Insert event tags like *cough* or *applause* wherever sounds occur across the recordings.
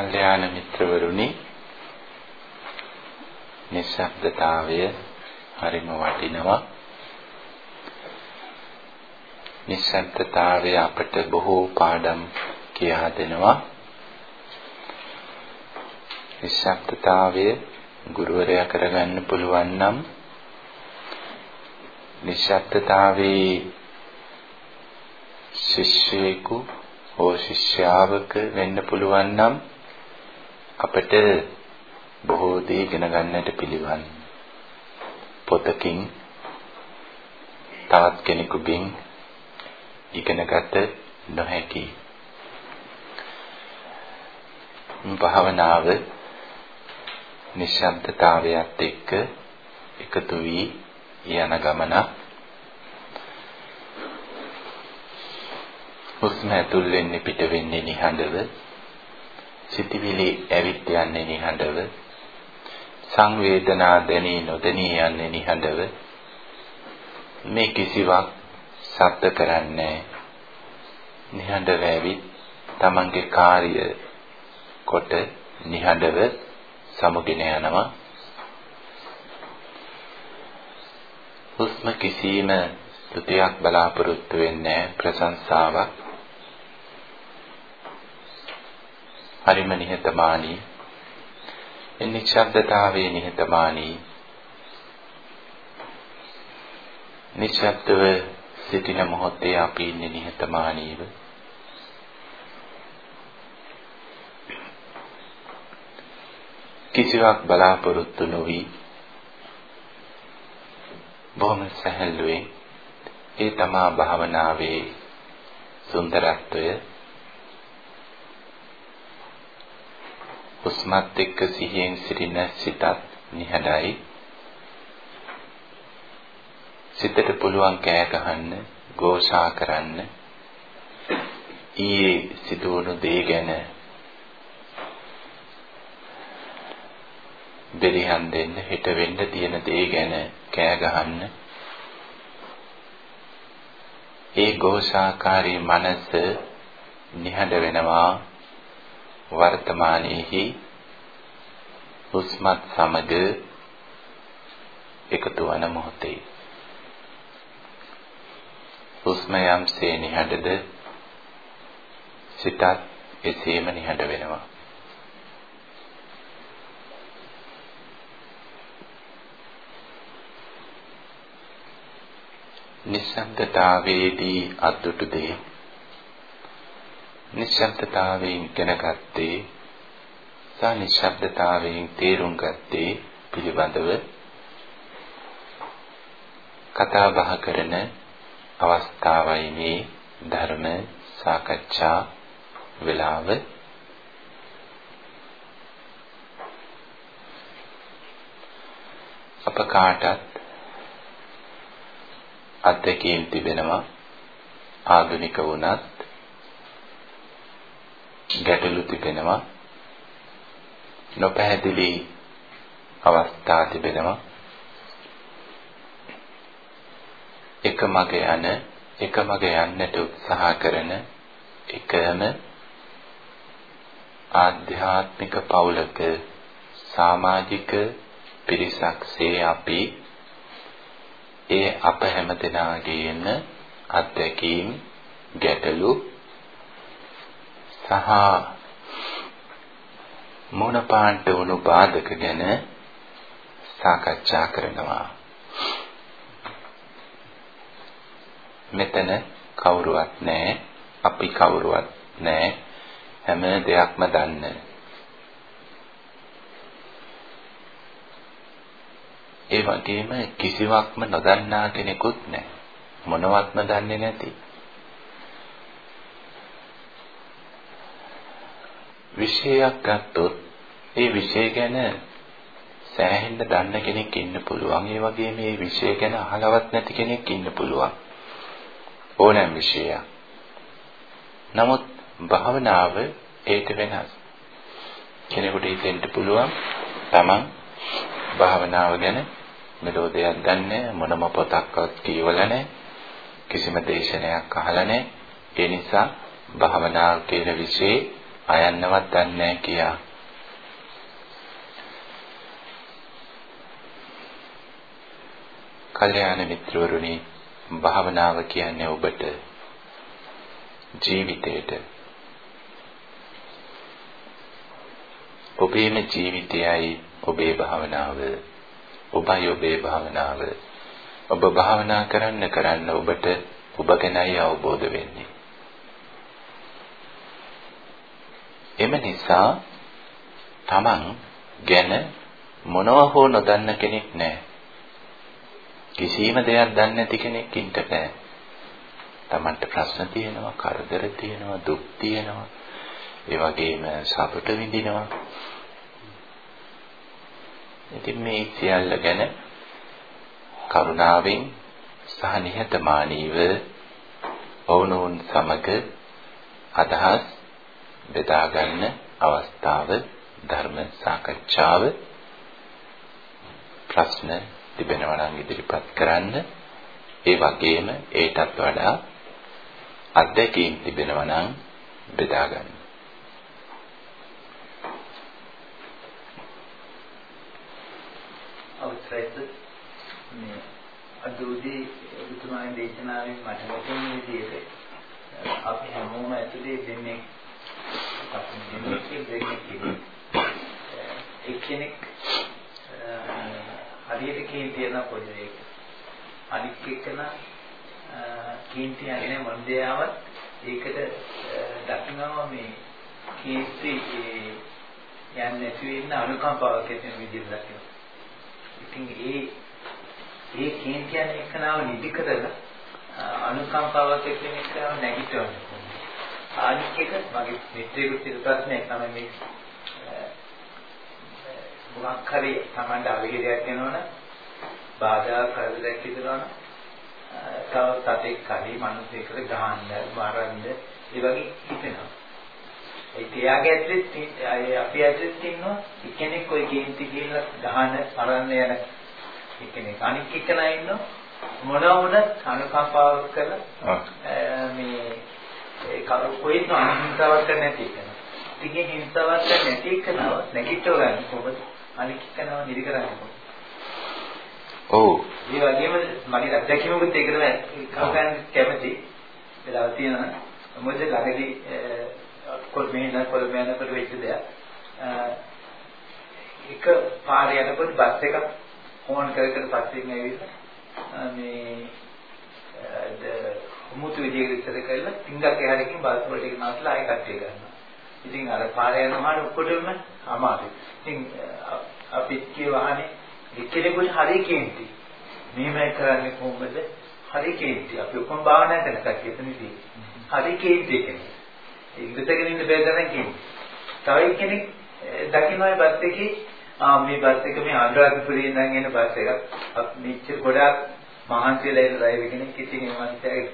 කල්යාණ මිත්‍රවරුනි නිශ්ශබ්දතාවය හරිම වටිනවා. නිශ්ශබ්දතාවය අපට බොහෝ පාඩම් කියා දෙනවා. නිශ්ශබ්දතාවය ගුරුවරයා කරගන්න පුළුවන් නම් නිශ්ශබ්දතාවේ ශිෂ්‍යයෙකු හෝ ශිෂ්‍යාවක වෙන්න පුළුවන් නම් අපට බොහෝ දේ ඉගෙන ගන්නට පිළිවන්. පොතකින් තවත් කෙනෙකුගෙන් ඉගෙනගත නොහැකි. භාවනාව නිශ්ශබ්දතාවයත් එක්ක එකතු වී යන ගමන හුස්ම ඇතුල් වෙන්නේ පිට වෙන්නේ නිහඬව. සිතවිලි ඇවිත් යන්නේ නිහඬව. සංවේදනා දැනී නොදැනී යන්නේ නිහඬව. මේ කිසිවක් සත්‍ය කරන්නේ නිහඬව ඇවිත් තමන්ගේ කාර්ය කොට නිහඬව සමුගෙන යනවා. හුස්ම කිසිම තුතියක් බලාපොරොත්තු වෙන්නේ ප්‍රශංසාවක්. හරිම නිහතමානී. නිශ්ශබ්දතාවයේ නිහතමානී. නිශ්ශබ්දව සිටින මොහොතේ අපි ඉන්නේ නිහතමානීව. කිසිවක් බලාපොරොත්තු නොවි. බොහොම සැහැල්ලුවෙන් ඒ තමා භාවනාවේ සුන්දරත්වය හුස්මත් එක්ක සිහියෙන් සිටින සිතත් නිහඬයි. සිතට පුළුවන් කෑ ගහන්න, ഘോഷා කරන්න. ඊයේ සිදුවුණු දේ ගැන බෙරිහන් දෙන්න, හිට වෙන්න තියෙන දේ ගැන කෑ ගහන්න. ඒ ഘോഷාකාරී මනස නිහඬ වෙනවා වර්තමානයේහි හුස්මත් සමග එකතු වන මොහොතේ. හුස්ම යම්සේ නිහඬද සිතත් එසේම නිහඬ වෙනවා. නිශ්ශබ්දතාවයේදී අද්දුටු දේ නිශ්ශබ්දතාවයෙන් ඉගෙනගත්තේ සා නිශ්ශබ්දතාවයෙන් තේරුම් ගත්තේ පිළිබඳව කතා බහ කරන අවස්ථාවයි මේ ධර්ම සාකච්ඡා වෙලාව. අප කාටත් අත්දැකීම් තිබෙනවා. ආධුනික වුණත් ගැටලු තිබෙනවා. නොපැහැදිලි අවස්ථා තිබෙනවා. එක මග යන එක මග යන්නට උත්සාහ කරන එකම ආධ්‍යාත්මික පවුලක සමාජික පිරිසක්සේ අපි ඒ අප හැම දෙනාගේම අත්දැකීම් ගැටලු සහ මොනපාන්ට වුණු බාධක ගැන සාකච්ඡා කරනවා මෙතන කවුරුවත් නැහැ අපි කවුරුවත් නැහැ හැම දෙයක්ම දන්න ඒ වගේම කිසිවක්ම නොදන්නා කෙනෙකුත් නැහැ. මොනවත්ම දන්නේ නැති. විෂයක් ගත්තොත් ඒ විෂය ගැන සෑහෙන්න දන්න කෙනෙක් ඉන්න පුළුවන්. ඒ වගේම මේ විෂය ගැන අහලවත් නැති කෙනෙක් ඉන්න පුළුවන්. ඕනෑම විෂයක්. නමුත් භාවනාව ඒක වෙනස්. කෙනෙකුට හිතෙන්න පුළුවන් තමන් භාවනාව ගැන මෙලෝ දෙයක් දන්නේ මොනම පොතක්වත් කියවලා නැහැ කිසිම දේශනයක් අහලා නැහැ ඒ නිසා භාවනාව කියන විෂයේ අයන්නවත් දන්නේ කියා. කල්යාණ මිත්‍රවරුනි භාවනාව කියන්නේ ඔබට ජීවිතේට. ඔබේම ජීවිතයයි ඔබේ භාවනාව ඔබයි ඔබේ භාවනාව. ඔබ භාවනා කරන්න කරන්න ඔබට ඔබ ගැනයි අවබෝධ වෙන්නේ. එම නිසා තමන් ගැන මොනව හෝ නොදන්න කෙනෙක් නැහැ කිසිම දෙයක් දන්නේ නැති කෙනෙක් ඉන්න බෑ තමන්ට ප්‍රශ්න තියෙනවා කරදර තියෙනවා දුක් තියෙනවා. ඒ වගේම සතුට විඳිනවා. ඉතින් මේ සියල්ල ගැන කරුණාවෙන් සහ නිහතමානීව ඔවුනොවුන් සමග අදහස් බෙදා ගන්න අවස්ථාව ධර්ම සාකච්ඡාව ප්‍රශ්න තිබෙනවා නම් ඉදිරිපත් කරන්න. ඒ වගේම ඒටත් වඩා අත්දැකීම් තිබෙනවා නම් බෙදා ගන්න අවසරයිද? මේ අදෝදී ඔබතුමාගේ දේශනාවෙන් මට වැටෙන විදිහට අපි හැමෝම ඇතුලේ දෙන්නේ අපි දෙන්නේ දෙන්නේ කියන්නේ එක්කෙනෙක් හරියට කේන්ති යන පොඩි දෙයක්. අනික් එක්කන කේන්ති යන්නේ මොන්දේවවත් ඒකට දකින්නවා මේ කේන්ති යන්නේ නැති වෙන අනුකම්පාවක් ඇති වෙන විදිහට දකිනවා. ඉතින් ඒ ඒ කේන් කියන්නේ එක්කනාව නිදි කරලා අනුකම්පාවක් එක්කෙන එක්කනාව නැගිටවන්න. ආනික් එක මගේ මිත්‍රයෙකුට ඉන්න ප්‍රශ්නයක් තමයි මේ මොකක් හරි Tamanda අවහිරයක් වෙනවනම් බාධා කරදරයක් හිතනවනම් තව සතෙක් හරි මිනිසෙකුට ගහන්න, මරන්න ඒ වගේ හිතෙනවා. ඒ තියාගේ ඇතුලේ අපි ඇතුලේ ඉන්නවා කෙනෙක් ওই කේන්ති කියලා ගහන අරන්න යන කෙනෙක් අනික් එක්කනා ඉන්නවා මොන වුණත් අනුකම්පාවක් කරලා ඒ කොයිත් අහිංසාවක් නැති එකන. ඉතින් හිංසාවක් නැති එකනව නැගිටව ගන්න කොහොමද අනික් එක්කනව නිදි කරන්නේ කොහොමද? ඔව්. ඒ වගේම මගේ අත්දැකීමකුත් ඒක තමයි කවදාවත් කැමති වෙලාව තියෙනවා. මොකද ළඟදී කොල්මේ ඉඳන් කොල්ම යනකොට වෙච්ච දෙයක්. එක පාරේ යනකොට බස් එකක් ෆෝන් කර කර පස්සෙන් ඇවිල්ලා මේ මුතු විදියට ඉස්සර කරලා ටිංගක් එහාටකින් බස් වලට ටික මාස්ලා ආයෙ කට්ටිය ගන්නවා. ඉතින් අර පාරේ යනවාට ඔක්කොටම අමාරුයි. ඉතින් අපි කිය වහනේ එක්කෙනෙකුට හරි කේන්ති. මෙහෙම කරන්නේ කොහොමද? හරි කේන්ති. අපි ඔක්කොම භාවනා කරන කට්ටිය එතනදී. හරි කේන්ති කෙනෙක්. ඉඳගෙන ඉන්න බෑ ගන්න කියන්නේ. තව කෙනෙක් දකින්නයි බස් එකේ ආ මේ බස් එක මේ ආන්දරාපුරේ ඉඳන් එන බස් එකක් මෙච්චර ගොඩාක් මහන්සියලා ඉන්න ඩ්‍රයිවර් කෙනෙක් ඉතින් ඒ මහන්සියයි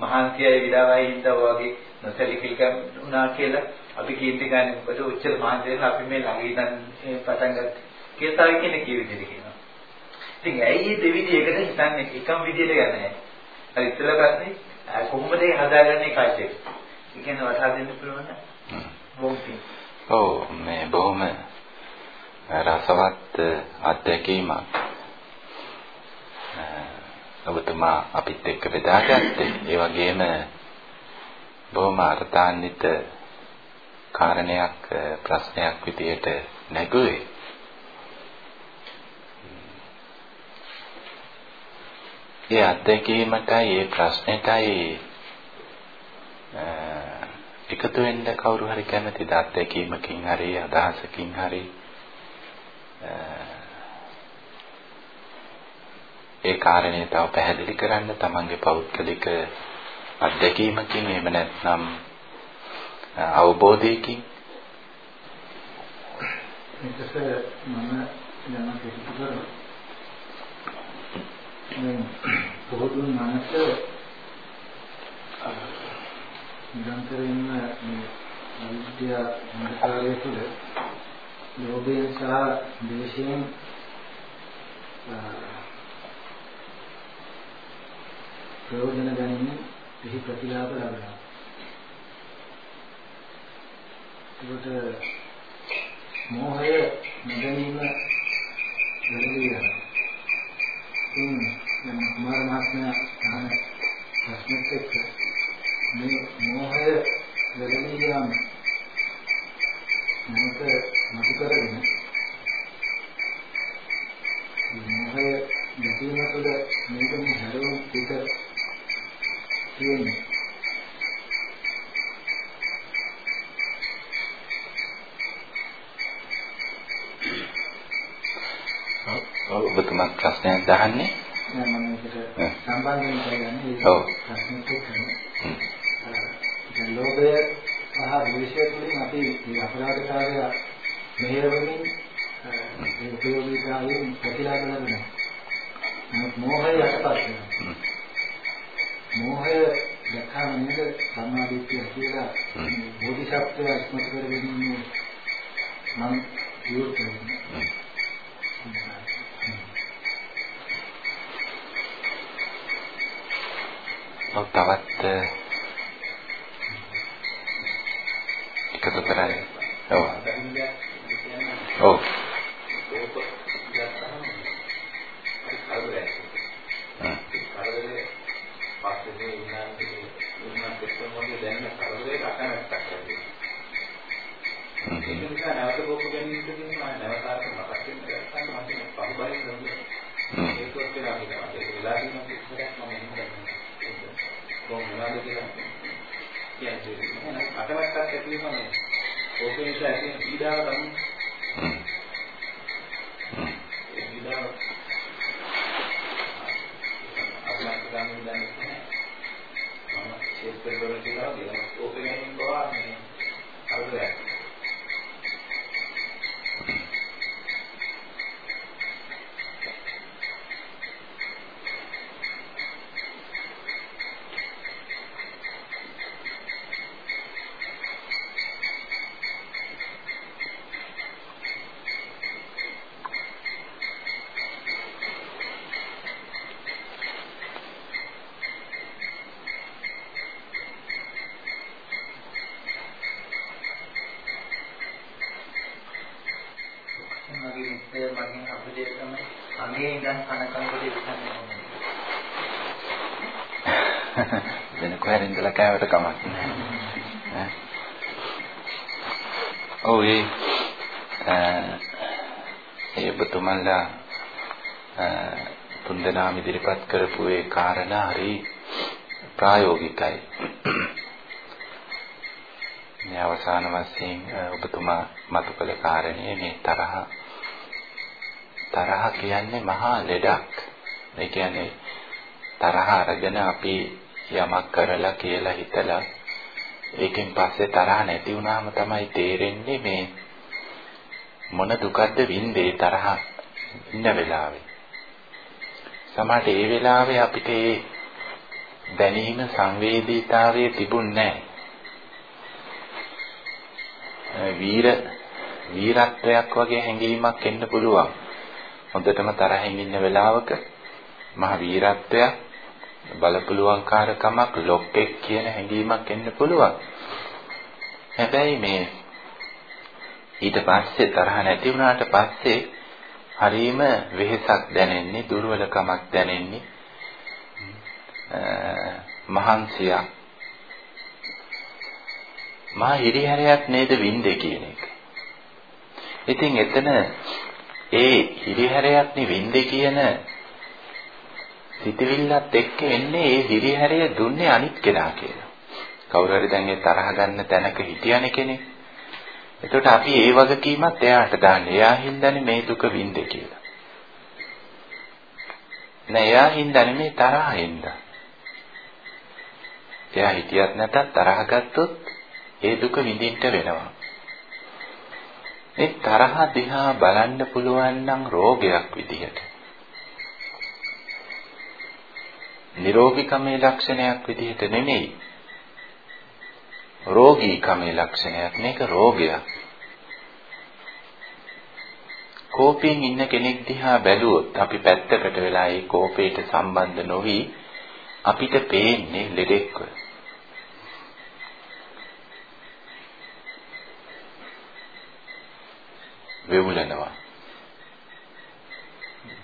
මහන්සියයි විඩාවයි හින්දා වගේ නොසලිකල් වුණා කියලා අපි කීර්ති ගන්න මොකද උච්චර මහන්සියලා අපි මේ ළඟ ඉඳන් පටන් ගත්ත කියලා තව කෙනෙක් කිය විදිහට කියනවා. ඉතින් ඇයි මේ දෙවිදි එකට හිතන්නේ එකම විදිහට ගන්න. හරි ඉතල ප්‍රශ්නේ කොහොමද ඒ හදාගන්නේ කායිද? ඒ කියන්නේ වටහා දෙන්න පුළුවන් නේද? ඔව් මේ බොහොම රසවත් අත්දැකීමක්. ඔබතුමා අපිත් එක්ක බෙදාගත්තේ. ඒ වගේම බොහොම අර්ථාන්විත කාරණයක් ප්‍රශ්නයක් විදියට නැගුවේ. ඒ අත්දැකීමටයි ඒ ප්‍රශ්නෙටයි එකතු වෙන්න කවුරු හරි කැමතිද අත්දැකීමකින් හරි අදහසකින් හරි ඒ කාරණේ තව පැහැදිලි කරන්න තමන්ගේ පෞද්ගලික අත්දැකීමකින් එහෙම නැත්නම් අවබෝධයකින්. මේකස මම යන දෙයක් කරනවා මේ පොදුන් මනස නිරන්තරයෙන්ම මේ විද්‍ය මනසාරයේ තුළ ලෝභයෙන් සහ ද්වේෂයෙන් ප්‍රයෝජන ගැනීම එහි ප්‍රතිලාභ ලබනවා. ඒකට මෝහය නොදැනීම වැළලී යනවා. ඉතින් දැන් කුමාර මහත්මයා අහන ප්‍රශ්නෙත් එක්ක මේ මෝහය වැළලී යාම මේක මතු කරගෙන මොහය දැකීම තුළ මේක මේ හැරවුම් පිට තියෙන්නේ. ඔබතුමා ප්‍රශ්නයක් දහන්නේ නෑ මම ඒකට සම්බන්ධයෙන් කියන්නේ ඔව්. ප්‍රශ්නෙත් එක්කනේ දැන් ලෝභය සහ ද්වේෂය තුළින් අපි මේ අපරාධකාරය මෙහෙරවමින් ඒ උපයෝගීතාවයෙන් ප්‍රතිලාභ ලබනවා. නමුත් මෝහය යටපත් වෙනවා. මෝහය දැක්කම නේද සම්මාදිට්ඨිය කියලා මේ බෝධිසත්වය ඉස්මතු කරගෙන ඉන්නේ මම විවෘත වෙනවා. ඔව් තවත් අ, එකතු කරන්නේ ඔව් ඔව් නිසා නැවත බොක්ක ගැනීම කියනවා නැවත අර මතක් වෙන ගත්තාම මට පහුබලින් නෝනේ හ්ම්. ඒකත් වෙලා හිටනවා ඒක වෙලා තියෙනවා ඉස්සරහට මම හිතන්නේ කොහොම වෙලාද කියලා කියන්නේ නෑ අටවට්ටක් ඇති වෙනවා මේ ඕක නිසා ඇති පීඩාව තමයි. ඒ පීඩාව අපලක් ගන්න දන්නේ මම ෂේප් වල කියලා දෙනවා. ඕක ගැනීම මේ අරදයක් මගේ මිත්‍රය මගෙන් අපදේ තමයි අනේ ඉඳන් කනකන්කොට ඉස්සන්නේ වෙන කොහෙන් ඉඳලා කෑවට කමක් නැහැ. ඔව් ඒ අ, ඒ ඔබතුමන්ලා අ, තුන්දෙනාම ඉදිරිපත් කරපු ඒ කාරණා හරි ප්‍රායෝගිකයි. මේ අවසාන වශයෙන් අ, ඔබතුමා මතු කළ කාරණේ මේ තරහ තරහ කියන්නේ මහා ලෙඩක්. ඒ කියන්නේ තරහ අරගෙන අපි යමක් කරලා කියලා හිතලා ඒකෙන් පස්සේ තරහ නැති වුණාම තමයි තේරෙන්නේ මේ මොන දුකක්ද වින්දේ තරහ ඉන්න වෙලාවේ. සමහරට ඒ වෙලාවේ අපිට ඒ දැනීම සංවේදීතාවයේ තිබුණේ නැහැ. වීර වීරත්වයක් වගේ හැඟීමක් එන්න පුළුවන්. හොඳටම තරහින් ඉන්න වෙලාවක මහ වීරත්වයක් බලපුලුවන්කාරකමක් ලොක්ෙක් කියන හැඟීමක් එන්න පුළුවන්. හැබැයි මේ ඊට පස්සේ තරහ නැති වුණාට පස්සේ හරීම වෙහෙසක් දැනෙන්නේ දුර්වලකමක් දැනෙන්නේ මහන්සියක් මා හිරිහැරයක් නේද වින්දේ කියන එක. ඉතින් එතන ඒ හිරිහැරයක් නේ වින්දේ කියන සිතවිල්ලත් එක්ක එන්නේ ඒ හිරිහැරය දුන්නේ අනිත් කෙනා කියලා. කවුරු හරි දැන් ඒ තරහ ගන්න තැනක හිටියනේ කෙනෙක්. එතකොට අපි ඒ වගකීමත් එයාට දාන්නේ. එයා හින්දානේ මේ දුක වින්දේ කියලා. නෑ එයා හින්දානේ මේ තරහ හින්දා. එයා හිටියත් නැතත් තරහ ගත්තොත් ඒ දුක විඳින්න වෙනවා. මේ තරහ දිහා බලන්න පුළුවන් නම් රෝගයක් විදිහට. නිරෝගීකමේ ලක්ෂණයක් විදිහට නෙමෙයි. රෝගීකමේ ලක්ෂණයක් මේක රෝගයක්. කෝපයෙන් ඉන්න කෙනෙක් දිහා බැලුවොත් අපි පැත්තකට වෙලා ඒ කෝපයට සම්බන්ධ නොවි අපිට පේන්නේ ලෙඩෙක්ව. වෙවුලනවා.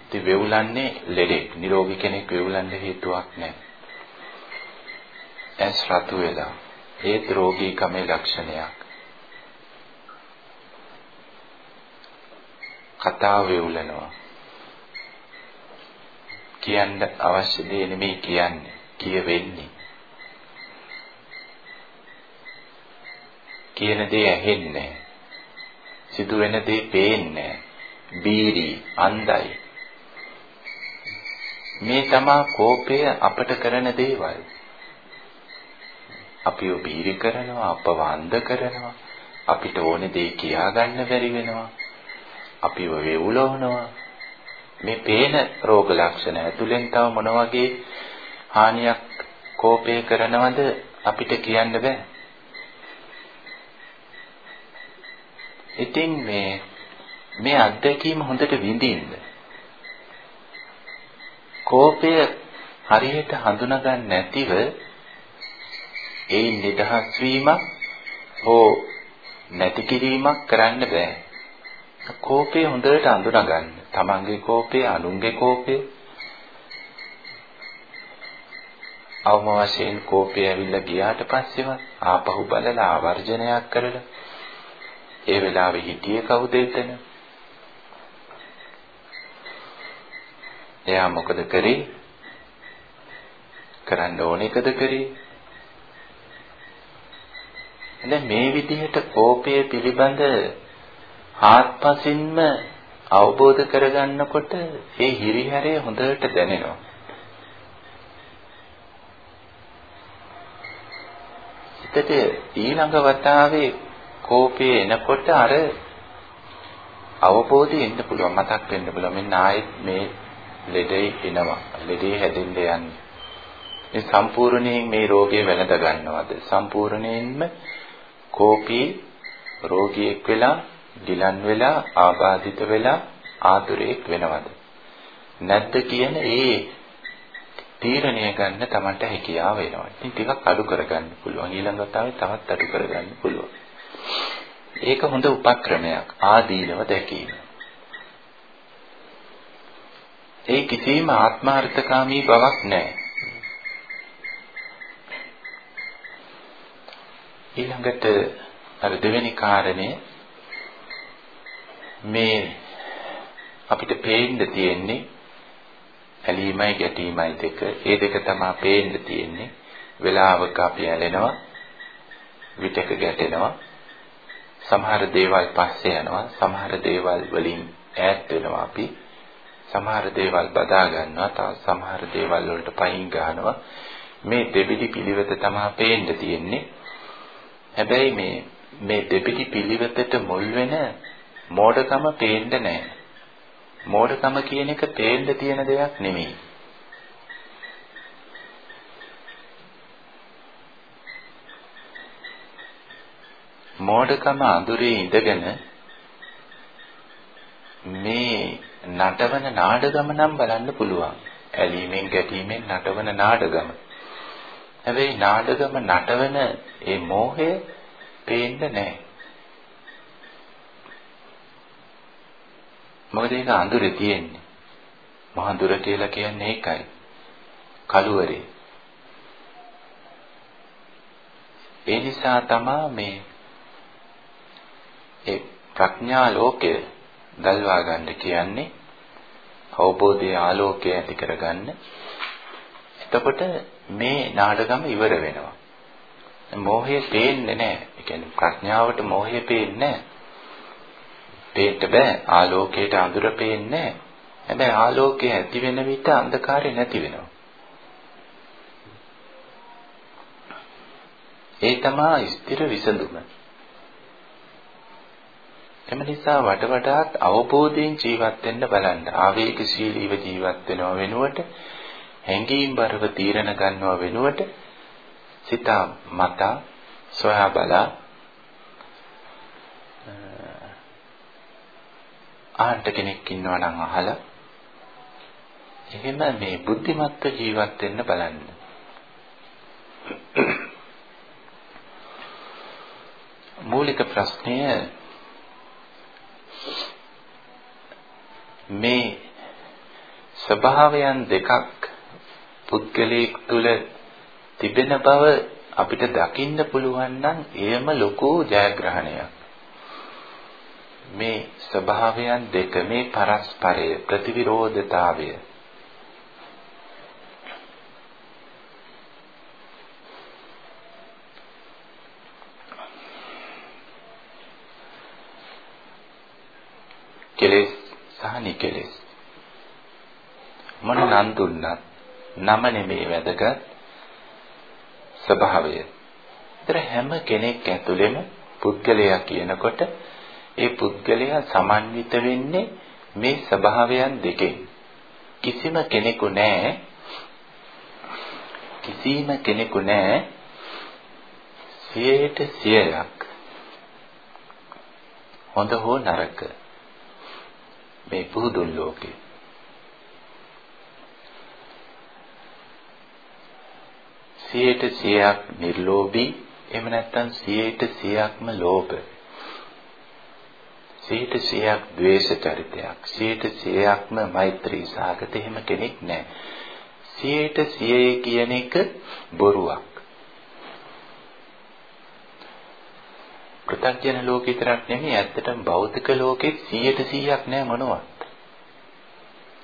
ඉතින් වෙවුලන්නේ ලෙඩෙක්. නිරෝගී කෙනෙක් වෙවුලන්න හේතුවක් නැහැ. ඇස් රතු වෙලා ඒත් රෝගීකමේ ලක්ෂණයක්. කතාව වෙවුලනවා. කියන්න අවශ්‍ය දේ නෙමෙයි කියන්නේ. කියවෙන්නේ. කියන දේ ඇහෙන්නේ සිදුවෙන දේ පේන්නේ බීරි අන්ධයි මේ තමා කෝපය අපට කරන දේවල් අපිව බීරි කරනවා අපව අන්ධ කරනවා අපිට ඕනේ දේ කියා ගන්න බැරි වෙනවා අපිව වේවුලවනවා මේ පේන රෝග ලක්ෂණ ඇතුලෙන් තව මොන වගේ හානියක් කෝපය කරනවද අපිට කියන්න බෑ ඉතින් මේ මේ අත්දැකීම හොඳට විඳින්න. කෝපය හරියට හඳුනා ගන්න නැතිව ඒ නිදහස් වීමක් හෝ නැති කිරීමක් කරන්න බෑ. කෝපය හොඳට අඳුනා ගන්න. තමන්ගේ කෝපය, අනුන්ගේ කෝපය. අවම වශයෙන් කෝපය ඇවිල්ලා ගියාට පස්සෙවත් ආපහු බලලා ආවර්ජනයක් කරලා ඒ වෙලාවේ හිටියේ කවුද එතන? එයා මොකද කරේ? කරන්න ඕන එකද කරේ? දැන් මේ විදිහට කෝපය පිළිබඳ ආත්පසින්ම අවබෝධ කරගන්නකොට ඒ හිරිහැරය හොඳට දැනෙනවා. හිතට ඊළඟ වතාවේ කෝපය එනකොට අර අවබෝධය එන්න පුළුවන් මතක් වෙන්න පුළුවන්. මෙන්න ආයෙත් මේ ලෙඩේ එනවා ලෙඩේ හැදෙන්න යන්නේ. මේ සම්පූර්ණයෙන් මේ රෝගය වැළඳ ගන්නවද? සම්පූර්ණයෙන්ම කෝපී රෝගියෙක් වෙලා ගිලන් වෙලා ආබාධිත වෙලා ආතුරෙක් වෙනවද නැද්ද කියන ඒ තීරණය ගන්න Tamanට හැකියාව වෙනවා. ඉතින් ටිකක් අඩු කරගන්න පුළුවන්. ඊළඟ වතාවේ තවත් අඩු කරගන්න පුළුවන්. ඒක හොඳ උපක්‍රමයක් ආදීනව දැකීම. ඒ කිසිම ආත්මාර්ථකාමී බවක් නැහැ. ඊළඟට අර දෙවෙනි කාරණය මේ අපිට පේන්න තියෙන්නේ ඇලීමයි ගැටීමයි දෙක. ඒ දෙක තමයි පේන්න තියෙන්නේ. වෙලාවක අපි ඇලෙනවා විතක ගැටෙනවා. සමහර දේවල් පස්සේ යනවා. සමහර දේවල් වලින් ඈත් වෙනවා අපි. සමහර දේවල් බදා ගන්නවා. තව සමහර දේවල් වලට පයින් ගන්නවා මේ දෙවිදි පිළිවෙත තමයි පේන්න තියෙන්නේ. හැබැයි මේ මේ දෙවිදි පිළිවෙතට මුල් වෙන මෝඩකම පේන්න නැහැ මෝඩකම කියන එක පේන්න තියෙන දෙයක් නෙමෙයි මෝඩකම අඳුරේ ඉඳගෙන මේ නටවන නාඩගම නම් බලන්න පුළුවන්. ඇලීමෙන් ගැටීමෙන් නටවන නාඩගම. හැබැයි නාඩගම නටවන ඒ මෝහය පේන්නේ නැහැ. මොකද ඒක අඳුරේ තියෙන්නේ. මහඳුර කියලා කියන්නේ ඒකයි. කළුවරේ. ඒ නිසා තමයි මේ ඒ ප්‍රඥා ලෝකය දල්වා ගන්න කියන්නේ අවබෝධයේ ආලෝකය ඇති කරගන්න. එතකොට මේ නාඩගම ඉවර වෙනවා. මෝහය පේන්නේ නැහැ. ඒ කියන්නේ ප්‍රඥාවට මෝහය පේන්නේ නැහැ. පේන්න බෑ. ආලෝකයට අඳුර පේන්නේ නැහැ. හැබැයි ආලෝකය ඇති වෙන විට අන්ධකාරය නැති වෙනවා. ඒ තමයි ස්ථිර විසඳුම. එම නිසා වඩ වඩාත් අවබෝධයෙන් ජීවත් වෙන්න බලන්න. ආවේගශීලීව ජීවත් වෙනව වෙනුවට හැඟීම්බරව තීරණ ගන්නව වෙනුවට සිත මත සොයා බලා ආන්ට කෙනෙක් ඉන්නවා නම් අහලා එහෙම මේ බුද්ධිමත්ව ජීවත් වෙන්න බලන්න. මූලික ප්‍රශ්නය මේ ස්වභාවයන් දෙකක් පුද්ගලයෙක් තුළ තිබෙන බව අපිට දකින්න පුළුවන් නම් එයම ලොකු ජයග්‍රහණයක්. මේ ස්වභාවයන් දෙක මේ පරස්පරය ප්‍රතිවිරෝධතාවය කෙලෙස් සහ නිකෙලෙස් මොන නම් දුන්නත් නම නෙමේ වැදගත් ස්වභාවය. ඒතර හැම කෙනෙක් ඇතුළෙම පුද්ගලයා කියනකොට ඒ පුද්ගලයා සමන්විත වෙන්නේ මේ ස්වභාවයන් දෙකෙන්. කිසිම කෙනෙකු නැහැ. කිසිම කෙනෙකු නැහැ. සියයට සියයක් හොඳ හෝ නරක. මේ පුදුල් ලෝකේ. සියයට සියයක් නිර්ලෝභී එහෙම නැත්නම් සියයට සියයක්ම ලෝභ. සියයට සියයක් ද්වේෂ චරිතයක් සියයට සියයක්ම මෛත්‍රී සාගත එහෙම කෙනෙක් නැහැ සියයට සියයේ කියන එක බොරුවක් පෘථග්ජන ලෝකේ විතරක් නෙමෙයි ඇත්තටම භෞතික ලෝකෙත් 100%ක් නෑ මොනවත්.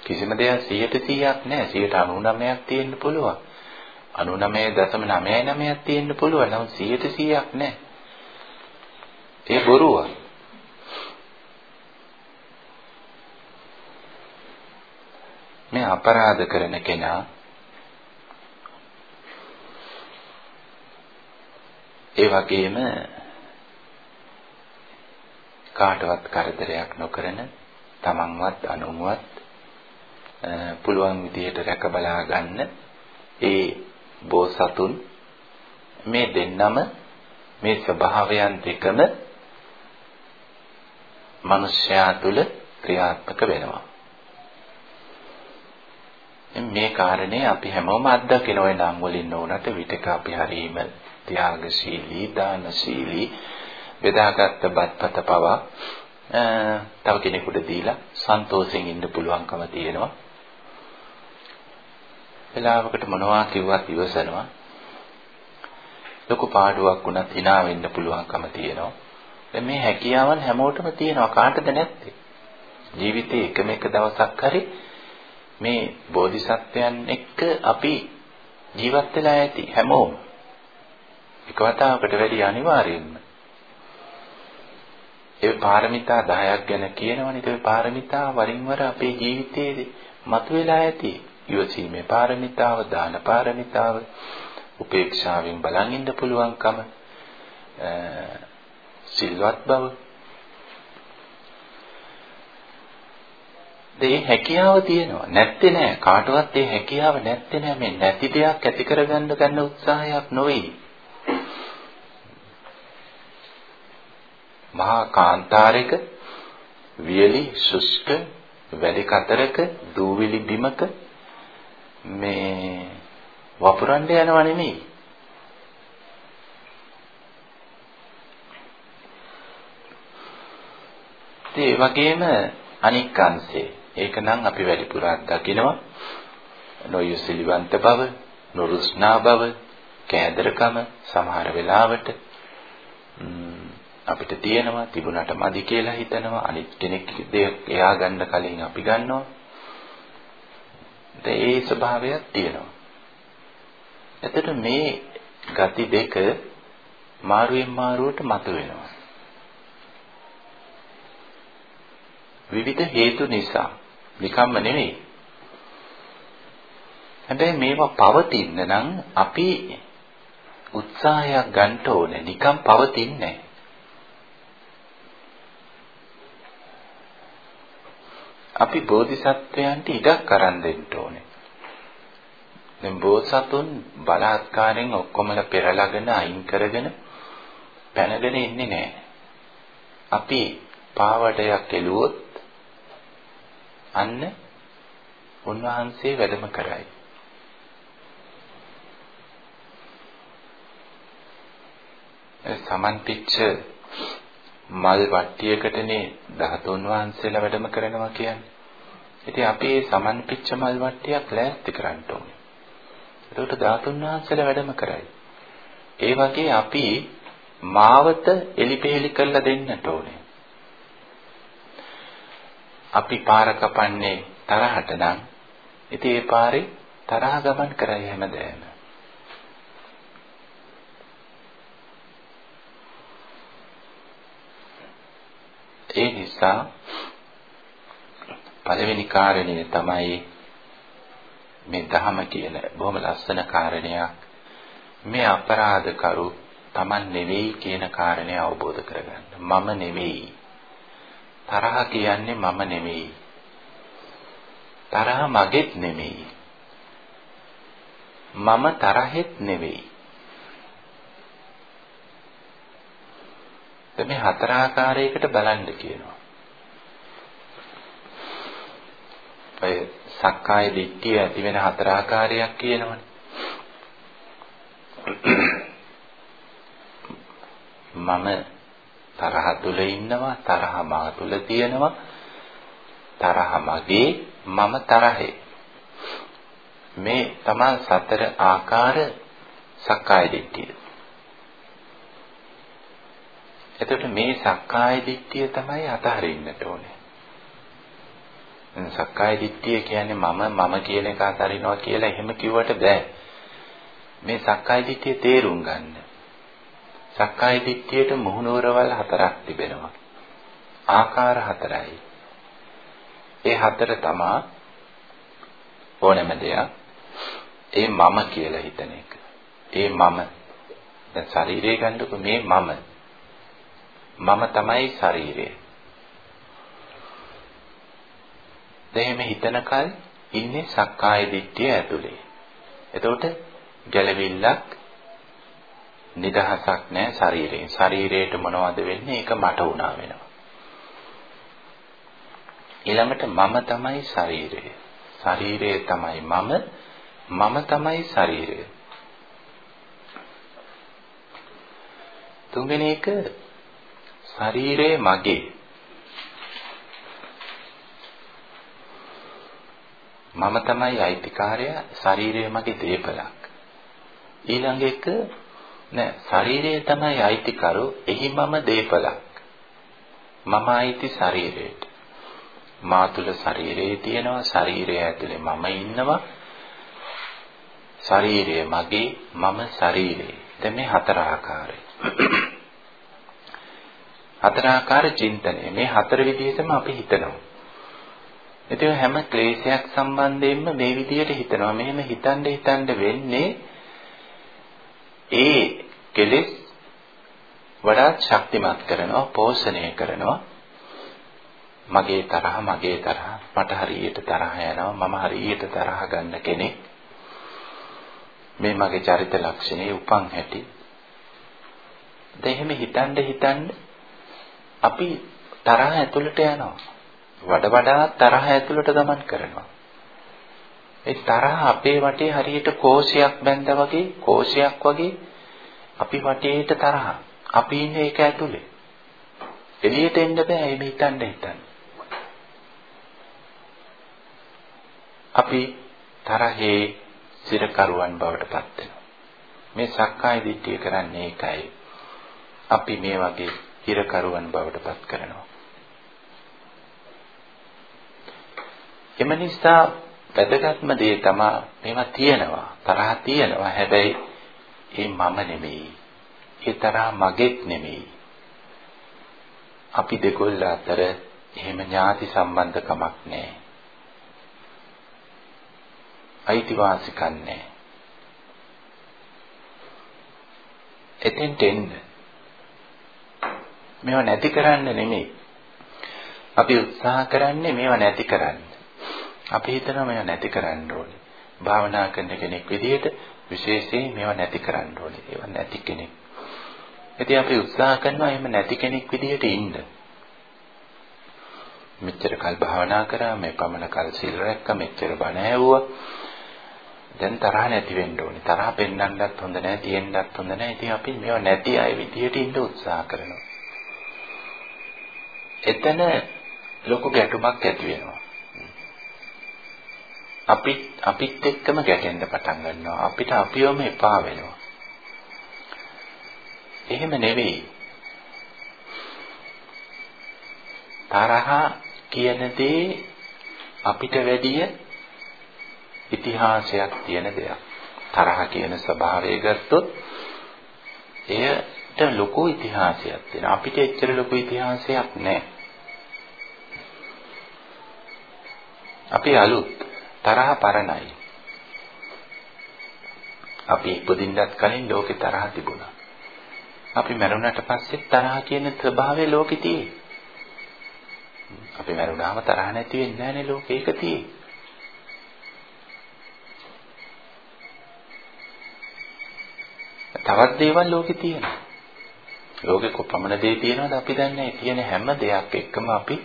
කිසිම දෙයක් 100%ක් නෑ 99ක් තියෙන්න පුළුවන්. 99.99ක් තියෙන්න පුළුවන්. නමුත් 100%ක් නෑ. ඒ බොරුවක්. මේ අපරාධ කරන කෙනා ඒ වගේම කාටවත් කරදරයක් නොකරන තමන්වත් අනුන්වත් පුළුවන් විදිහට රැක බලා ගන්න ඒ බෝසතුන් මේ දෙන්නම මේ ස්වභාවයන් දෙකම මිනිස්යා තුල ක්‍රියාත්මක වෙනවා. මේ කාරණේ අපි හැමෝම අත්දකින ওই නම් වලින් නොඋනට විතක අපි හරීම ත්‍යාගශීලී දානශීලී බෙදාගත්ත බත්පත පවා තව කෙනෙකුට දීලා සන්තෝෂෙන් ඉන්න පුළුවන්කම තියෙනවා. වෙලාවකට මොනවා කිව්වත් ඉවසනවා. ලොකු පාඩුවක් වුණත් hina වෙන්න පුළුවන්කම තියෙනවා. දැන් මේ හැකියාවන් හැමෝටම තියෙනවා කාටද නැත්තේ? ජීවිතේ එකම එක දවසක් හරි මේ බෝධිසත්වයන් එක්ක අපි ජීවත් වෙලා ඇති හැමෝම. එක වතාවකට වැඩි අනිවාර්යෙන්ම ඒ පාරමිතා 10ක් ගැන කියනවනේ ඒ පාරමිතා වරින් වර අපේ ජීවිතයේ මතුවලා ඇති. ඉවසීමේ පාරමිතාව, දාන පාරමිතාව, උපේක්ෂාවෙන් බලන් ඉන්න පුළුවන්කම, සිල්වත් බව. මේ හැකියාව තියෙනවා. නැත්තේ නෑ. කාටවත් ඒ හැකියාව නැත්තේ නෑ. මේ නැති දෙයක් ඇති කරගන්න ගන්න උත්සාහයක් නොවේ. මහා කාන්තාරයක වියලි ශුෂ්ක වැඩි කතරක දූවිලි බිමක මේ වපුරන්න යනව නෙමෙයි. ඒ වගේම අනික් අංශේ ඒක නම් අපි වැඩිපුර දකිනවා නොයුසිලිවන්ත බව, නුරුස්නා බව, කෑදරකම සමහර වෙලාවට අපිට තියෙනවා තිබුණට මදි කියලා හිතනවා අනිත් කෙනෙක් දෙයක් එයා ගන්න කලින් අපි ගන්නවා. ඒ ස්වභාවයක් තියෙනවා. එතකොට මේ ගති දෙක මාරුවෙන් මාරුවට මතුවෙනවා. විවිධ හේතු නිසා නිකම්ම නෙමෙයි හැබැයි මේවා පවතින්න නම් අපි උත්සාහයක් ගන්න ඕනේ නිකම් පවතින්නේ නැහැ අපි බෝධිසත්වයන්ට ඉඩක් අරන් දෙන්න ඕනේ. දැන් බෝසතුන් බලාත්කාරයෙන් ඔක්කොමලා පෙරලාගෙන අයින් කරගෙන පැනගෙන ඉන්නේ නැහැ. අපි පාවඩයක් එළුවොත් අන්න උන්වහන්සේ වැඩම කරයි. සමන් පිච්ච මල් වට්ටියකටනේ ධාතුන් වහන්සේලා වැඩම කරනවා කියන්නේ. ඉතින් අපි මේ සමන්පිච්ච මල් වට්ටියක් ලෑස්ති කරන්න ඕනේ. ඒකට ධාතුන් වහන්සේලා වැඩම කරයි. ඒ වගේ අපි මාවත එලිපෙහෙලි කරලා දෙන්නට ඕනේ. අපි පාර කපන්නේ තරහට නම් ඉතින් ඒ පාරේ තරහ ගමන් කරයි හැමදේම. ඒ නිසා පළවෙනි කාරණය තමයි මේ ධහම කියන බොහොම ලස්සන කාරණයක්. මේ අපරාධ කරු Taman නෙවෙයි කියන කාරණය අවබෝධ කරගන්න. මම නෙවෙයි. තරහ කියන්නේ මම නෙවෙයි. තරහ මගේත් නෙවෙයි. මම තරහෙත් නෙවෙයි. මේ හතර ආකාරයකට බලන්න කියනවා. ඔය සක්කාය දිට්ඨිය ඇති වෙන හතර ආකාරයක් කියනවනේ. මම තරහ තුල ඉන්නවා තරහ මා තුල තියෙනවා තරහ මගේ මම තරහේ මේ තමයි සතර ආකාර සක්කාය දිට්ඨිය. එතකොට මේ සක්කාය දිට්ඨිය තමයි අතහරින්නට ඕනේ. සක්කාය දිට්ඨිය කියන්නේ මම මම කියන එක අතහරිනවා කියලා එහෙම කිව්වට බෑ. මේ සක්කාය දිට්ඨිය තේරුම් ගන්න. සක්කාය දිට්ඨියට මුහුණුවරවල් හතරක් තිබෙනවා. ආකාර හතරයි. ඒ හතර තමා ඕනෑම දෙයක් ඒ මම කියලා හිතන එක. ඒ මම දැන් ශරීරය ගන්නකො මේ මම මම තමයි ශරීරය. දැන් හිතනකල් ඉන්නේ සක්කාය දිට්ඨිය ඇතුලේ. එතකොට ගැළවිල්ලක් නිදහසක් නැහැ ශරීරයෙන්. ශරීරයට මොනවද වෙන්නේ? ඒක මට උනා වෙනවා. ඊළඟට මම තමයි ශරීරය. ශරීරය තමයි මම. මම තමයි ශරීරය. තුන්වෙනි එක ශරීරය මගේ. මම තමයි අයිතිකාරයා ශරීරය මගේ දේපලක්. ඊළඟ එක නෑ ශරීරය තමයි අයිතිකරු එහි මම දේපලක්. මම අයිති ශරීරයට. මා තුල ශරීරයේ තියෙනවා ශරීරය ඇතුලේ මම ඉන්නවා. ශරීරය මගේ මම ශරීරය. දැන් මේ හතර ආකාරය. හතර ආකාර චින්තනය මේ හතර විදිහටම අපි හිතනවා. ඉතින් හැම ක්ලේශයක් සම්බන්ධයෙන්ම මේ විදිහට හිතනවා. මෙහෙම හිතන්න හිතන්න වෙන්නේ ඒ කෙලෙස් වඩාත් ශක්තිමත් කරනවා, පෝෂණය කරනවා. මගේ තරහ මගේ තරහ. මට හරියට තරහ යනවා. මම හරියට තරහ ගන්න කෙනෙක්. මේ මගේ චරිත ලක්ෂණේ උපන් හැටි. දැන් හිතන්න හිතන්න අපි තරහ ඇතුළට යනවා. වඩ වඩා තරහ ඇතුළට ගමන් කරනවා. ඒ තරහ අපේ වටේ හරියට කෝෂයක් බැඳා වගේ කෝෂයක් වගේ අපි වටේට තරහ අපි ඉන්නේ ඒක ඇතුලේ එළියට එන්න බෑ එහෙම හිතන්න හිතන්න අපි තරහේ සිරකරුවන් බවට පත් වෙනවා. මේ සක්කාය දිට්ඨිය කරන්නේ ඒකයි. අපි මේ වගේ හිරකරුවන් බවට පත් කරනවා. එම නිසා වැදගත්ම දේ තමයි මේවා තියෙනවා තරහ තියෙනවා හැබැයි ඒ මම නෙමෙයි ඒ තරහ මගේත් නෙමෙයි අපි දෙකොල්ල අතර එහෙම ඥාති සම්බන්ධකමක් නැහැ අයිතිවාසිකම් නැහැ. එතෙන්ට එන්න. මේවා නැති කරන්න නෙමෙයි. අපි උත්සාහ කරන්නේ මේවා නැති කරන්න. අපි හිතනවා මේවා නැති කරන්න ඕනේ. භාවනා කරන කෙනෙක් විදිහට විශේෂයෙන් මේවා නැති කරන්න ඕනේ. ඒවා නැති කෙනෙක්. ඉතින් අපි උත්සාහ කරනවා එහෙම නැති කෙනෙක් විදිහට ඉන්න. මෙච්චර කල් භාවනා කරා මේ පමණ කල් සිල් රැක්ක මෙච්චර බණ ඇහුවා දැන් තරහ නැති වෙන්න ඕනේ. තරහ පෙන්වන්නත් හොඳ නැහැ, තියෙන්නත් හොඳ නැහැ. ඉතින් අපි මේවා නැති අය විදියට ඉන්න උත්සාහ කරනවා. එතන ලොකු ගැටුමක් ඇති වෙනවා. අපි අපිත් එක්කම ගැටෙන්න පටන් ගන්නවා. අපිට අපිවම එපා වෙනවා. එහෙම නෙවෙයි. තරහ කියන දේ අපිට වැඩිය ඉතිහාසයක් තියෙන දෙයක්. තරහ කියන ස්වභාවය ගත්තොත් එයට ලොකු ඉතිහාසයක් තියෙනවා. අපිට එච්චර ලොකු ඉතිහාසයක් නැහැ. අපි අලුත් තරහ පරණයි. අපි ඉපදින්නත් කලින් ලෝකේ තරහ තිබුණා. අපි මරුණට පස්සේ තරහ කියන ස්වභාවය ලෝකේ තියෙයි. අපි මරුණාම තරහ නැති වෙන්නේ නැහැනේ ලෝකේ ඒක තියෙයි. තවත් දේවල් ලෝකේ තියෙනවා. ලෝකේ කොපමණ දේ තියෙනවද අපි දන්නේ නැහැ. තියෙන හැම දෙයක් එක්කම අපි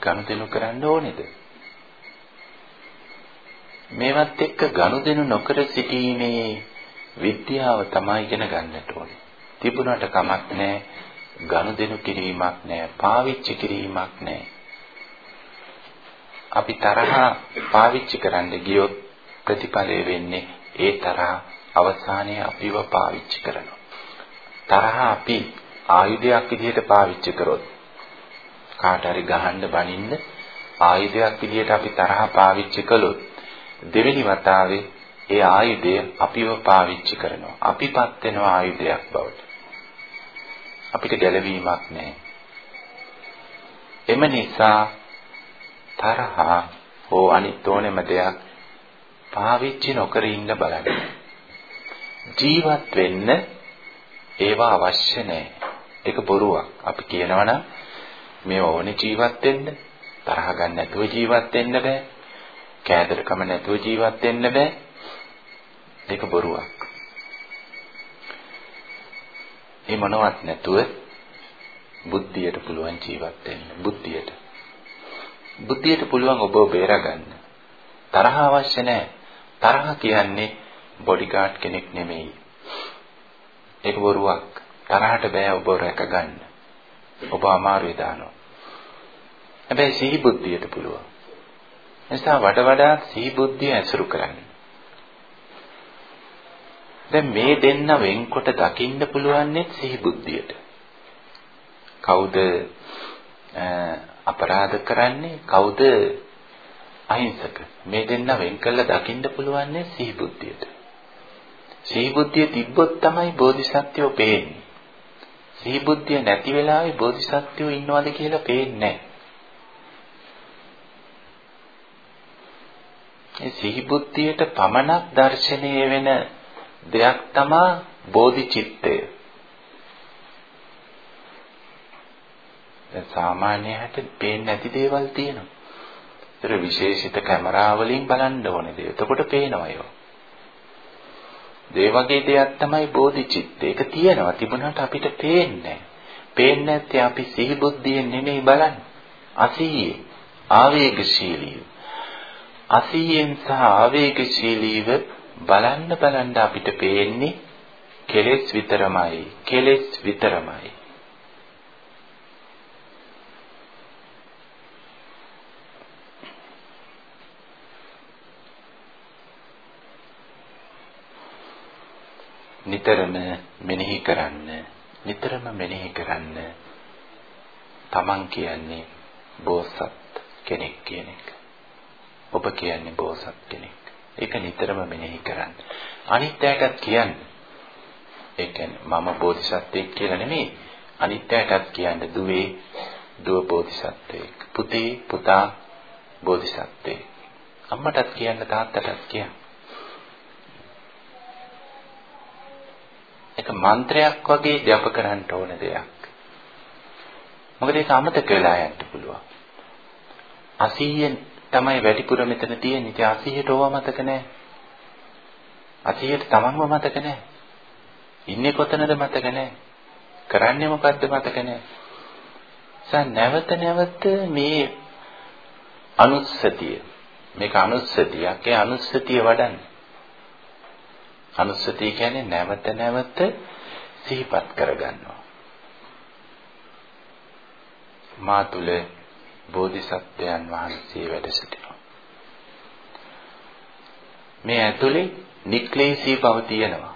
ගනුදෙනු කරන්න ඕනේද? මේවත් එක්ක ගනුදෙනු නොකර සිටීමේ විද්‍යාව තමයි ඉගෙන ගන්නට ඕනේ. තිබුණාට කමක් නැහැ. ගනුදෙනු කිරීමක් නැහැ. පාවිච්චි කිරීමක් නැහැ. අපි තරහ පාවිච්චි කරන්න ගියොත් ප්‍රතිඵලය වෙන්නේ ඒ තරහ අවසානයේ අපිව පාවිච්චි කරනවා. තරහ අපි ආයුධයක් විදිහට පාවිච්චි කරොත් කාට හරි ගහන්න බනින්න ආයුධයක් විදිහට අපි තරහ පාවිච්චි කළොත් දෙවෙනි වතාවේ ඒ ආයුධය අපිව පාවිච්චි කරනවා. අපිපත් වෙනවා ආයුධයක් බවට. අපිට ගැළවීමක් නැහැ. එම නිසා තරහ හෝ අනිත් ඕනෙම දෙයක් පාවිච්චි නොකර ඉන්න බලන්න. ජීවත් වෙන්න ඒවා අවශ්‍ය නැහැ. ඒක බොරුවක්. අපි කියනවා නම් මේ ඕනේ ජීවත් වෙන්න තරහ ගන්න නැතුව ජීවත් වෙන්න බෑ. කෑදරකම නැතුව ජීවත් වෙන්න බෑ. ඒක බොරුවක්. ඒ මොනවත් නැතුව බුද්ධියට පුළුවන් ජීවත් වෙන්න. බුද්ධියට. බුද්ධියට පුළුවන් ඔබව බේරගන්න. තරහ අවශ්‍ය නැහැ. තරහ කියන්නේ බොඩිගාඩ් කෙනෙක් නෙමෙයි. ඒක බොරුවක්. තරහට බෑ ඔබ රැකගන්න. ඔබ අමාරුවේ දානවා. හැබැයි සිහි බුද්ධියට පුළුවන්. නිසා වඩ වඩාත් සිහි බුද්ධිය ඇසුරු කරන්න. දැන් මේ දෙන්න වෙන්කොට දකින්න පුළුවන්නේ සිහි බුද්ධියට. කවුද අපරාධ කරන්නේ කවුද අහිංසක මේ දෙන්න වෙන් කළා දකින්න පුළුවන්නේ සිහි බුද්ධියට. සිහි බුද්ධිය තිබ්බොත් තමයි බෝධිසත්වෝ පේන්නේ. සිහි බුද්ධිය නැති වෙලාවේ බෝධිසත්වෝ ඉන්නවද කියලා පේන්නේ නැහැ. ඒ සිහි බුද්ධියට පමණක් දැర్శණය වෙන දෙයක් තමා බෝධිචිත්තය. දැන් සාමාන්‍ය හැට පේන්නේ නැති දේවල් තියෙනවා. ඒතර විශේෂිත කැමරා වලින් බලන්න ඕනේ දේ. එතකොට පේනවා ඒවා. ඒ වගේ දෙයක් තමයි බෝධිචිත්තය. ඒක තියෙනවා. තිබුණාට අපිට පේන්නේ පේන්නේ නැත්තේ අපි සිහි බුද්ධියෙන් නෙමෙයි බලන්නේ. අසීයේ ආවේගශීලීව. අසීයෙන් සහ ආවේගශීලීව බලන්න බලන්න අපිට පේන්නේ කෙලෙස් විතරමයි. කෙලෙස් විතරමයි. නිතරම මෙනෙහි කරන්න නිතරම මෙනෙහි කරන්න තමන් කියන්නේ බෝසත් කෙනෙක් කියන එක. ඔබ කියන්නේ බෝසත් කෙනෙක්. ඒක නිතරම මෙනෙහි කරන්න. අනිත් අයටත් කියන්න. ඒ කියන්නේ මම බෝධිසත්වෙක් කියලා නෙමෙයි. අනිත් අයටත් කියන්න දුවේ දුව බෝධිසත්වෙක්. පුතේ පුතා බෝධිසත්වෙක්. අම්මටත් කියන්න තාත්තටත් කියන්න. ඒක මන්ත්‍රයක් වගේ ජප කරන්න ඕන දෙයක්. මොකද ඒක අමතක වෙලා යන්න පුළුවන්. අසීයෙන් තමයි වැඩිපුර මෙතන තියෙන්නේ. ඉතින් අසීයට ඕවා මතක නැහැ. අසීයට තමන්ව මතක නැහැ. ඉන්නේ කොතනද මතක නැහැ. කරන්නේ මොකද්ද මතක නැහැ. සා නැවත නැවත මේ අනුස්සතිය මේක අනුස්සතියක් ඒ අනුස්සතිය වඩන්න. අනුස්සතිය කියන්නේ නැවත නැවත සිහිපත් කරගන්නවා. මා තුල බෝධිසත්වයන් වහන්සේ වැඩ සිටිනවා. මේ ඇතුලේ නික්ලේශී බව තියෙනවා.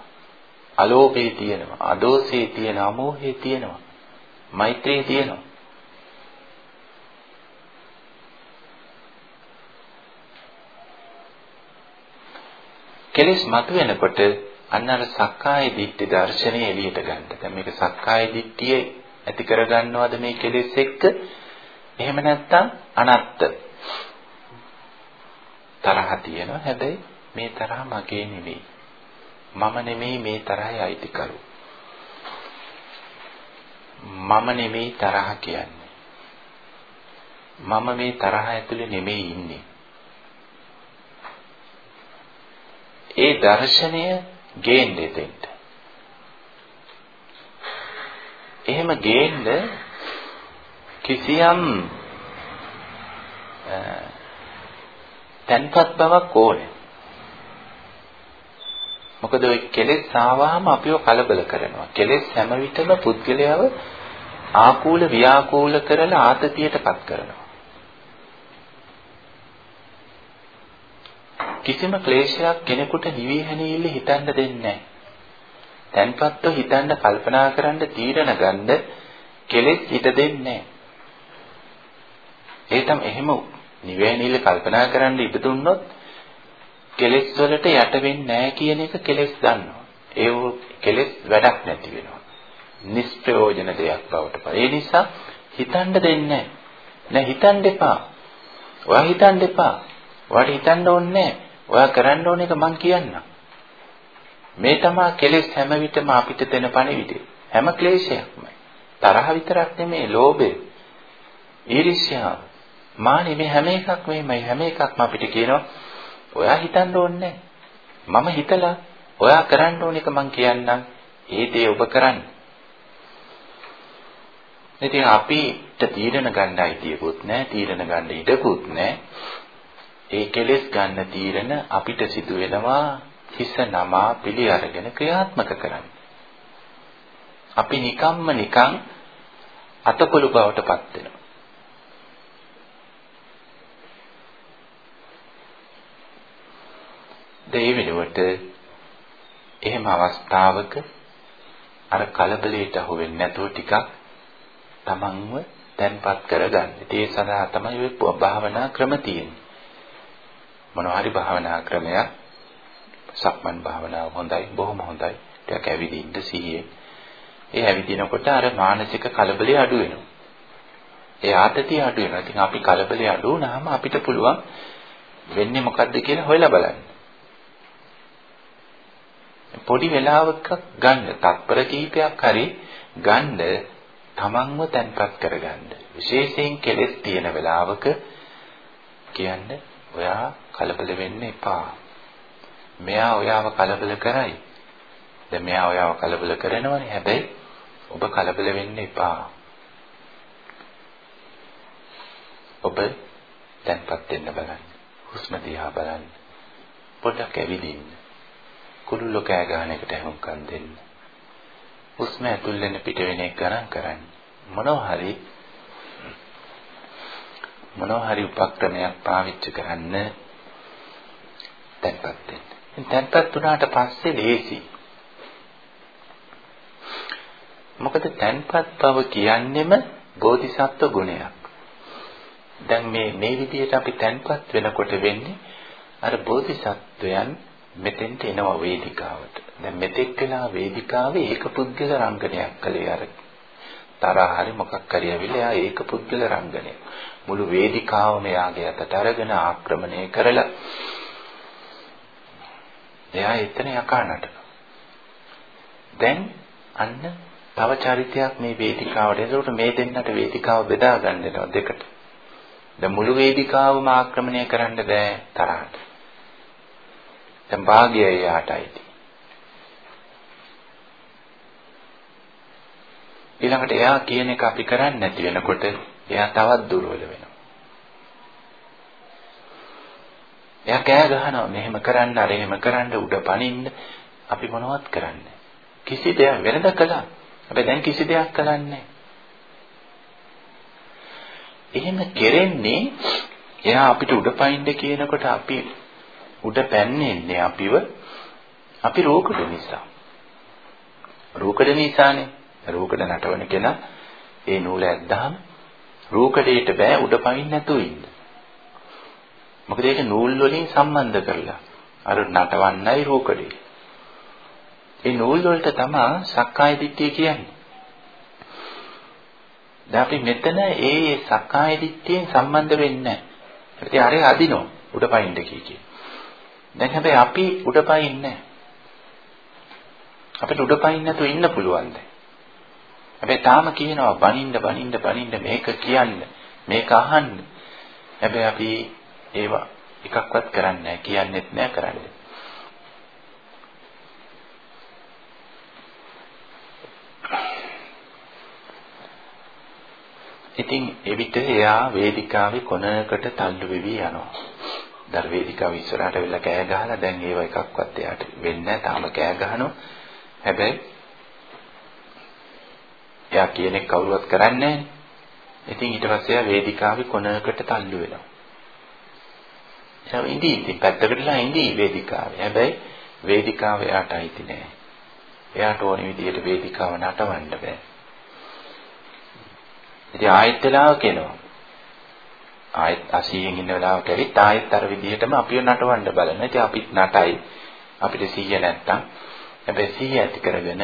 අලෝභේ තියෙනවා. අදෝසේ තියෙනවා. අමෝහේ තියෙනවා. මෛත්‍රියේ තියෙනවා. කෙලෙස් මතුවෙනකොට අන්න අර සක්කාය දිට්ඨි දර්ශනය එළියට ගන්න. දැන් මේක සක්කාය දිට්ඨිය ඇති කරගන්නවද මේ කෙලෙස් එක්ක? එහෙම නැත්නම් අනත්ත. තරහ තියෙනවා. හැබැයි මේ තරහ මගේ නෙවෙයි. මම නෙමෙයි මේ තරහේ අයිතිකරු. මම නෙමෙයි තරහ කියන්නේ. මම මේ තරහ ඇතුලේ නෙමෙයි ඉන්නේ. ඒ දර්ශනය ගේන්න දෙන්න. එහෙම ගේන්න කිසියම් තන්පත් බවක් ඕනේ. මොකද ওই කෙලෙස් ආවහම අපිව කලබල කරනවා. කෙලෙස් හැම විටම පුද්ගලයාව ආකූල ව්‍යාකූල කරලා ආතතියටපත් කරනවා. කිසිම ක්ලේශයක් කෙනෙකුට නිවි හැනීල්ල හිතන්න දෙන්නේ නැහැ. තන්පත්ව හිතන්න කල්පනා කරන්න තීරණ ගන්න කෙලෙස් හිත දෙන්නේ නැහැ. ඒ තම එහෙම නිවි හැනීල්ල කල්පනා කරන්න ඉඩ දුන්නොත් කෙලෙස් වලට යට වෙන්නේ නැහැ කියන එක කෙලෙස් දන්නවා. ඒ කෙලෙස් වැඩක් නැති වෙනවා. නිෂ්ප්‍රයෝජන දෙයක් බවට පත්. ඒ නිසා හිතන්න දෙන්නේ නැහැ. නෑ හිතන්න එපා. ඔයා හිතන්න එපා. ඔයාට හිතන්න ඕනේ නැහැ. ඔයා කරන්න ඕන එක මං කියන්නම්. මේ තමා කෙලෙස් හැම විටම අපිට දෙන පණිවිඩය. හැම ක්ලේශයක්ම. තරහ විතරක් නෙමෙයි, ලෝභය, ඊර්ෂ්‍යාව, මානෙ මේ හැම එකක්ම මෙහෙමයි. හැම එකක්ම අපිට කියනවා ඔයා හිතන්න ඕනේ මම හිතලා ඔයා කරන්න ඕන එක මං කියන්නම්. ඒ දේ ඔබ කරන්න. ඉතින් අපිට තීරණ ගන්න අයිතියකුත් නැහැ, තීරණ ගන්න ඉඩකුත් නැහැ. ඒ කෙලෙස් ගන්න තීරණ අපිට සිදු වෙනවා හිස නමා පිළි අරගෙන ක්‍රියාත්මක කරන්න. අපි නිකම්ම නිකං අතකොළු බවටපත් වෙනවා. ඒ වෙනුවට එහෙම අවස්ථාවක අර කලබලයට අහු වෙන්නේ නැතුව ටිකක් තමන්ව තැන්පත් කරගන්න. ඒ සඳහා තමයි ඔය භාවනා ක්‍රම තියෙන්නේ. මොනවා හරි භාවනා ක්‍රමයක්. සක්මන් භාවනාව හොඳයි බොහොම හොඳයි. ටිකක් ඇවිදින්න සිහියෙන්. ඒ ඇවිදිනකොට අර මානසික කලබලය අඩු වෙනවා. ඒ ආතතිය අඩු වෙනවා. ඉතින් අපි කලබලය අඩු වුණාම අපිට පුළුවන් වෙන්නේ මොකද්ද කියලා හොයලා බලන්න. පොඩි වෙලාවක ගන්න තත්පර කිහිපයක් හරි ගන්න තමන්ව තැන්පත් කරගන්න විශේෂයෙන් කෙලෙස් තියෙන වෙලාවක කියන්නේ ඔයා කලබල වෙන්න එපා. මෙයා ඔයාව කලබල කරයි. දැන් මෙයා ඔයාව කලබල කරනවනේ. හැබැයි ඔබ කලබල වෙන්න එපා. ඔබ දැන්පත් වෙන්න බලන්න. හුස්ම දිහා බලන්න. පොඩ්ඩක් ඇවිදින්න. කුරුල්ල කෑ ගහන එකට හුම්කම් දෙන්න. හුස්ම ඇතුල් වෙන පිට වෙන එක ගණන් කරන්න. මොනවා හරි මොනවා හරි උපක්‍රමයක් පාවිච්චි කරන්න තැන්පත් වෙන්න. තැන්පත් වුණාට පස්සේ ලේසි. මොකද තැන්පත් බව කියන්නෙම බෝධිසත්ව ගුණයක්. දැන් මේ මේ විදිහට අපි තැන්පත් වෙනකොට වෙන්නේ අර බෝධිසත්වයන් මෙතෙන්ට එනවා වේදිකාවට. දැන් මෙතෙක් වෙලා වේදිකාවේ ඒක පුද්ගල රංගනයක් කළේ අර තරහ හරි මොකක් හරි ඇවිල්ලා එයා ඒක පුද්ගල රංගනය. මුළු වේදිකාවම යාගේ අතට අරගෙන ආක්‍රමණය කරලා එයා එතන යකානට. දැන් අන්න තව චරිතයක් මේ වේදිකාවට. ඒකට මේ දෙන්නට වේදිකාව බෙදා ගන්නවා දෙකට. දැන් මුළු වේදිකාවම ආක්‍රමණය කරන්න බෑ තරහට. දැන් භාග්‍යය යාටයි. ඊළඟට එයා කියන එක අපි කරන්නේ නැති වෙනකොට එයා තවත් දුර්වල වෙනවා. එයා කෑ ගහනවා මෙහෙම කරන්න අර එහෙම කරන්න උඩ පනින්න අපි මොනවත් කරන්නේ කිසි දෙයක් වෙනද කළා. හැබැයි දැන් කිසි දෙයක් කරන්නේ එහෙම කෙරෙන්නේ එයා අපිට උඩ පනින්න කියනකොට අපි උඩ පැන්නේ අපිව අපි රූකඩ නිසා. රූකඩ නිසානේ. රූකඩ නටවන කෙනා ඒ නූල ඇද්දාම රූකඩේට බෑ උඩ පනින්න නැතුව ඉන්න. මොකද ඒක නූල් වලින් සම්බන්ධ කරලා. අර නටවන්නයි රූකඩේ. ඒ නූල් වලට තමයි සක්කාය දිට්ඨිය කියන්නේ. දැන් අපි මෙතන ඒ සක්කාය දිට්ඨියෙන් සම්බන්ධ වෙන්නේ නැහැ. ඉතින් අර අදිනෝ උඩ පනින්න කී කී. දැන් හැබැයි අපි උඩ පනින්නේ නැහැ. අපිට උඩ පනින්න නැතුව ඉන්න පුළුවන් දැන්. හැබැයි තාම කියනවා බනින්න බනින්න බනින්න මේක කියන්න මේක අහන්න. හැබැයි අපි ඒවා එකක්වත් කරන්නේ නැහැ කියන්නෙත් නැහැ කරන්නේ. ඉතින් එවිට එයා වේදිකාවේ කොනකට තල්ලු වෙවි යනවා. දර වේදිකාව ඉස්සරහට වෙලා කෑ ගහලා දැන් ඒව එකක්වත් එයාට වෙන්නේ නැහැ. තාම කෑ ගහනවා. හැබැයි එයා කියන එක කවුරුවත් කරන්නේ ඉතින් ඊට පස්සේ එයා වේදිකාවේ කොනකට තල්ලු වෙනවා. එයා ඉඳී ඉතින් පැත්තකටලා ඉඳී වේදිකාවේ. හැබැයි වේදිකාව එයාට අයිති නෑ. එයාට ඕන විදිහට වේදිකාව නටවන්න බෑ. ඉතින් ආයෙත් වෙලාවක එනවා. ආයෙත් 80න් ඉන්න වෙලාවක ඇවිත් ආයෙත් අර විදිහටම අපිව නටවන්න බලන. ඉතින් අපිත් නටයි. අපිට 100 නැත්තම් හැබැයි 100 ඇති කරගෙන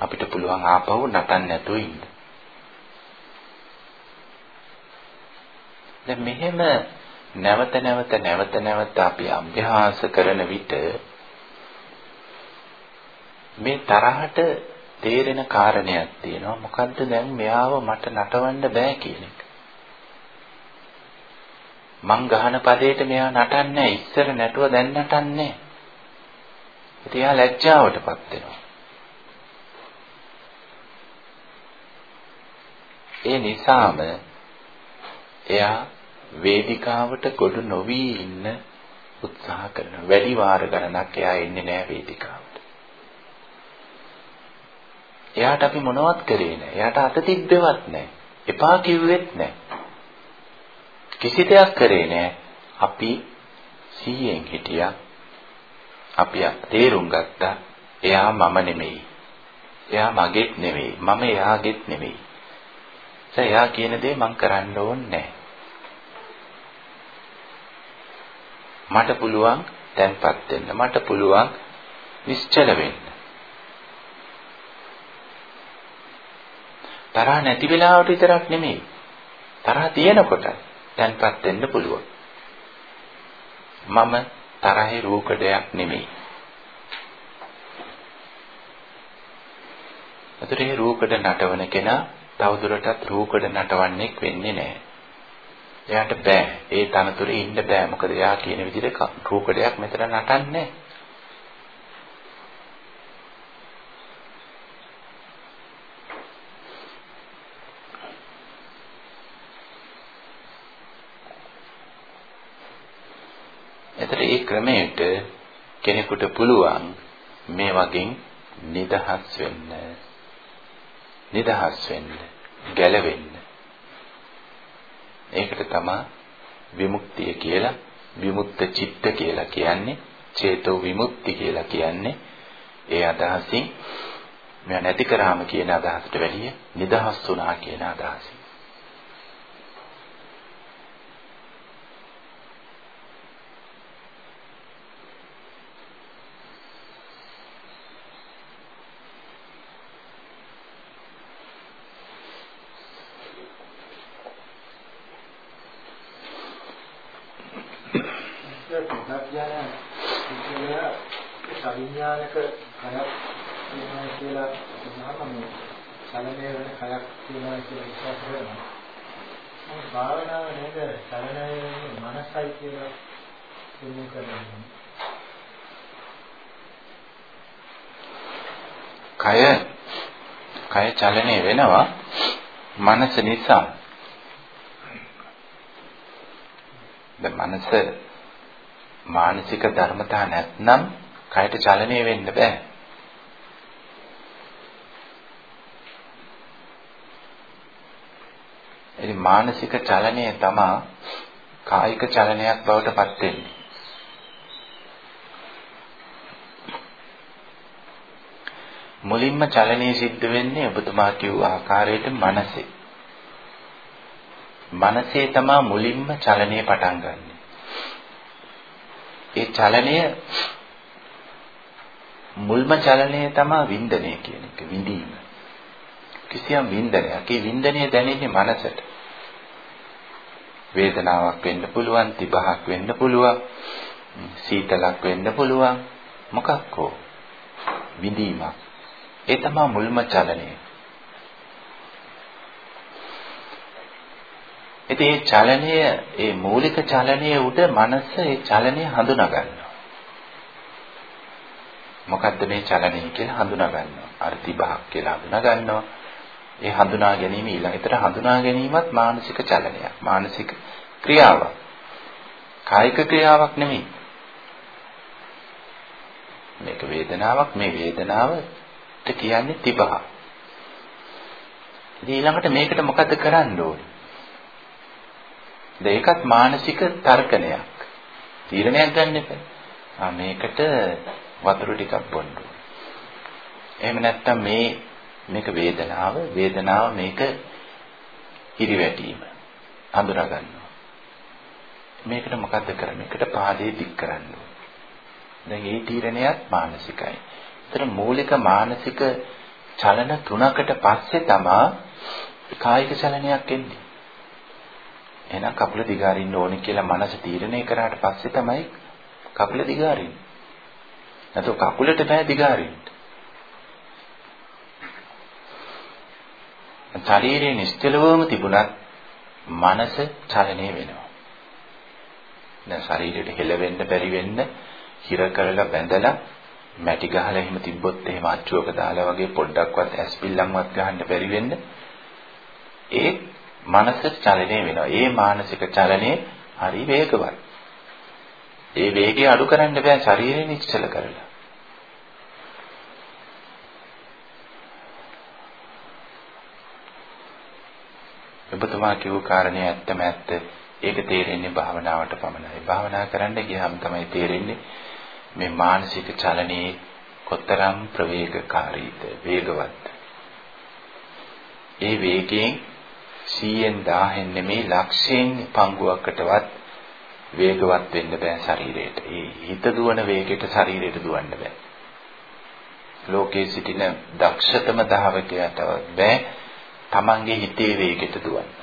අපිට පුළුවන් ආපහු නටන්න නැතුව ඉන්න. දැන් මෙහෙම නැවත නැවත නැවත නැවත අපි අභ්‍යාස කරන විට මේ තරහට තේරෙන කාරණයක් තියෙනවා මොකද්ද දැන් මෙයාව මට නටවන්න බෑ කියන එක මං ගහන පදේට මෙයා නටන්නේ ඉස්සර නැටුව දැන් නටන්නේ ඉතින් එයා ලැජ්ජාවටපත් වෙනවා ඒ නිසාම එයා වේදිකාවට ගොඩ නොවි ඉන්න උත්සාහ කරන වැඩි වාර ගණනක් එයා එන්නේ නැහැ වේදිකාවට. එයාට අපි මොනවත් කරේ නැහැ. එයාට අත තිබ්බෙවත් නැහැ. එපා කිව්වෙත් නැහැ. කිසි දෙයක් කරේ නැහැ. අපි සීයෙන් හිටියා. අපි තේරුම් ගත්තා. එයා මම නෙමෙයි. එයා මගේත් නෙමෙයි. මම එයාගේත් නෙමෙයි. එයා කියන දේ මං කරන්න ඕනේ නැහැ. මට පුළුවන් තැන්පත් වෙන්න. මට පුළුවන් නිශ්චල වෙන්න. තරහ නැති වෙලාවට විතරක් නෙමෙයි. තරහ තියෙනකොට තැන්පත් වෙන්න පුළුවන්. මම තරහේ රූකඩයක් නෙමෙයි. අතරේ රූකඩ නටවන කෙනා තවදුරටත් රූකඩ නටවන්නෙක් වෙන්නේ නැහැ. එයාට බෑ. ඒ තනතුරේ ඉන්න බෑ. මොකද එයා කියන විදිහට රූකඩයක් මෙතන නටන්නේ එතකොට මේ ක්‍රමයට කෙනෙකුට පුළුවන් මේ වගේ නිදහස් වෙන්න. නිදහස් වෙන්න. ගැලවෙන්න. ඒකට තමයි විමුක්තිය කියලා විමුක්ත චිත්ත කියලා කියන්නේ චේතෝ විමුක්ති කියලා කියන්නේ. ඒ අදහසින් මෙය නැති කරාම කියන අදහසට වැඩිය නිදහස් වුණා කියන අදහසින්. චලනය වෙනවා මනස නිසා. දැන් මනස මානසික ධර්මතා නැත්නම් කයට චලනය වෙන්න බෑ. ඉතින් මානසික චලනය තමයි කායික චලනයක් බවට පත් වෙන්නේ. මුලින්ම චලනයේ සිද්ධ වෙන්නේ ඔබතුමා කිව්ව ආකාරයට මනසේ. මනසේ තමයි මුලින්ම චලනය පටන් ගන්නෙ. ඒ චලනය මුල්ම චලනය තමයි වින්දනය කියන එක විඳීම. කිසියම් වින්දනයක්. ඒ වින්දනය දැනෙන්නේ මනසට. වේදනාවක් වෙන්න පුළුවන්, තිබහක් වෙන්න පුළුවන්, සීතලක් වෙන්න පුළුවන්. මොකක් හෝ විඳීමක්. ඒ තමයි මුල්ම චලනය. ඉතින් මේ චලනය, ඒ මූලික චලනයේ උඩ මනස ඒ චලනය හඳුනා ගන්නවා. මොකද්ද මේ චලනය කියලා හඳුනා ගන්නවා. අර තිබහක් කියලා හඳුනා ගන්නවා. ඒ හඳුනා ගැනීම ඊළඟට හඳුනා ගැනීමත් මානසික චලනයක්. මානසික ක්‍රියාවක්. කායික ක්‍රියාවක් නෙමෙයි. මේක වේදනාවක් මේ වේදනාවට කියන්නේ තිබහ. ඊළඟට මේකට මොකද කරන්න ඕනේ? ඒකත් මානසික තර්කණයක්. තීරණයක් ගන්න එපා. ආ මේකට වතුර ටිකක් බොන්න ඕනේ. එහෙම නැත්නම් මේ මේක වේදනාව වේදනාව මේක හිරිවැටීම හඳුනා ගන්නවා. මේකට මොකද්ද කරන්නේ? මේකට පාදේ දික් කරන්න ඕනේ. දැන් ඒ තීරණයත් මානසිකයි. ඒතර මූලික මානසික චලන තුනකට පස්සේ තමා කායික චලනයක් එන්නේ. එහෙනම් කකුල දිගාරින්න ඕනේ කියලා මනස තීරණය කරාට පස්සේ තමයි කකුල දිගාරින්නේ. නැත්නම් කකුලට බෑ දිගාරින්න. ශරීරයේ නිශ්චලවම තිබුණත් මනස චලනය වෙනවා. දැන් ශරීරයට හෙලවෙන්න බැරි වෙන්න හිර කරලා බැඳලා මැටි ගහලා එහෙම තිබ්බොත් එහෙම අච්චුවක දාලා වගේ පොඩ්ඩක්වත් ඇස්පිල්ලම්වත් ගහන්න බැරි වෙන්න ඒ මනස චලනය වෙනවා. ඒ මානසික චලනයේ හරි වේගවත්. ඒ වේගය අඩු කරන්න බෑ ශරීරය නිශ්චල කරලා. ඔබතුමා කිව්ව කාරණේ ඇත්තම ඇත්ත. ඒක තේරෙන්නේ භාවනාවට පමණයි. භාවනා කරන්න ගියාම තමයි තේරෙන්නේ මේ මානසික චලනයේ කොතරම් ප්‍රවේගකාරීද වේගවත්. ඒ වේගයෙන් 100න් 1000න් නෙමේ ලක්ෂයෙන් පංගුවකටවත් වේගවත් වෙන්න බෑ ශරීරයට. ඒ හිත දුවන වේගයට ශරීරයට දුවන්න බෑ. ලෝකයේ සිටින දක්ෂතම ධාවකයාට බෑ තමන්ගේ හිතේ වේගයට දුවන්න.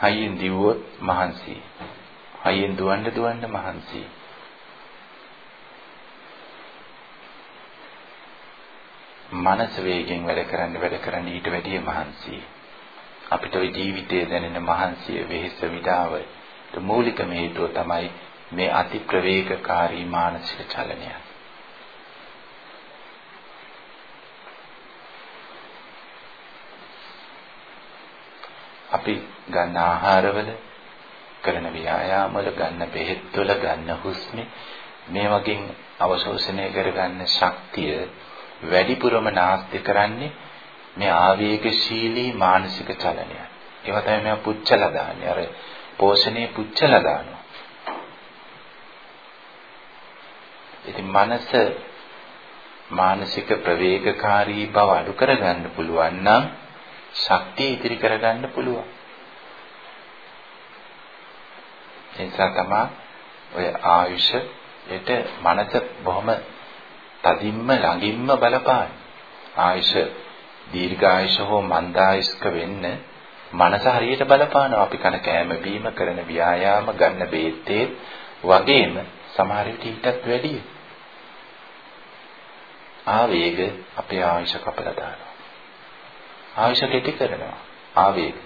හයියෙන් දිවුවොත් මහන්සි. හයියෙන් දුවන්න දුවන්න මහන්සි. මනස වේගෙන් වැඩ කරන්න වැඩ කරන්න ඊට වැඩිය මහන්සි. අපිට ওই ජීවිතයේ දැනෙන මහන්සිය වෙහෙස විඩාව මූලිකම හේතුව තමයි මේ අති ප්‍රවේගකාරී මානසික චලනය. අපි ගන්න ආහාරවල කරන ව්‍යායාමවල ගන්න බෙහෙත්වල ගන්න හුස්මේ මේ වගේ අවශෝෂණය කරගන්න ශක්තිය වැඩිපුරම නාස්ති කරන්නේ මේ ආවේගශීලී මානසික චලනය. ඒවා තමයි මම පුච්චලා දාන්නේ. අර පෝෂණේ පුච්චලා දානවා. ඉතින් මනස මානසික ප්‍රවේගකාරී බව අඩු කරගන්න පුළුවන් නම් ශක්තිය ඉදිරි කරගන්න පුළුවන්. ඒ නිසා තමයි ඔය ආයුෂයට මනස බොහොම තදින්ම ළඟින්ම බලපාන. ආයුෂ දීර්ඝායුෂ හෝ මන්දායුෂ්ක වෙන්න මනස හරියට බලපානවා. අපි කන කෑම බීම කරන ව්‍යායාම ගන්න බේත්තේ වගේම සමහර විට ඊටත් වැඩිය. ආවේග අපේ ආයුෂ කපලා දානවා. ආයුෂ කෙටි කරනවා. ආවේග.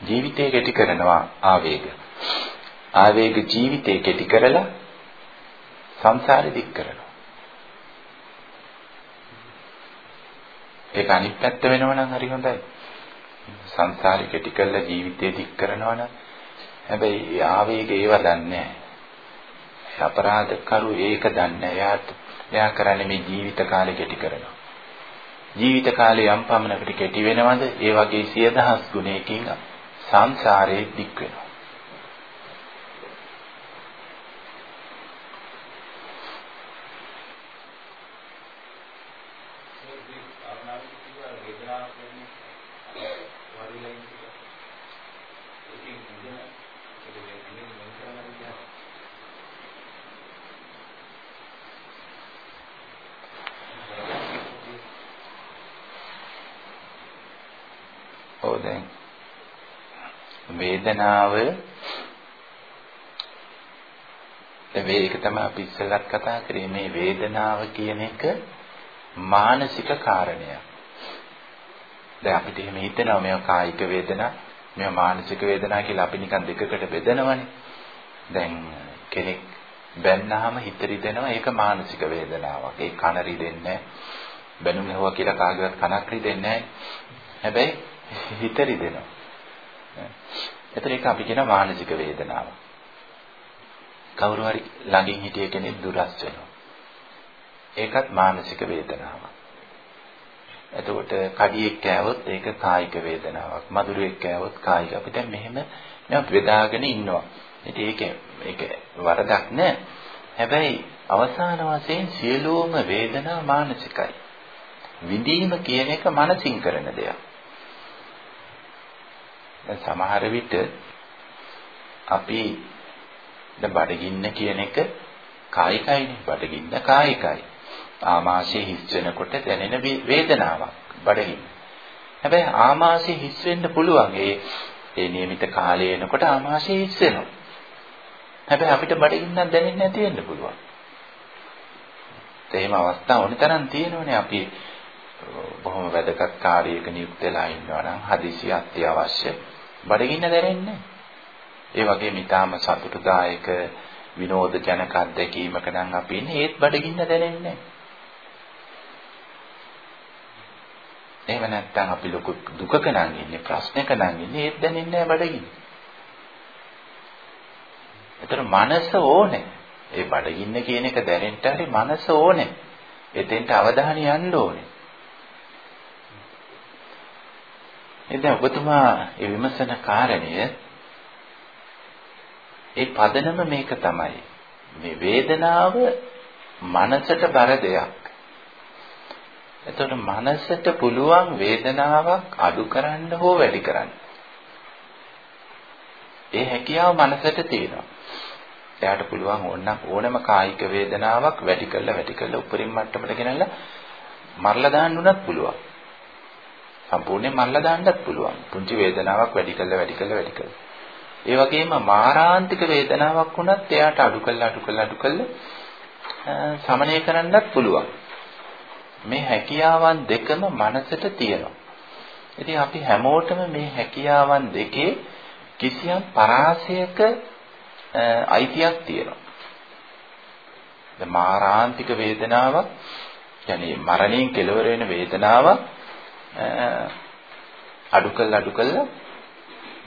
ජීවිතය කෙටි කරනවා ආවේග. ආවේග ජීවිතය කෙටි කරලා සංසාරෙ දික් කරනවා. ඒක අනිත් පැත්ත වෙනව නම් හරි හොඳයි. සංසාරෙ කෙටි කරලා ජීවිතය දික් කරනවා නම් හැබැයි ආවේග ඒව දන්නේ නැහැ. අපරාධ කරු ඒක දන්නේ නැහැ. එයාට එයා කරන්නේ මේ ජීවිත කාලය කෙටි කරනවා. ජීවිත කාලය යම් පමණකට කෙටි වෙනවද? ඒ වගේ සිය දහස් ගුණයකින් සංසාරේ දික් වෙනවා. වේදනාව ඒක තමයි අපි ඉස්සෙල්ලත් කතා කරේ මේ වේදනාව කියන එක මානසික කාරණයක්. දැන් අපිට එහෙම හිතෙනවා මේවා කායික වේදනා, මේවා මානසික වේදනා කියලා අපි නිකන් දෙකකට බෙදනවනේ. දැන් කෙනෙක් බැන්නාම හිත රිදෙනවා ඒක මානසික වේදනාවක්. ඒ කන රිදෙන්නේ බැනුම් ඇහුවා කියලා කාගේවත් කනක් රිදෙන්නේ හැබැයි හිත රිදෙනවා. එතන ඒක අපි කියන මානසික වේදනාව. කවුරු හරි ළඟින් හිටිය කෙනෙක් දුරස් වෙනවා. ඒකත් මානසික වේදනාවක්. එතකොට කඩියෙක් කෑවොත් ඒක කායික වේදනාවක්. මధుරයෙක් කෑවොත් කායික. අපි දැන් මෙහෙම මම බෙදාගෙන ඉන්නවා. ඉතින් ඒක ඒක වරදක් නෑ. හැබැයි අවසාන වශයෙන් සියලුම වේදනා මානසිකයි. විඳීම කියන එක මනසින් කරන දෙයක්. දැන් සමහර විට අපි දැන් බඩගින්න කියන එක කායිකයිනේ බඩගින්න කායිකයි ආමාශය හිස් වෙනකොට දැනෙන වේදනාවක් බඩගින්න හැබැයි ආමාශය හිස් වෙන්න පුළුවන් ඒ ඒ નિયમિત කාලය එනකොට ආමාශය හිස් වෙනවා හැබැයි අපිට බඩගින්නක් දැනෙන්නේ නැති වෙන්න පුළුවන් එහෙම අවස්ථා ඕනතරම් තියෙනවනේ අපි බොහොම වැදගත් කාර්යයක නියුක්ත වෙලා ඉන්නවා නම් හදිසි අත්‍යවශ්‍ය බඩගින්න දැනෙන්නේ ඒ වගේම ඊටාම සතුටුදායක විනෝද ජනක අත්දැකීමක නම් අපි ඉන්නේ ඒත් බඩගින්න දැනෙන්නේ එහෙම නැත්නම් අපි ලොකු දුකක නම් ඉන්නේ ප්‍රශ්නයක නම් ඉන්නේ ඒත් දැනෙන්නේ නැහැ බඩගින්න. ඒතර මනස ඕනේ. ඒ බඩගින්න කියන එක දැනෙන්න හරි මනස ඕනේ. එතෙන්ට අවධානය යන්න ඕනේ. එතෙන් ඔබතුමා ඒ විමසන කාරණය ඒ පදනම මේක තමයි. මේ වේදනාව මනසට බර දෙයක්. එතකොට මනසට පුළුවන් වේදනාවක් අඩු කරන්න හෝ වැඩි කරන්න. ඒ හැකියාව මනසට තියෙනවා. එයාට පුළුවන් ඕනනම් ඕනම කායික වේදනාවක් වැඩි කරලා වැඩි කරලා උපරිම මට්ටමට ගෙනල්ලා මරලා දාන්න උනත් පුළුවන්. සම්පූර්ණයෙන් මල්ලා දාන්නත් පුළුවන්. පුංචි වේදනාවක් වැඩි කළා වැඩි කළා වැඩි කළා. ඒ වගේම මාරාන්තික වේදනාවක් වුණත් එයාට අඩු කළා අඩු කළා අඩු කළා සමනය කරන්නත් පුළුවන්. මේ හැකියාවන් දෙකම මනසට තියෙනවා. ඉතින් අපි හැමෝටම මේ හැකියාවන් දෙකේ කිසියම් පරාසයක අයිතියක් තියෙනවා. ද මාරාන්තික වේදනාවක් يعني මරණයෙන් කෙලවර වෙන වේදනාවක් අඩු කළා අඩු කළා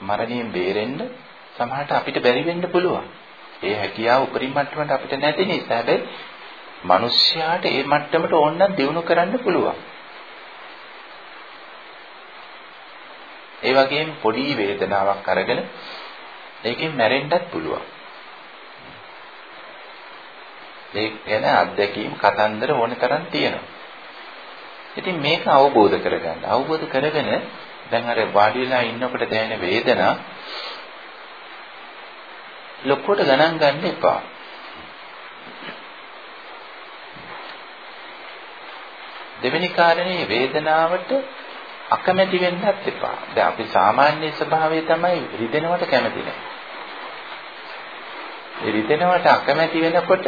මරණයෙන් බේරෙන්න සමහරට අපිට බැරි වෙන්න පුළුවන්. ඒ හැකියාව උපරිම මට්ටමට අපිට නැති නිසා හැබැයි මිනිස්යාට ඒ මට්ටමට ඕනනම් දිනු කරන්න පුළුවන්. ඒ වගේම පොඩි වේදනාවක් අරගෙන ඒකෙන් මැරෙන්නත් පුළුවන්. ඒ ගැන අත්දැකීම් කතන්දර ඕන තරම් තියෙනවා. ඉතින් මේක අවබෝධ කරගන්න. අවබෝධ කරගෙන දැන් අර වාඩි වෙලා ඉන්නකොට දැනෙන වේදනා ලොකුවට ගණන් ගන්න එපා. දෙවෙනි කාරණේ වේදනාවට අකමැති වෙන්නත් එපා. දැන් අපි සාමාන්‍ය ස්වභාවය තමයි රිදෙනවට කැමති නැහැ. ඒ රිදෙනවට අකමැති වෙනකොට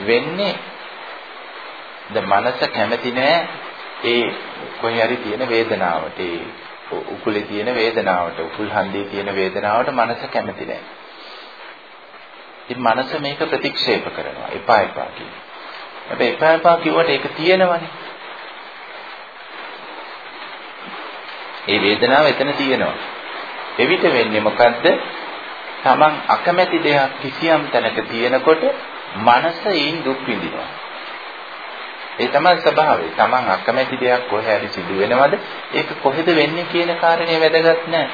වෙන්නේ ද මනස කැමති නෑ ඒ කොහේ හරි තියෙන වේදනාවට ඒ උකුලේ තියෙන වේදනාවට උකුල් හන්දියේ තියෙන වේදනාවට මනස කැමති නෑ. ඉතින් මනස මේක ප්‍රතික්ෂේප කරනවා එපා එපා කියනවා. හැබැයි එපා එපා කිව්වට ඒක තියෙනවනේ. ඒ වේදනාව එතන තියෙනවා. එවිට වෙන්නේ මොකද්ද? Taman අකමැති දෙයක් කිසියම් තැනක තියෙනකොට මනස ඊන් දුක් විඳිනවා. ඒ තමයි ස්වභාවය. Taman අකමැති දෙයක් කොහේ හරි සිදු වෙනවද? ඒක කොහෙද වෙන්නේ කියන කාරණේ වැදගත් නැහැ.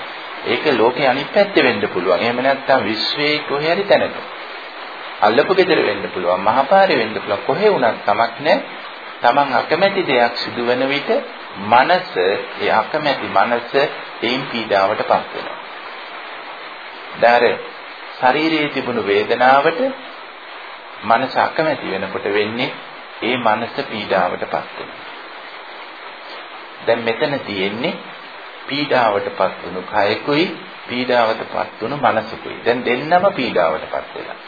ඒක ලෝකේ අනිත් පැත්තේ වෙන්න පුළුවන්. එහෙම නැත්නම් විශ්වයේ කොහේ හරි තැනක. අල්ලපු ගෙදර වෙන්න පුළුවන්. මහපාරේ වෙන්න පුළුවන්. කොහේ වුණත් කමක් නැහැ. Taman අකමැති දෙයක් සිදු වෙන විට මනස, ඒ අකමැති මනස ඒන් පීඩාවටපත් වෙනවා. දැන් ශරීරයේ තිබුණු වේදනාවට මනස අකමැති වෙනකොට වෙන්නේ ඒ මනස පීඩාවටපත් වෙනවා. දැන් මෙතන තියෙන්නේ පීඩාවටපත් වුණු කයකුයි පීඩාවටපත් වුණු මනසකුයි. දැන් දෙන්නම පීඩාවටපත් වෙලා.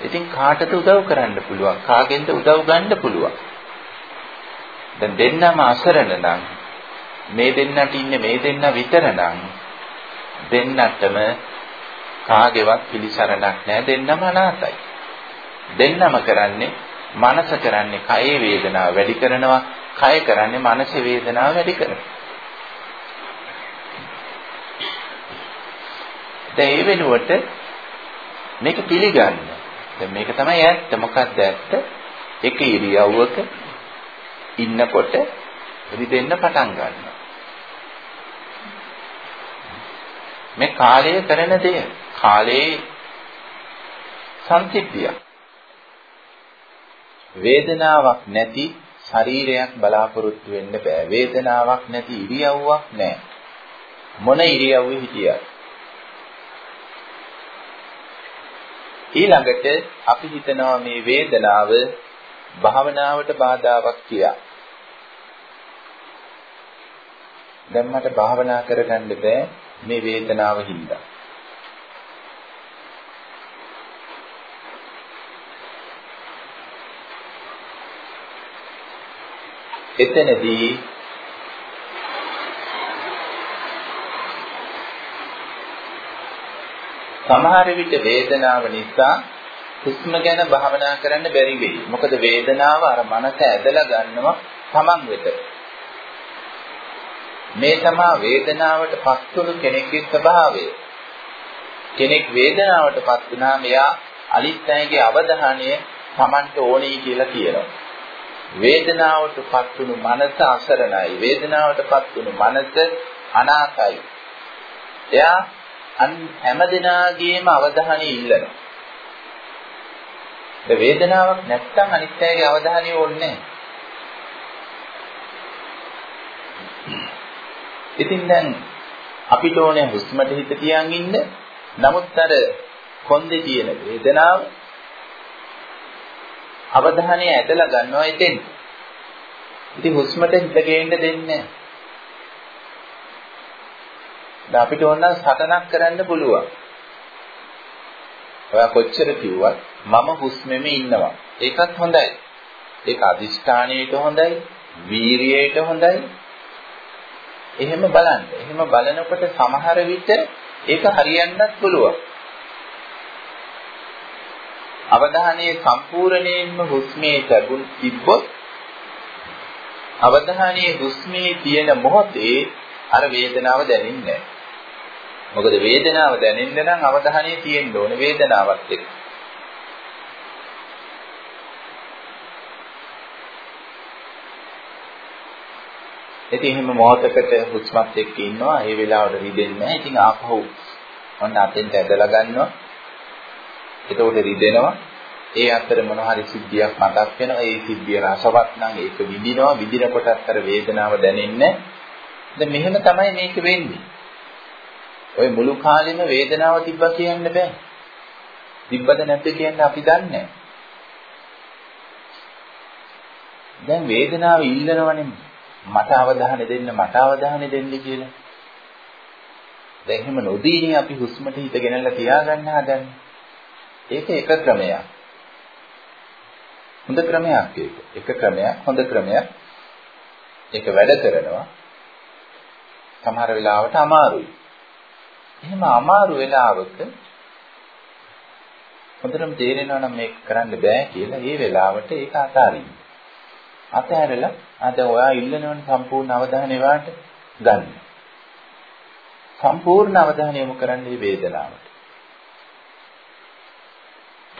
ඉතින් කාටද උදව් කරන්න පුළුවන්? කාගෙන්ද උදව් ගන්න පුළුවන්? දැන් දෙන්නම අසරණ නම් මේ දෙන්නට ඉන්නේ මේ දෙන්න විතර නම් දෙන්නටම කාගේවත් පිළිසරණක් නැහැ දෙන්නම අනාතයි. දෙන්නම කරන්නේ මනස කරන්නේ කයේ වේදනාව වැඩි කරනවා කය කරන්නේ මනසේ වේදනාව වැඩි කරනවා. දැන් ඒ වෙනුවට මේක පිළිගන්න. දැන් මේක තමයි ඇත්ත. මොකක්ද ඇත්ත? එක ඉරියව්වක ඉන්නකොට රිදෙන්න පටන් ගන්නවා. මේ කාලය කරන දෙය. කාලේ සංසිද්ධියක්. වේදනාවක් නැති ශරීරයක් බලාපොරොත්තු වෙන්න බෑ. වේදනාවක් නැති ඉරියව්වක් නැහැ. මොන ඉරියව්වෙ හිටියත්. ඊළඟට අපි හිතනවා මේ වේදනාව භාවනාවට බාධාවක් කියලා. දැන් මට භාවනා කරගන්න බෑ මේ වේදනාව හින්දා. එතනදී සමහර විට වේදනාව නිසා හුස්ම ගැන භාවනා කරන්න බැරි වෙයි. මොකද වේදනාව අර මනස ඇදලා ගන්නවා තමන් වෙත. මේ තමා වේදනාවට පත්වුණු කෙනෙක්ගේ ස්වභාවය. කෙනෙක් වේදනාවට පත් වුණාම එයා අනිත් අයගේ අවධානය තමන්ට ඕනේ කියලා කියනවා. වේදනාවටපත් වුණු මනස අසරණයි. වේදනාවටපත් වුණු මනස අනාථයි එයා හැම දිනාගේම අවධානය ඉල්ලනවා. ඒ වේදනාවක් නැත්තම් අනිත්‍යයේ අවධානය ඕනේ ඉතින් දැන් අපිට ඕනේ හුස්මට හිත තියන් ඉන්න. නමුත් අර කොන්දේ තියෙන වේදනාව අවධානය ඇදලා ගන්නවා එතෙන්. ඉතින් හුස්මට හිත ගේන්න දෙන්නේ නැහැ. අපිට ඕන සටනක් කරන්න පුළුවන්. ඔයා කොච්චර කිව්වත් මම හුස්මෙම ඉන්නවා. ඒකත් හොඳයි. ඒක අදිෂ්ඨානයට හොඳයි, වීරියට හොඳයි. එහෙම බලන්න. එහෙම බලනකොට සමහර විට ඒක හරියන්නත් පුළුවන්. අවධානයේ සම්පූර්ණයෙන්ම හුස්මේ තබුන් තිබ්බොත් අවධානයේ හුස්මේ තියෙන මොහොතේ අර වේදනාව දැනෙන්නේ මොකද වේදනාව දැනෙන්න නම් අවධානය තියෙන්න ඕනේ වේදනාවත් එක්ක. ඉතින් එහෙම මොහොතකට හුස්මත් එක්ක ඉන්නවා ඒ වෙලාවට රිදෙන්නේ නැහැ. ඉතින් ආපහු ඔන්න අතෙන්ට ඇදලා ගන්නවා. එතකොට රිදෙනවා. ඒ අතර මොන හරි සිද්ධියක් මතක් වෙනවා. ඒ සිද්ධිය රසවත් නම් ඒක විඳිනවා. විඳිනකොටත් අර වේදනාව දැනෙන්නේ. දැන් මෙහෙම තමයි මේක වෙන්නේ. ඔය මුළු කාලෙම වේදනාව තිබ්බා කියන්න බෑ. තිබ්බද නැද්ද කියන්න අපි දන්නේ දැන් වේදනාව ඉල්ලනවනේ මට අවධානය දෙන්න මට අවධානය දෙන්න කියලා. දැන් එහෙම නොදීනේ අපි හුස්මට හිත ගෙනල්ලා තියාගන්න හදන්නේ. ඒක එක ක්‍රමයක්. හොඳ ක්‍රමයක් ඒක. එක ක්‍රමයක් හොඳ ක්‍රමයක්. ඒක වැඩ කරනවා. සමහර වෙලාවට අමාරුයි. එහෙම අමාරු වෙලාවක හොඳටම තේරෙනවා නම් මේක කරන්න බෑ කියලා ඒ වෙලාවට ඒක අතාරින්න. අතහැරලා අද ඔයා ඉල්ලනවනේ සම්පූර්ණ අවධානය වාට ගන්න. සම්පූර්ණ අවධානය යොමු කරන්න මේ වේදනාවට.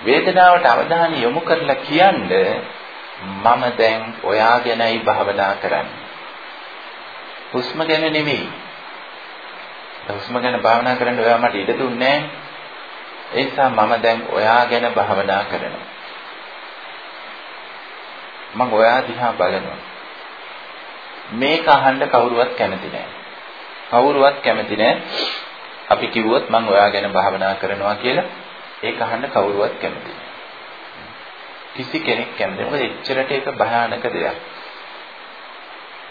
වේදනාවට අවධානය යොමු කරලා කියන්නේ මම දැන් ඔයා ගැනයි භාවනා කරන්නේ. හුස්ම ගැන නෙමෙයි. හුස්ම ගැන භාවනා කරන්න ඔයා මට ඉඩ දුන්නේ නැහැ. ඒ නිසා මම දැන් ඔයා ගැන භාවනා කරනවා. මම ඔයා දිහා බලනවා. මේක අහන්න කවුරුවත් කැමති නැහැ. කවුරුවත් කැමති නැහැ. අපි කිව්වොත් මම ඔයා ගැන භාවනා කරනවා කියලා ඒක අහන්න කවුරුවත් කැමති නැහැ. කිසි කෙනෙක් කැමති නැහැ. මොකද එච්චරට ඒක භයානක දෙයක්.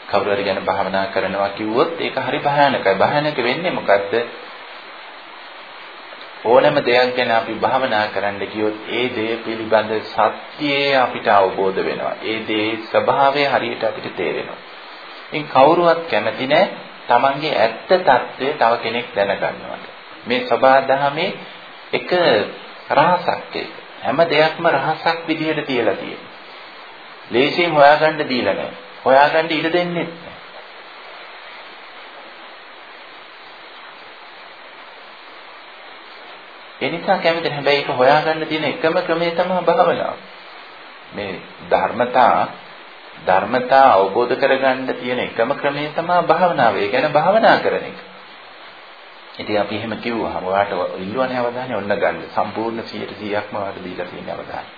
කවුරු හරි ගැන භාවනා කරනවා කිව්වොත් ඒක හරි භයානකයි. භයානක වෙන්නේ මොකද්ද? ඕනෑම දෙයක් ගැන අපි භාවනා කරන්න ගියොත් ඒ දේ පිළිබඳ සත්‍යය අපිට අවබෝධ වෙනවා. ඒ දේ ස්වභාවය හරියට අපිට තේරෙනවා. ඉතින් කවුරුවත් කැමති නැහැ Tamange ඇත්ත తත්වය තව කෙනෙක් දැනගන්නවට. මේ සබාධමේ එක රහසක් ඒක. හැම දෙයක්ම රහසක් විදිහට තියලා තියෙනවා. ලේසියෙන් හොයාගන්න දීලා නැහැ. හොයාගන්න ඉඩ දෙන්නේ නැහැ. ඒ නිසා කැමති හැබැයි ඒක හොයාගන්න තියෙන එකම ක්‍රමය තමයි භාවනාව. මේ ධර්මතා ධර්මතා අවබෝධ කරගන්න තියෙන එකම ක්‍රමය තමයි භාවනාව. ඒ කියන්නේ භාවනා කරන එක. ඉතින් අපි එහෙම කිව්වහම ඔයාට ඉල්ලුවනේ අවධානය ඔන්න ගන්න. සම්පූර්ණ 100%ක්ම ඔයාට දීලා තියෙන අවධානය.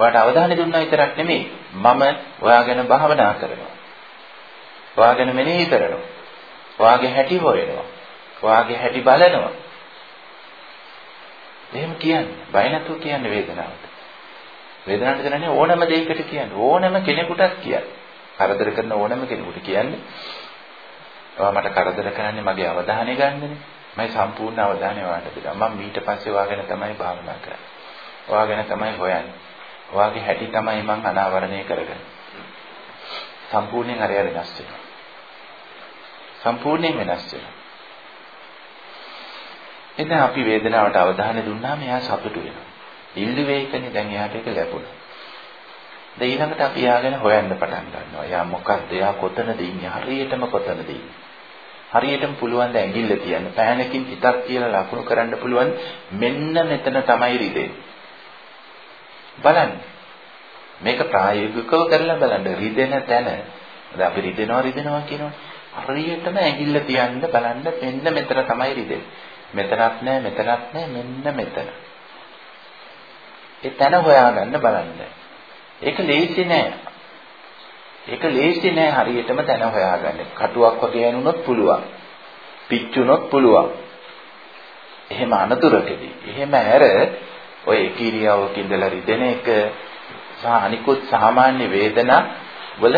ඔයාට අවධානය දුන්නා විතරක් නෙමෙයි මම ඔයා ගැන භාවනා කරනවා. ඔයා ගැන මෙනෙහි කරනවා. ඔයාගේ හැටි හොයනවා. ඔයාගේ හැටි බලනවා. එහෙම කියන්නේ. බය නැතුව කියන්නේ වේදනාවට. වේදනාවට කියන්නේ ඕනම දෙයකට කියන්නේ. ඕනම කෙනෙකුටත් කියන්නේ. කරදර කරන ඕනම කෙනෙකුට කියන්නේ. ඔයා මට කරදර කරන්නේ මගේ අවධානය ගන්නනේ. මම සම්පූර්ණ අවධානය ඔයාලට දෙනවා. මම ඊට පස්සේ ඔයාගෙන තමයි භාවනා කරන්නේ. ඔයාගෙන තමයි හොයන්නේ. ඔයාගේ හැටි තමයි මම අනාවරණය කරගන්නේ. සම්පූර්ණයෙන් හරි හරි වෙනස් වෙනවා. සම්පූර්ණයෙන් වෙනස් වෙනවා. එතන අපි වේදනාවට අවධානය දුන්නාම එයා සතුටු වෙනවා. ඉල්ලුවේ එකනේ දැන් එයාට ඒක ලැබුණා. දැන් ඊළඟට අපි යාගෙන හොයන්න පටන් ගන්නවා. එයා මොකක්ද? එයා කොතනද ඉන්නේ? හරියටම කොතනද ඉන්නේ? හරියටම පුළුවන් ද ඇඟිල්ල තියන්න. පෑනකින් හිතක් කියලා ලකුණු කරන්න පුළුවන්. මෙන්න මෙතන තමයි රිදෙන්නේ. බලන්න. මේක ප්‍රායෝගිකව කරලා බලන්න. රිදෙන තැන. දැන් අපි රිදෙනවා රිදෙනවා කියනවා. හරියටම ඇඟිල්ල තියන්න බලන්න මෙන්න මෙතන තමයි රිදෙන්නේ. මෙතනක් නෑ මෙතනක් නෑ මෙන්න මෙතන. ඒ තැන හොයාගන්න බලන්න. ඒක ලේසි නෑ. ඒක ලේසි නෑ හරියටම තැන හොයාගන්න. කටුවක් වගේ ඇනුනොත් පුළුවන්. පිච්චුනොත් පුළුවන්. එහෙම අනතුරකදී. එහෙම ඇර ඔය කිරියාවක ඉඳලා රිදෙන එක සහ අනිකුත් සාමාන්‍ය වේදනා වල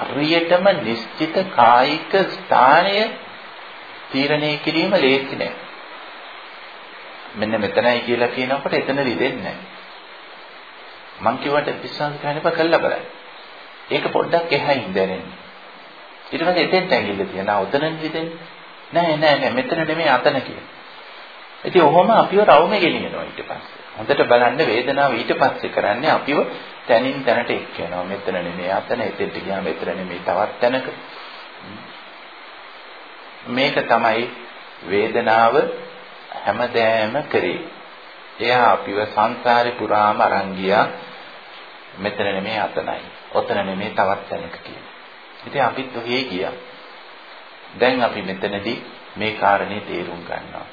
හරියටම නිශ්චිත කායික ස්ථානය තීරණය කිරීම ලේසි නෑ. මෙන්න මෙතනයි කියලා කියනකොට එතන රිදෙන්නේ නැහැ. මං කිව්වට විශ්වාස කරන්න එපා කළා බලන්න. ඒක පොඩ්ඩක් එහයින් දැනෙන්නේ. ඊට පස්සේ එතෙන්ට ඇඟිල්ල තියනවා. උතනින් රිදෙන්නේ. නෑ නෑ නෑ මෙතන නෙමෙයි අතන කියලා. ඉතින් ඔහොම අපිව රවුමේ ගෙනියනවා ඊට පස්සේ. හොඳට බලන්න වේදනාව ඊට පස්සේ කරන්නේ අපිව තනින් තැනට එක්කනවා. මෙතන නෙමෙයි අතන එතෙන්ට ගියාම මෙතන නෙමෙයි තවත් තැනක. මේක තමයි වේදනාව හැමදෑම කරේ. එයා අපිව සංසාරේ පුරාම අරන් ගියා. මෙතන නෙමෙයි අතනයි. ඔතන නෙමෙයි තවත් තැනක කියලා. ඉතින් අපිත් ඔහේ ගියා. දැන් අපි මෙතනදී මේ කාරණේ තේරුම් ගන්නවා.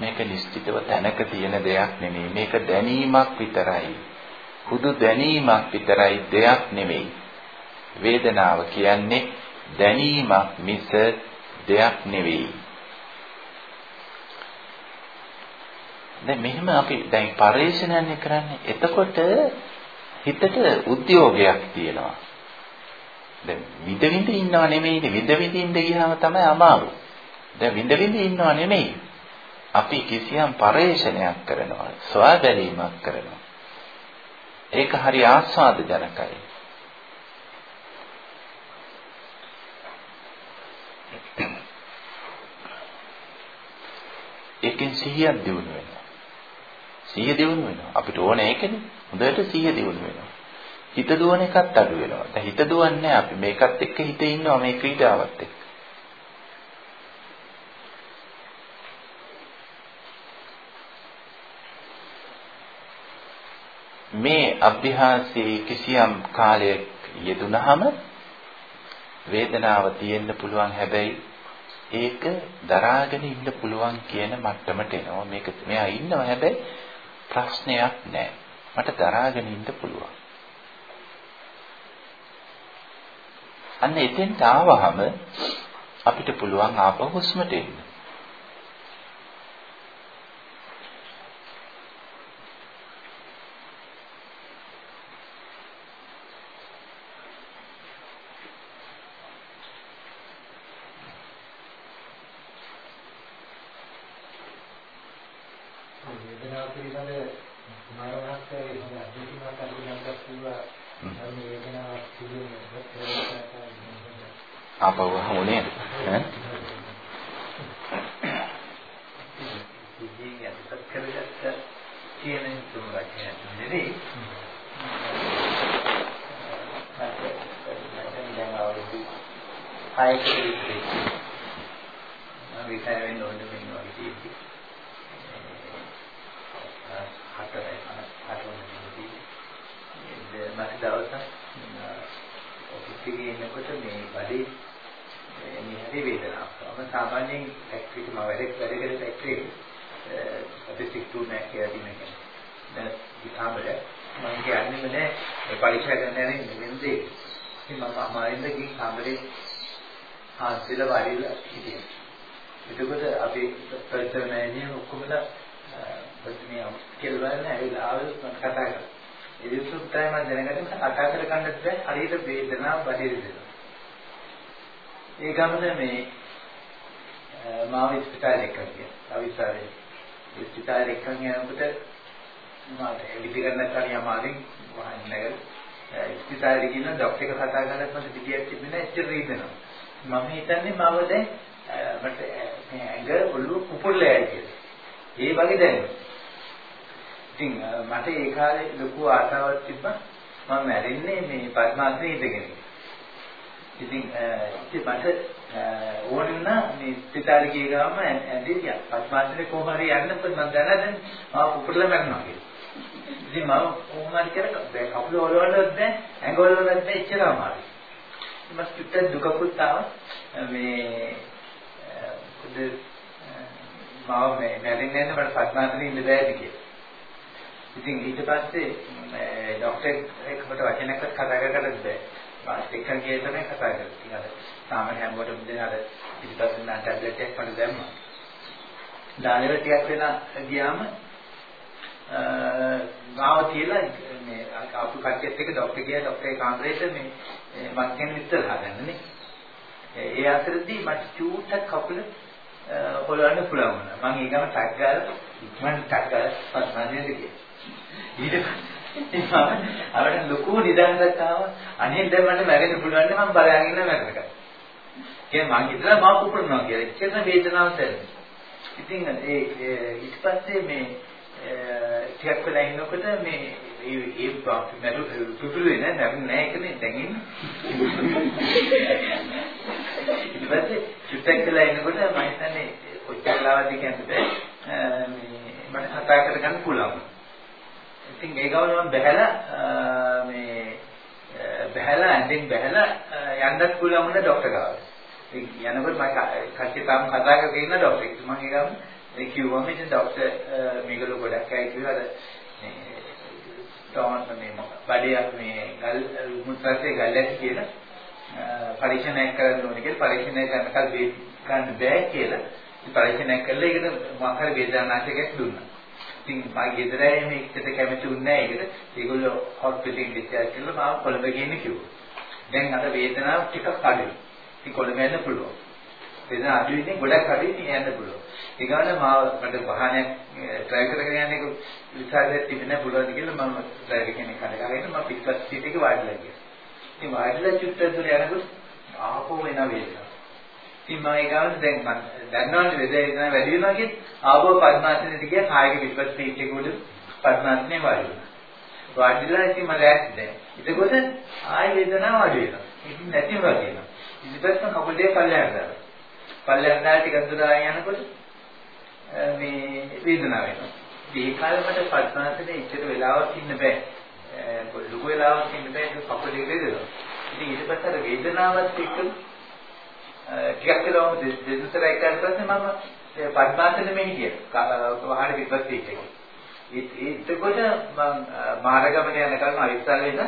මේක නිශ්චිතව තැනක තියෙන දෙයක් නෙමෙයි. මේක දැනීමක් විතරයි. හුදු දැනීමක් විතරයි දෙයක් නෙමෙයි. වේදනාව කියන්නේ දැනීමක් මිස දෙයක් නෙවෙයි. දැන් මෙහෙම අපි දැන් පරිශ්‍රණයන්නේ කරන්නේ. එතකොට හිතට උද්‍යෝගයක් තියෙනවා. දැන් විඳ විඳ ඉන්නව නෙමෙයිනේ විඳ විඳ ඉඳ ගියාම තමයි අමාරු. දැන් විඳ විඳ ඉන්නව නෙමෙයි. අපි කිසියම් පරිශ්‍රණයක් කරනවා, ස්වබැලීමක් කරනවා. ඒක හරි ආස්වාද ජනකයි. ඒකෙන් සිහියක් දිනු වෙනවා. සිහිය දිනු වෙනවා. අපිට ඕන ඒකනේ. හොඳට සිහිය දිනු වෙනවා. හිත දුවන එකත් අඩු වෙනවා. දැන් හිත දුවන්නේ අපි මේකත් එක්ක හිතේ ඉන්නවා මේ ක්‍රීඩාවත් එක්ක. මේ අභ්‍යාසයේ කිසියම් කාලයක් යෙදුනහම වේදනාව තියෙන්න පුළුවන් හැබැයි ඒක දරාගෙන ඉන්න පුළුවන් කියන මට්ටමට එනවා මේක මෙයා ඉන්නවා හැබැයි ප්‍රශ්නයක් නැහැ මට දරාගෙන ඉන්න පුළුවන්. අන්න එතෙන්ට ආවහම අපිට පුළුවන් ආපහු හුස්මට එන්න ආපහු අහමු නේද ඈ කියන තුනක් නෙවෙයි දැන් අවුරුදු 6ක විතර මම රිටයර් වෙන්න ඕනේ වෙන්න වගේ තියෙද්දි හතරයි හතරයි මට දවසක් ඔෆිස් එකේ ඉන්නකොට මේ බඩේ මේ හැටි වේදනාවක්. මම සාමාන්‍යයෙන් ෆැක්ටරි එක මම වැඩ වැඩ කරන ෆැක්ටරි අපි සික්ටු නැක් කියලා දින කෙනෙක්. දැන් ඉතාලම මම කියන්නේ නෑ පරීක්ෂා කරන්න යන්නේ නෙමෙයි. ඉතින් මම අමාරින්ද ගිහින් කාමරේ ආසිල වඩිලා හිටියා. එතකොට අපි ප්‍රොෆෙසර් මෑණිය ඔක්කොමලා මේ කෙල්ලවන්නේ ඇවිල්ලා ආවල් කතා කරා. ඒ විසුත් තමයි මම දැනගත්තේ කතා කර ගන්නත් බැහැ හරියට වේදනාව බඩේ දෙනවා. ඒ ගමන මේ මාව ස්පිතාලේ එක්කන් ගියා. අවිසාරේ. ස්පිතාලේ එක්කන් යනකොට මාට එවිද ගන්න කලිය අමාරුයි වහන්න නැගලා ස්පිතාලේ ගිහින් ડોක්ටර් එක කතා කරනත් මට පිටියක් තිබුණේ එච්චර රීදෙනවා. මම හිතන්නේ මාව දැන් මට මේ ඇඟ ඔළුව කුපුල්ලයි කියලා. ඒ වගේ දැනෙනවා. ඉතින් මට ඒ කාලේ ලොකු ආසාවක් තිබ්බා මම මැරෙන්නේ මේ පద్මාසනේ ඉඳගෙන. ඉතින් ඉතින් මට ඕනෙ වුණා මේ ස්පිතාලේ ගිය ගාම ඇඳිලා පස්මාසනේ කොහොම හරි යන්න පස්සේ මම දැනගෙන මම කුපුරලා මැරෙනවා කියලා. ඉතින් මම කොහොම හරි කරලා දැන් කකුල වලවලවත් දැන් ඇඟ වලවලවත් දැන් එච්චර අමාරුයි. මම චුට්ටක් දුකකුත් ආවා මේ කුද මාව මේ මැරෙන්නේ නැහැ මට පස්මාසනේ ඉන්න බෑද කියලා. ඉතින් ඊට පස්සේ ડોක්ටර් එක්කට වචනයක්වත් කතා කරගන්න බෑ. මාත් එක්කන් ගියේ තමයි කතා කරන්නේ. අර සාමාන්‍ය හැමෝටම දෙන අර පිටිපස්සෙන් නා ටැබ්ලට් එකක් මට දැම්මා. දානෙව ටිකක් වෙලා ගියාම ගාව තියලා මේ අපු කට්ටියත් එක්ක ડોක්ටර් ගියා ડોක්ටර් කාන්දරේට මේ මං කියන විස්තර හදන්නනේ. ඒ අතරදී මට චූටක් කකුල පොළවන්න පුළුවන් වුණා. මම ඒ ගම ටක් ගාලා ඉක්මනට ටක් ගාලා පස්සෙන් යන්න ගියා. ඊට පස්සේ අපිට ලොකු නිදහසක් ආවා. අනේ දැන් මට මැරෙන්න පුළුවන් නේ මම බලයන් ඉන්න මැරෙන්නක. කියන්නේ මං හිතලා මා කුපුරනවා කියලා. එච්චර වේදනාවක් දැනෙනවා. ඉතින් ඒ ඊට පස්සේ මේ ටිකක් වෙලා ඉන්නකොට මේ ඒ ඒ මරු සුසුලේ නෑ නැරෙන්නේ නෑ ඒකනේ දැන් ඉන්නේ. ඊට පස්සේ චුට්ටක් වෙලා ඉන්නකොට මම හිතන්නේ කොච්චර ලාවද කියන්නේ මේ මට කතා කරගන්න පුළුවන්. ඉතින් ඒ ගමන මම බහැලා මේ බහැලා ඇඳෙන් බහැලා යන්නත් පුළුවන් වුණා ડોක්ටර් ගාවට. ඉතින් යනකොට මම කච්චි තාම කතා කරගෙන ඉන්න ડોක්ටර් එක්ක මම ඒ ගමන ඒ කිව්වම ඉතින් ડોක්ටර් මේගොල්ලෝ ගොඩක් අය කිව්වා අර තවන්න මේ බඩේ මේ ගල් මුත්‍රාසේ ගල් ඇති කියලා පරීක්ෂණයක් කරන්න ඕනේ කියලා පරීක්ෂණය කරනකල් බේත් ගන්න බෑ කියලා පරීක්ෂණයක් කළා ඒකට මම හරි වේදනානාශකයක් දුන්නා. ඉතින් මගේ ගෙදර ඇයි මේකට කැමති වුණේ නැහැ ඒකට. ඒගොල්ලෝ හොස්පිටල් ඩිස්චාර්ජ් කළා මාව කොළඹ ගෙන්න කිව්වා. දැන් අර වේදනාව ටිකක් අඩුයි. ඉතින් කොළඹ යන්න පුළුවන්. වේදනාව අඩුයි ඉතින් ගොඩක් අඩුයි ඉතින් යන්න පුළුවන්. ඒ ගාන මාව මට වාහනයක් ඩ්‍රයිව් කරගෙන යන්නේ විසාරයක් තිබෙන්න පුළුවන්ද කියලා මම ඩ්‍රයිවර් කෙනෙක් අරගෙන මම පිටපත් සීට් එකේ වාඩිලා ගියා. ඉතින් වාඩිලා චුට්ටක් දුර යනකොට ආපහු එන වේදනාව. ඉතින් මම ඒ ගානට දැන් මම දන්නවනේ වෙදේ තමයි වැඩි වෙනවා කිත් ආවෝ පර්මාසනෙට ගියා කායික විපත් සීට් එක උඩ පර්මාසනේ වාඩි වෙනවා වාඩිලා ඉතින් මම රැත් දැන්. එතකොට ආයි වේදනාව වැඩි වෙනවා. ඉතින් නැතිව කියනවා. ඉතිපස්ස කකුල් දෙක පල්ලෙහාට දාලා? පල්ලෙහාට දාලා ටිකක් දුරලා යනකොට මේ වේදනාව එනවා. ඒ කාලෙකට පර්මාසනේ ඉච්චර වෙලාවක් ඉන්න බෑ. ලොකු වෙලාවක් ඉන්න බෑ ඒක කකුල් දෙක දෙදෙනවා ඉතින් ඊට පස්සේ අර වේදනාවත් එක්ක ටිකක් වෙලා මම දෙදුසර එකකට පස්සේ මම පද්මාසන මෙහි ගියා. වහාර පිටපත් සීට් එකේ. එතකොට මම මාර්ගමන යනකම් අවිස්සල් වෙන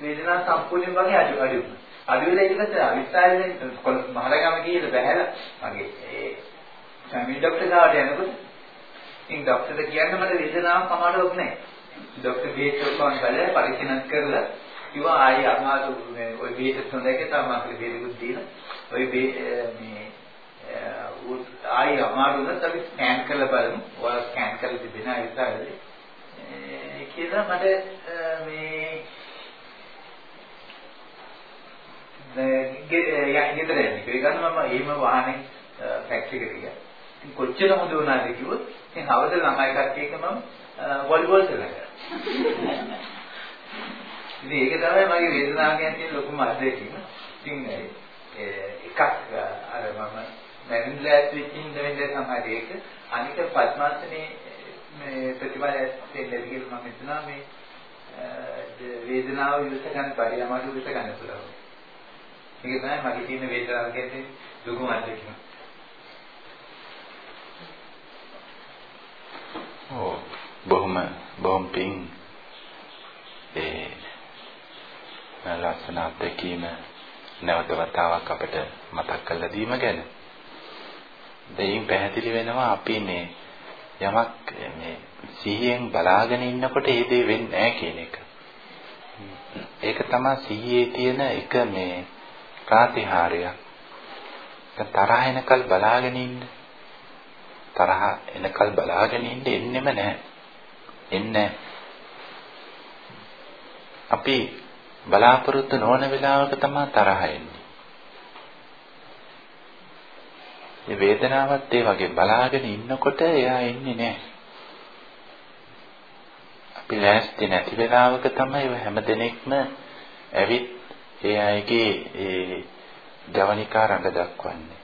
වේදනාව සම්පූර්ණයෙන් වගේ අඩු අඩු වුණා. අඩු වෙලා ඊට පස්සේ අවිස්සල් මාර්ගම ගියේ බැහැලා මගේ ඒ ෆැමිලි ડોක්ටර් ගාවට යනකොට ඉතින් ડોක්ටර්ට කියන්න මට වේදනාවක් කමාඩක් නැහැ. ડોක්ටර් ගේට් ඔක්කොම බලලා පරීක්ෂණ කරලා කිව්වා ආයි අමාරු මේ ওই බේත් හොඳයි කියලා තමයි බේරුත් දීලා ওই මේ ආයි අමාරු නම් අපි ස්කෑන් කරලා බලමු. ඔයාලා ස්කෑන් කරලා තිබෙන ඉස්සරහදී ඒ කියලා මට මේ දැන් ගෙදර යන්නේ. ඒක ගන්න මම එහෙම වාහනේ ෆැක්ටරි එකට ගියා. ඉතින් කොච්චර හොඳ වුණාද කිව්වොත් ඉතින් හවද ළමයි කට්ටිය එක මම වොලිබෝල් කරනවා. ඉතින් ඒක තමයි මගේ වේදනාව ගැන තියෙන ලොකුම අත්දැකීම. ඉතින් එකක් අර මම මැරින්ලාත් වෙච්චින් දෙවෙන්ද තමයි ඒක. අනික පద్මාසනේ මේ ප්‍රතිඵලයක් දෙන්නේ කියලා මම හිතනවා මේ වේදනාව විශ්ස ගන්න පරියමාරු විශ්ස ගන්න පුළුවන්. ඒක තමයි මගේ තියෙන වේදනාව කියන්නේ දුකම අත්දැකීම. ඔව් බොහොම බොහොම පිං ඒ ලස්සන අත්දැකීම නැවත වතාවක් අපිට මතක් කරලා දීම ගැන. දෙයින් පැහැදිලි වෙනවා අපි මේ යමක් මේ සිහියෙන් බලාගෙන ඉන්නකොට ඒ දේ වෙන්නේ නැහැ කියන එක. ඒක තමයි සිහියේ තියෙන එක මේ ප්‍රාතිහාර්යයක්. තරහ එනකල් බලාගෙන ඉන්න. තරහ එනකල් බලාගෙන ඉන්න එන්නෙම නැහැ. එන්නේ අපි බලාපොරොත්තු නොවන වෙලාවක තමයි තරහ එන්නේ. මේ වේදනාවත් ඒ වගේ බලාගෙන ඉන්නකොට එයා එන්නේ නැහැ. අපි ලෑස්ති නැති වෙලාවක තමයි ඔය හැම දිනෙකම ඇවිත් ඒ අයගේ ඒ ජවනිකා රඟ දක්වන්නේ.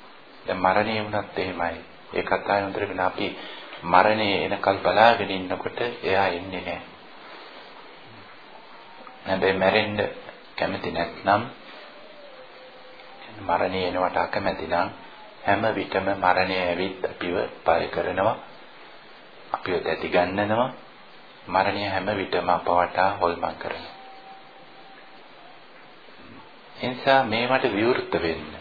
දැන් මරණය වුණත් එහෙමයි. ඒ කතාවේ හොඳට අපි මරණය එනකල් බලාගෙන ඉන්නකොට එයා එන්නේ නැහැ. හැබැයි මැරෙන්න කැමති නැත්නම් මරණය එනවට අකමැති නම් හැම විටම මරණය ඇවිත් අපිව පය කරනවා. අපිව දැටි ගන්නනවා. මරණය හැම විටම අප වටා හොල්මන් කරනවා. එනිසා මේවට විවෘත වෙන්න.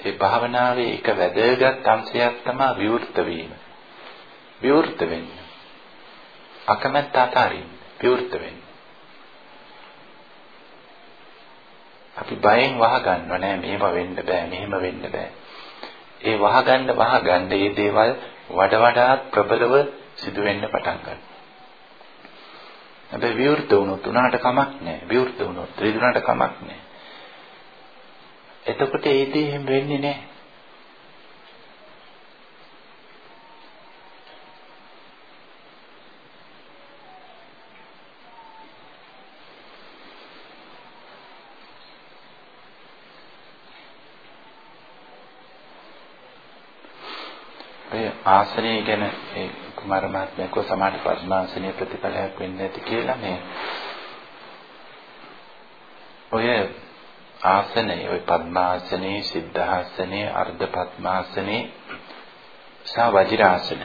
ඒ භාවනාවේ එක වැදගත් අංශයක් තමයි විවෘත වීම. විවෘත වෙන්න. අකමැත්ත අතාරින්න. විවෘත වෙන්න. අපි බයෙන් වහ ගන්නව නෑ මේව වෙන්න බෑ මෙහෙම වෙන්න බෑ. ඒ වහගන්න වහගන්න මේ දේවල් වඩ වඩාත් ප්‍රබලව සිදු වෙන්න පටන් ගන්නවා. හැබැයි විවෘත වුණොත් උනාට කමක් නෑ. විවෘත වුණොත් ත්‍රිදුණාට කමක් නෑ. එතකොට ඒ දේ එහෙම වෙන්නේ නැහැ. ශාසනය ගැන ඒ කුමාර මහත්මයා කිව්ව සමාජ පර්ණාසනීය ප්‍රතිඵලයක් වෙන්නේ නැති කියලා මේ ඔය ආසනේ ඔය පద్මාසනේ සිද්ධාසනේ අර්ධ පద్මාසනේ සහ වජිරාසන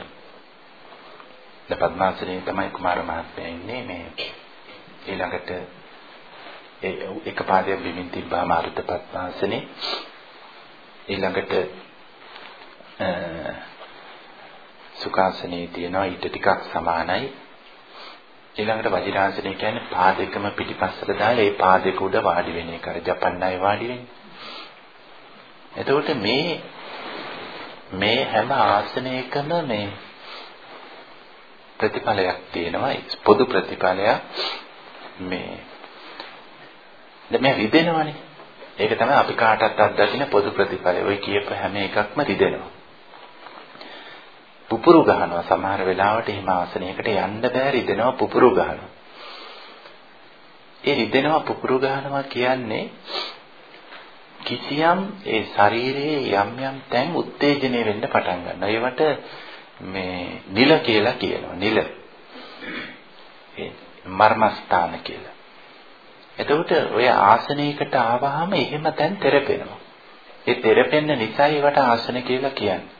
ද පద్මාසනේ තමයි කුමාර මහත්මයා ඉන්නේ මේ ඊළඟට ඒ එක පාදයක් බිමින් තිබ්බාම අර්ධ පద్මාසනේ ඊළඟට සුඛාසනේ තියෙනවා ඊට ටිකක් සමානයි ඊළඟට වජිරාසනය කියන්නේ පාදයකම පිටිපස්සට දාලා ඒ පාදයක උඩ වාඩි වෙන එක. අර ජපන් අය වාඩි වෙන්නේ. එතකොට මේ මේ හැම ආසනයකම මේ ප්‍රතිඵලයක් තියෙනවා. පොදු ප්‍රතිඵලයක් මේ දැන් මේ රිදෙනවනේ. ඒක තමයි අපි කාටත් අත්දකින්න පොදු ප්‍රතිඵලය. ওই කියප හැම එකක්ම රිදෙනවා. පුපුරු ගහනවා සමහර වෙලාවට එහෙම ආසනයකට යන්න බෑ රිදෙනවා පුපුරු ගහනවා. ඒ රිදෙනවා පුපුරු ගහනවා කියන්නේ කිසියම් ඒ ශරීරයේ යම් යම් තැන් උත්තේජනය වෙන්න පටන් ගන්නවා. ඒවට මේ නිල කියලා කියනවා. නිල. මර්මස්ථාන කියලා. එතකොට ඔය ආසනයකට ආවහම එහෙම තැන් තෙරපෙනවා. ඒ තෙරපෙන්න නිසා ඒවට ආසන කියලා කියන්නේ.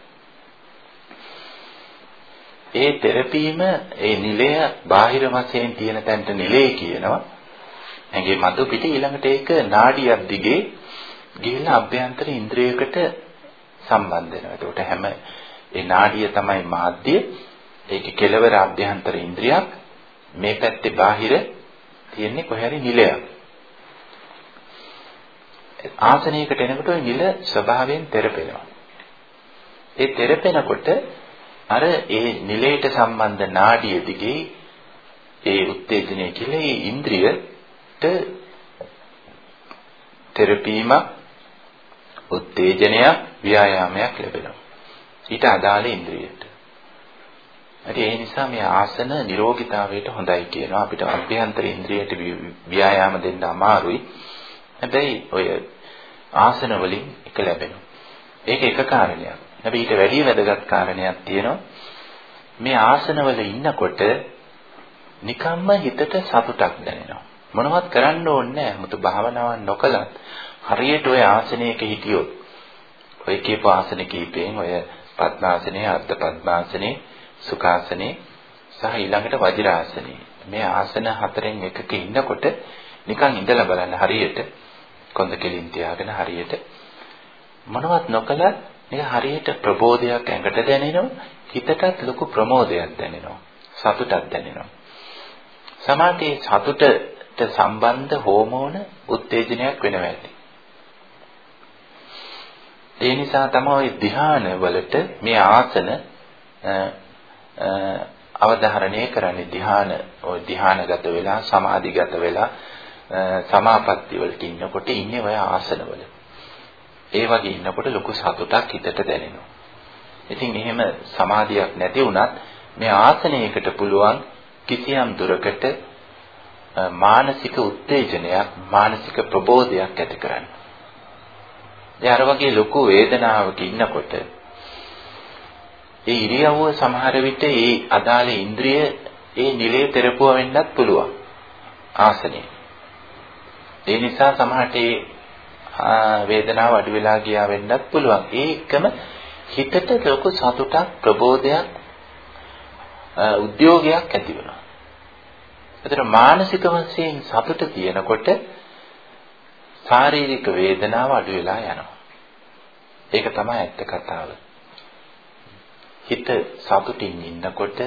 ඒ තෙරපීම ඒ නිලය බාහිර වශයෙන් තියෙන තැනට නිලය කියනවා. ඇඟේ මතු පිට ඊළඟට ඒක නාඩියක් දිගේ ගිහිල්ලා අභ්‍යන්තර ඉන්ද්‍රියකට සම්බන්ධ වෙනවා. එතකොට හැම ඒ නාඩිය තමයි මාධ්‍ය. ඒකේ කෙලවර අභ්‍යන්තර ඉන්ද්‍රියක්. මේ පැත්තේ බාහිර තියෙන්නේ කොහේ හරි නිලයක්. ආසනයකට එනකොට ওই නිල ස්වභාවයෙන් තෙරපෙනවා. ඒ තෙරපෙනකොට අර ඒ නිලයට සම්බන්ධ නාඩිය දිගේ ඒ උත්තේජනය කියලා ඒ ඉන්ද්‍රියට තෙරපීම උත්තේජනයක් ව්‍යායාමයක් ලැබෙනවා. ඊට අදාළ ඉන්ද්‍රියට. හරි ඒ නිසා මේ ආසන නිරෝගීතාවයට හොඳයි කියනවා. අපිට අභ්‍යන්තර ඉන්ද්‍රියට ව්‍යායාම දෙන්න අමාරුයි. හැබැයි ඔය ආසන වලින් එක ලැබෙනවා. ඒක එක කාරණයක්. හැබැයි ඊට වැඩිය වැදගත් කාරණයක් තියෙනවා. මේ ආසනවල ඉන්නකොට නිකම්ම හිතට සතුටක් දැනෙනවා. මොනවත් කරන්න ඕනේ නැහැ. මුතු භාවනාවක් නොකලත් හරියට ওই ආසනයක හිටියොත් ඔය කියපු ආසන කීපයෙන් ඔය පద్මාසනේ, අර්ධ පద్මාසනේ, සුඛාසනේ සහ ඊළඟට වජිරාසනේ. මේ ආසන හතරෙන් එකක ඉන්නකොට නිකන් ඉඳලා බලන්න හරියට කොන්ද කෙලින් තියාගෙන හරියට මොනවත් නොකලත් මේක හරියට ප්‍රබෝධයක් ඇඟට දැනෙනවා හිතටත් ලොකු ප්‍රමෝදයක් දැනෙනවා සතුටක් දැනෙනවා. සමාධියේ සතුටට සම්බන්ධ හෝමෝන උත්තේජනයක් වෙනවා ඇති. ඒ නිසා තමයි ධ්‍යාන වලට මේ ආසන අවධාරණය කරන්නේ. ධ්‍යාන ඔය ධ්‍යානගත වෙලා සමාධිගත වෙලා සමාපatti වලට ඉන්නකොට ඉන්නේ ඔය ආසනවල. ඒ වගේ ඉන්නකොට ලොකු සතුටක් හිතට දැනෙනවා. ඉතින් එහෙම සමාධියක් නැති වුණත් මේ ආසනයකට පුළුවන් කිසියම් දුරකට මානසික උත්තේජනයක් මානසික ප්‍රබෝධයක් ඇති කරන්න. ඒ අර වගේ ලොකු වේදනාවක ඉන්නකොට ඒ ඉරියව්ව සමහර විට ඒ අදාළ ඉන්ද්‍රිය ඒ නිලයේ තෙරපුව වෙන්නත් පුළුවන් ආසනයේ. ඒ නිසා සමහරට ඒ වේදනාව අඩු වෙලා ගියා වෙන්නත් පුළුවන්. ඒ එකම හිතට ලොකු සතුටක් ප්‍රබෝධයක් උද්‍යෝගයක් ඇති වෙනවා. ඒතර මානසික වශයෙන් සතුට තියෙනකොට ශාරීරික වේදනාව අඩු වෙලා යනවා. ඒක තමයි ඇත්ත කතාව. හිත සතුටින් ඉන්නකොට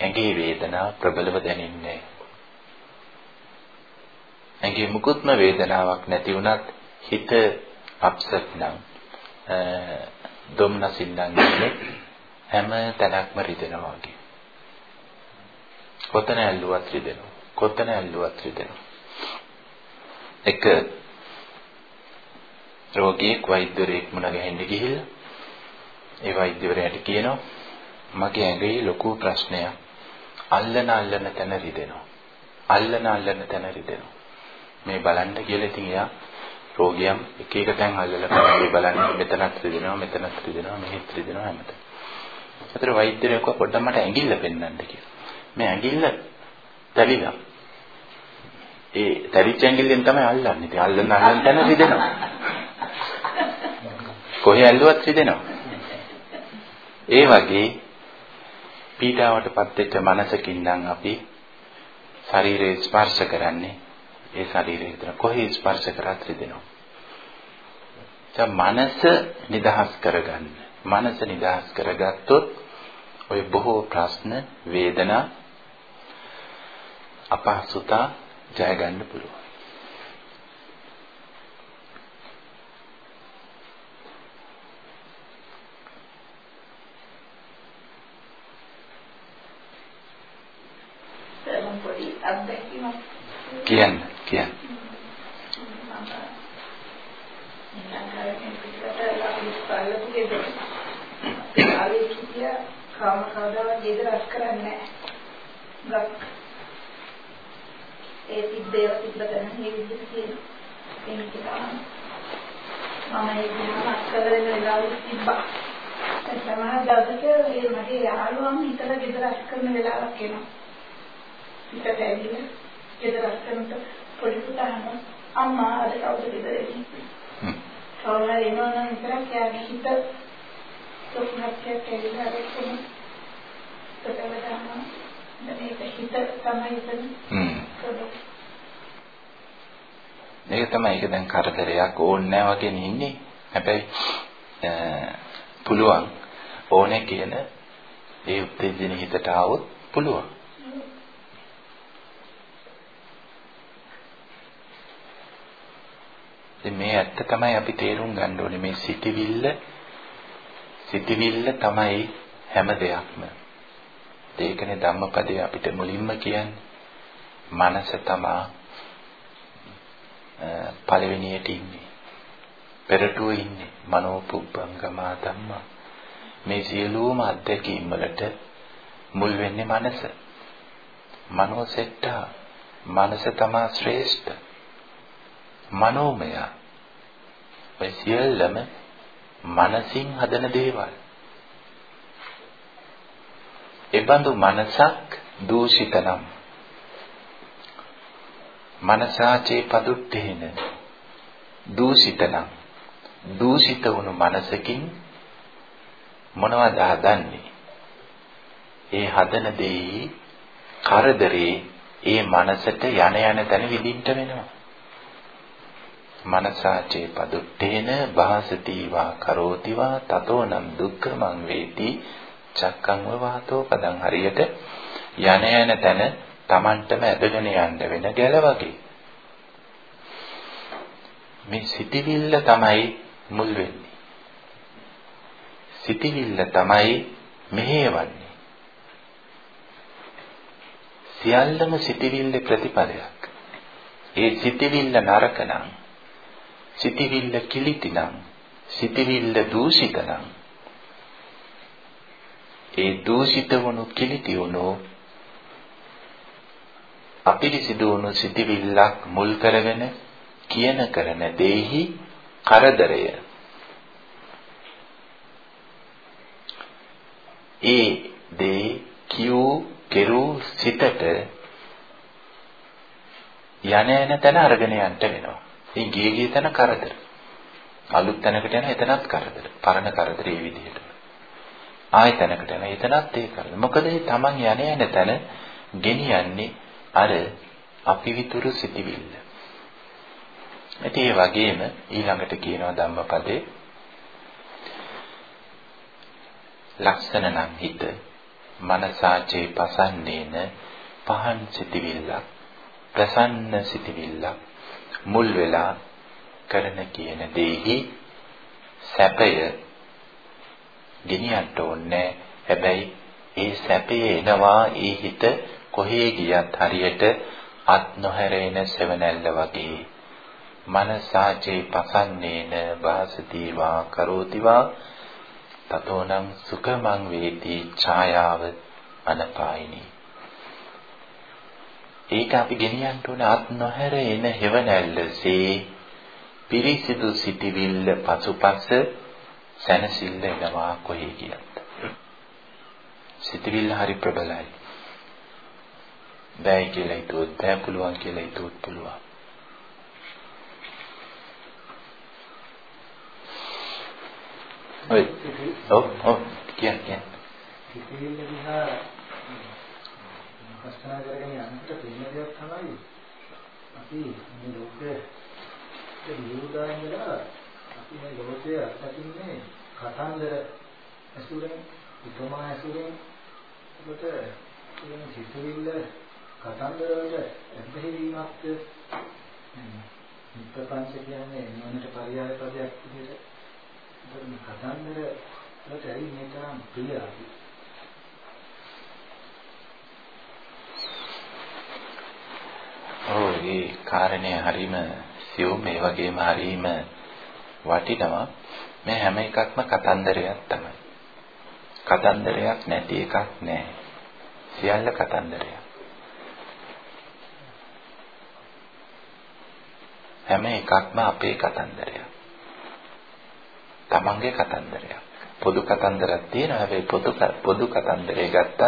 ඇඟේ වේදනාව ප්‍රබලව දැනෙන්නේ ඇඟේ මුකුත්ම වේදනාවක් නැති වුණත් හිත අප්සෙට් නම් දුම්නසින් නම් හැම තැනක්ම රිදෙනවා වගේ. කොතන ඇල්ලුවත් රිදෙනවා. කොතන ඇල්ලුවත් රිදෙනවා. එක රෝගියෙක් වෛද්‍යවරයෙක් මුණ ගැහෙන්න ගිහිල්ලා ඒ වෛද්‍යවරයාට කියනවා මගේ ඇඟේ ලොකු ප්‍රශ්නයක්. අල්ලන අල්ලන තැන රිදෙනවා. අල්ලන අල්ලන තැන රිදෙනවා. මේ බලන්න කියලා ඉතින් එයා රෝගියම් එක එක තැන් අල්ලලා කරේ බලන්න මෙතනත් රිදෙනවා මෙතනත් රිදෙනවා මෙහෙත් රිදෙනවා හැමතැන. අතර වෛද්‍යරයෙක් පොඩ්ඩක් මට ඇඟිල්ල පෙන්වන්න කියලා. මේ ඇඟිල්ල තැලිලා. ඒ තැලිච්ච ඇඟිල්ලෙන් තමයි අල්ලන්නේ. ඉතින් අල්ලන අල්ලන තැන රිදෙනවා. කොහේ ඇල්ලුවත් රිදෙනවා. ඒ වගේ පීඩාවටපත් වෙච්ච මනසකින් නම් අපි ශරීරය ස්පර්ශ කරන්නේ ඒ ශරීරය විතර කොහේ ස්පර්ශ කරත් රිදෙනවා. දැන් මනස නිදහස් කරගන්න. මනස නිදහස් කරගත්තොත් ඔය බොහෝ ප්‍රශ්න වේදනා අපහසුතා ජය ගන්න පුළුවන්. කියන්න කියන්න. කාම කවදාවත් ගෙදර අස් කරන්නේ නැහැ. ඒ තිබ්බේව තිබ්බ තැන මේ විදිහට තියෙනවා. ඒක තමයි. මම ඒ විදිහට අස් කරගෙන වෙලාවෙ තිබ්බා. සමහර දවසක මේ මගේ යාළුවන් හිතලා ගෙදර අස් කරන වෙලාවක් එනවා. හිතට ඇවිල්ලා ගෙදර අස්සනට පොඩි පුතාම අම්මා අද කවුද ගෙදර ඉන්නේ කවුරු හරි එනවා නම් විතරක් යාගේ හිත සොක්නක්යක් ඇවිල්ලා රෙක්කම තකවදාම මේක හිත තමයි හ්ම්. මේක තමයි ඒක දැන් කරදරයක් ඕනේ නැහැ වගේ ඉන්නේ හැබැයි පුළුවන් ඕනේ කියන ඒ උත්තේජන හිතට ආවොත් පුළුවන් ඉතින් මේ ඇත්ත තමයි අපි තේරුම් ගන්න ඕනේ මේ සිටිවිල්ල සිටිවිල්ල තමයි හැම දෙයක්ම. ඒකනේ ධම්මපදයේ අපිට මුලින්ම කියන්නේ. මනස තමා පළවෙනියට ඉන්නේ. පෙරටුව ඉන්නේ මනෝපුබ්බංගමා ධම්මා. මේ සියලුම අධ්‍යක්ීම් වලට මුල් වෙන්නේ මනස. මනෝසෙට්ටා මනස තමා ශ්‍රේෂ්ඨ. මනෝමය. ඔය සියල්ලම මනසින් හදන දේවල්. එබඳු මනසක් දූෂිත නම් මනසාචේ පදුට්ඨේන දූෂිත නම් දූෂිත වුණු මනසකින් මොනවද හදන්නේ? ඒ හදන දෙයි කරදරේ ඒ මනසට යන යන තැන විඳින්න වෙනවා. මනසාචේ පදුට්ඨේන වාසති වා කරෝති වා තතෝ නම් දුක්ඛමං වේති. චක්කං වාතෝ පදං හරියට යන යන තැන Tamanටම ඇදගෙන යන්න වෙන ගැල වගේ. මේ සිටිවිල්ල තමයි මුල් වෙන්නේ. සිටිවිල්ල තමයි මෙහෙවන්නේ සියල්ලම සිටිවිල්ල ප්‍රතිඵලයක්. ඒ සිටිවිල්ල නරක නම් සිටිවිල්ල කිලිටි නම් සිටිවිල්ල දූෂිත නම් ඒ දූෂිත වුණු කිලිටි වුණු අපිරිසිදු වුණු සිටිවිල්ලක් මුල් කරගෙන කියන කරන දෙෙහි කරදරය ඒ දේ කියූ කෙරූ සිතට යන යන තැන අරගෙන යන්න වෙනවා. ඒ ගිය ගිය තැන කරදර. අලුත් තැනකට යන එතනත් කරදර. පරණ කරදර ඒ විදිහට. ආය තැනකට යන එතනත් ඒ කරදර. මොකද මේ Taman යන යන තැන ගෙනියන්නේ අර අපිවිතුරු සිටිවිල්ල. ඉතින් ඒ වගේම ඊළඟට කියනවා ධම්මපදේ ලක්ෂණ නම් හිත මනසාචේ පසන්නේන පහන් සිටිවිල්ලක් ප්‍රසන්න සිටිවිල්ලක් මුල් වෙලා කරන කියන දෙෙහි සැපය ගෙනියන්න ඕනේ. හැබැයි ඒ සැපය එනවා ඒ හිත කොහේ ගියත් හරියට අත් නොහැරෙන සෙවණැල්ල වගේ. මනසාචේ පසන්නේන වාසතිවා කරෝතිවා. තතෝනම් සුඛමං වේති ඡායාව අනපායිනී. ඒක අපි ගෙනියන්න ඕනේ අත් නොහැර එන හෙවණැල්ලසේ පිරිසිදු සිටිවිල්ල පසුපස සැනසෙල්ල එනවා කොහේ කියත්. සිටිවිල්ල හරි ප්‍රබලයි. බෑ කියලා හිතුවොත් බෑ පුළුවන් කියලා හිතුවොත් පුළුවන්. ඔය ඔව් ඔව් කියන්න කියන්න. සිතිවිල්ල දිහා කස්තනා කරගෙන යන්නට තියෙන දෙයක් තමයි අපි මේ ලෝකයේ විරුද්ධා ඉඳලා අපි මේ ලෝකයේ අත්දකින්නේ කතන්දර ඇසුරෙන් උපමා ඇසුරෙන්. ඔබට කියන සිතිවිල්ල කතන්දර වලට ඇබ්බැහි වීමක්ද ප්‍රපංච කියන්නේ මොනට පරියාය පදයක් විදිහට. මේ කතන්දර වලට ඇයි මේ තරම් ප්‍රිය අපි. ඔව් ඒ කාරණේ හරීම සියුම් ඒ වගේම හරීම වටිනවා. මේ හැම එකක්ම කතන්දරයක් තමයි. කතන්දරයක් නැති එකක් නැහැ සියල්ල කතන්දරයක්. හැම එකක්ම අපේ කතන්දරයක්. තමන්ගේ කතන්දරයක්. පොදු කතන්දරයක් තියෙනවා. හැබැයි පොදු පොදු කතන්දරය ගත්තත්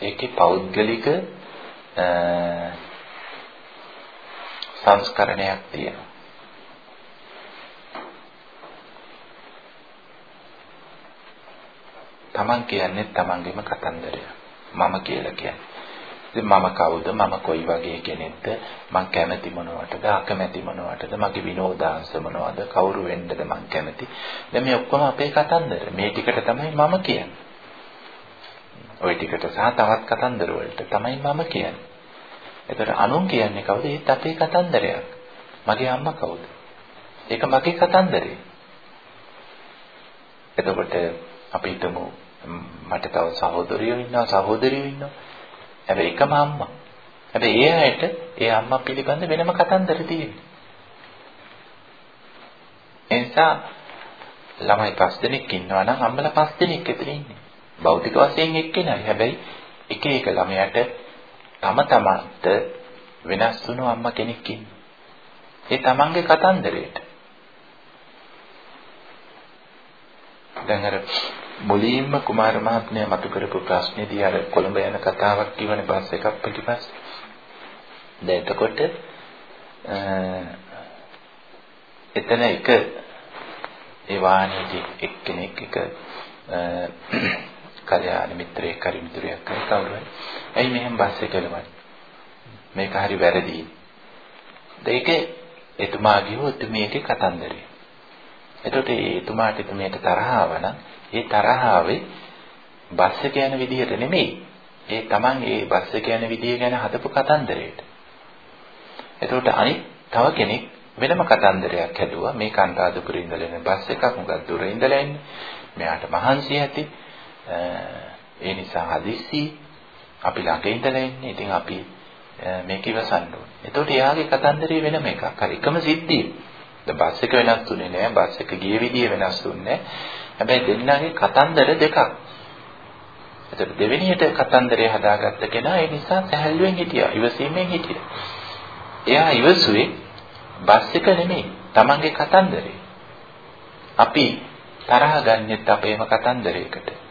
ඒකේ පෞද්ගලික සංස්කරණයක් තියෙනවා. Taman කියන්නේ Tamanගේම කතන්දරය. මම කියලා කියන්නේ. ඉතින් මම කවුද? මම කොයි වගේ කෙනෙක්ද? මං කැමති මොනවටද? අකමැති මොනවටද? මගේ විනෝදාංශ මොනවද? කවුරු වෙන්නද මං කැමති? දැන් මේ ඔක්කොම අපේ කතන්දර. මේ ටිකට තමයි මම කියන්නේ. ওই ටිකට සහ තවත් කතන්දර වලට තමයි මම කියන්නේ. එතකොට අනුන් කියන්නේ කවුද? ඒත් අපේ කතන්දරයක්. මගේ අම්මා කවුද? ඒක මගේ කතන්දරේ. එතකොට අපි හිතමු මට තව සහෝදරියෝ ඉන්නවා සහෝදරියෝ ඉන්නවා. හැබැයි එකම අම්මා. හැබැයි ඒ අයට ඒ අම්මා පිළිබඳ වෙනම කතන්දර තියෙනවා. ඒ නිසා ළමයි පස් දෙනෙක් ඉන්නවා නම් අම්මලා පස් දෙනෙක් එතන ඉන්නේ. භෞතික වශයෙන් එක්කෙනයි. හැබැයි එක එක ළමයාට තම තමන්ට වෙනස් වුණු අම්මා කෙනෙක් ඉන්නවා. ඒ තමන්ගේ කතන්දරේට. දැන් අර මුලින්ම කුමාර මහත්මයා මතු කරපු ප්‍රශ්නේදී අර කොළඹ යන කතාවක් කියවනේ බස් එකක් පිටිපස්සේ. දැන් එතකොට එතන එක ඒ වාහනේදී එක්කෙනෙක් එක කල්‍යාණ මිත්‍රයෙක් හරි මිතුරියක් හරි කවුරු හරි. ඇයි මෙහෙම බස් එක එලවන්නේ මේක හරි වැරදි. දෙයක එතුමා ගියොත් මේකේ කතන්දරය එතකොට ඒ එතුමාට එතුමියට තරහ ආවනම් ඒ තරහාවේ බස් එක යන විදිහට නෙමෙයි. ඒ Taman ඒ බස් එක යන විදිය ගැන හදපු කතන්දරයට එතකොට අනිත් තව කෙනෙක් වෙනම කතන්දරයක් හැදුවා. මේ කන්ටාදුපුරේ ඉඳලා එන බස් එකක් මොකක්ද දුර ඉඳලා එන්නේ මෙයාට මහන්සි ඇති. ඒ නිසා හදිස්සි අපි ළඟ ඉඳලා ඉන්නේ. ඉතින් අපි මේක ඉවසන්න ඕනේ. එතකොට එයාගේ කතන්දරේ වෙනම එකක්. හරි එකම සිද්ධිය. දැන් බස් එක වෙනස් තුනේ නෑ. බස් එක ගිය විදිය වෙනස් තුන්නේ හැබැයි දෙන්නගේ කතන්දර දෙකක්. එතකොට දෙවෙනියට කතන්දරය හදාගත්ත කෙනා ඒ නිසා සැහැල්ලුවෙන් හිටියා. ඉවසීමෙන් හිටියා. එයා ඉවසුවේ බස් එක නෙමෙයි. Tamange කතන්දරේ. අපි තරහ ගන්නෙත් අපේම කතන්දරයකට.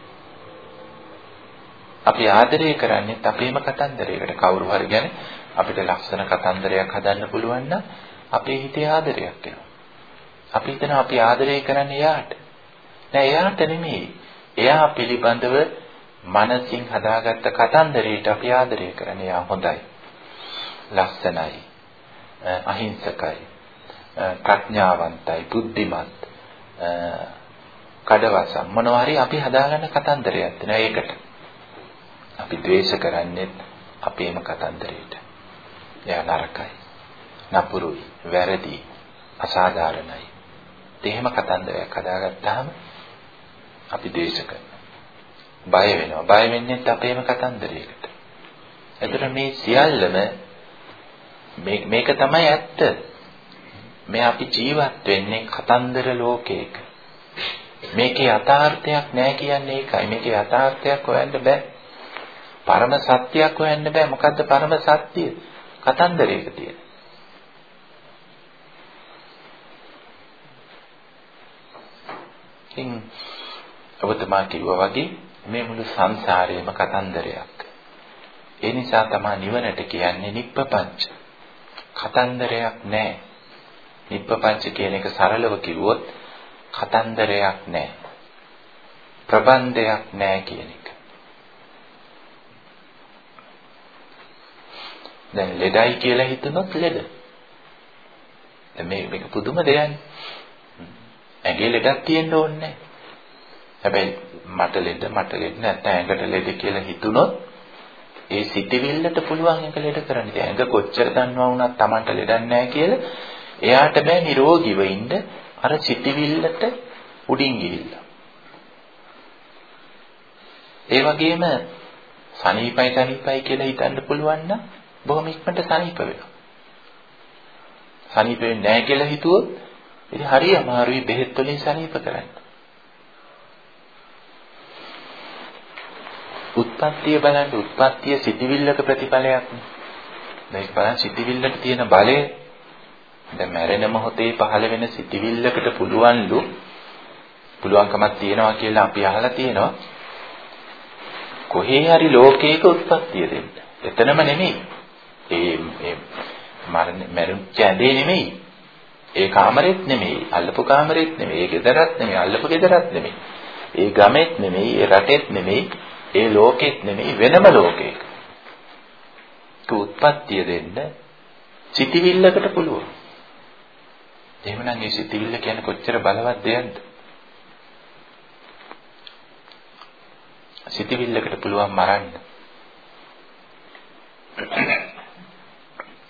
අපි ආදරය කරන්නේ අපේම කතන්දරයකට කවුරු හරි ගැන අපිට ලක්ෂණ කතන්දරයක් හදන්න පුළුවන් නම් අපේ හිතේ ආදරයක් එනවා. අපි හිතන අපි ආදරය කරන්නේ එයාට. නෑ එයාට නෙමෙයි. එයා පිළිබඳව මනසින් හදාගත්ත කතන්දරයට අපි ආදරය කරන්නේ. එයා හොඳයි. ලස්සනයි. අහිංසකයි. ප්‍රඥාවන්තයි, බුද්ධිමත්. කඩවසම් මොනවා හරි අපි හදාගන්න කතන්දරයක් තියෙනවා ඒකට. අපි ද්වේෂ කරන්නේ අපේම කතන්දරයට. එයා නරකයි. නපුරුයි, වැරදි, අසාධාරණයි. එහෙම කතන්දරයක් හදාගත්තාම අපි ද්වේෂ කරනවා. බය වෙනවා. බය වෙන්නේ අපේම කතන්දරයකට. එතකොට මේ සියල්ලම මේක තමයි ඇත්ත. මේ අපි ජීවත් වෙන්නේ කතන්දර ලෝකයක. මේකේ යථාර්ථයක් නැහැ කියන්නේ ඒකයි. මේකේ යථාර්ථයක් හොයන්න බෑ. පරම සත්‍යයක් හොයන්න බෑ. මොකද්ද පරම සත්‍ය? කතන්දරයක තියෙන. ඉතින් ඔබතුමා කිව්වා වගේ මේ මුළු සංසාරයේම කතන්දරයක්. ඒ නිසා තමයි නිවනට කියන්නේ නිප්පපංච. කතන්දරයක් නැහැ. නිප්පපංච කියන එක සරලව කිව්වොත් කතන්දරයක් නැහැ. ප්‍රබන්ධයක් නැහැ කියන එක. දැන් ලෙඩයි කියලා හිතනොත් ලෙඩ. දැන් මේ මේක පුදුම දෙයක්. ඇඟේ ලෙඩක් තියෙන්න ඕනේ හැබැයි මට ලෙඩ මට ලෙඩ නැත්නම් ඇඟට ලෙඩ කියලා හිතුනොත් ඒ සිටිවිල්ලට පුළුවන් එක ලෙඩ කරන්න. ඉතින් ඇඟ කොච්චර දන්නවා වුණත් Tamanට ලෙඩක් නැහැ කියලා එයාට බෑ නිරෝගීව ඉන්න අර සිටිවිල්ලට උඩින් ගිහිල්ලා. ඒ වගේම සනීපයි සනීපයි කියලා හිතන්න පුළුවන් නම් බොහොම ඉක්මනට සනීප වෙනවා. සනීප වෙන්නේ නැහැ කියලා හිතුවොත් ඉතින් හරි අමාරුයි බෙහෙත් වලින් සනීප කරන්න. උත්පත්තිය බලන්න උත්පත්තිය සිටිවිල්ලක ප්‍රතිඵලයක් නේ. මේක බලන්න සිටිවිල්ලට තියෙන බලය දැන් මැරෙන මොහොතේ පහළ වෙන සිටිවිල්ලකට පුළුවන්ලු පුළුවන්කමක් තියෙනවා කියලා අපි අහලා තියෙනවා කොහේ හරි ලෝකයක උත්පත්තිය දෙන්න. එතනම නෙමෙයි. ඒ ඒ මරණ මරුච්ච ඇඳේ නෙමෙයි. ඒ කාමරෙත් නෙමෙයි. අල්ලපු කාමරෙත් නෙමෙයි. ඒ ගෙදරත් නෙමෙයි. අල්ලපු ගෙදරත් නෙමෙයි. ඒ ගමෙත් නෙමෙයි. ඒ රටෙත් නෙමෙයි. ඒ ලෝකෙත් නෙමෙයි. වෙනම ලෝකයක. උත්පත්තිය දෙන්න සිටිවිල්ලකට පුළුවන්. එහෙමනම් මේ සිටිවිල්ල කියන්නේ කොච්චර බලවත් දෙයක්ද? සිටිවිල්ලකට පුළුවන් මරන්න.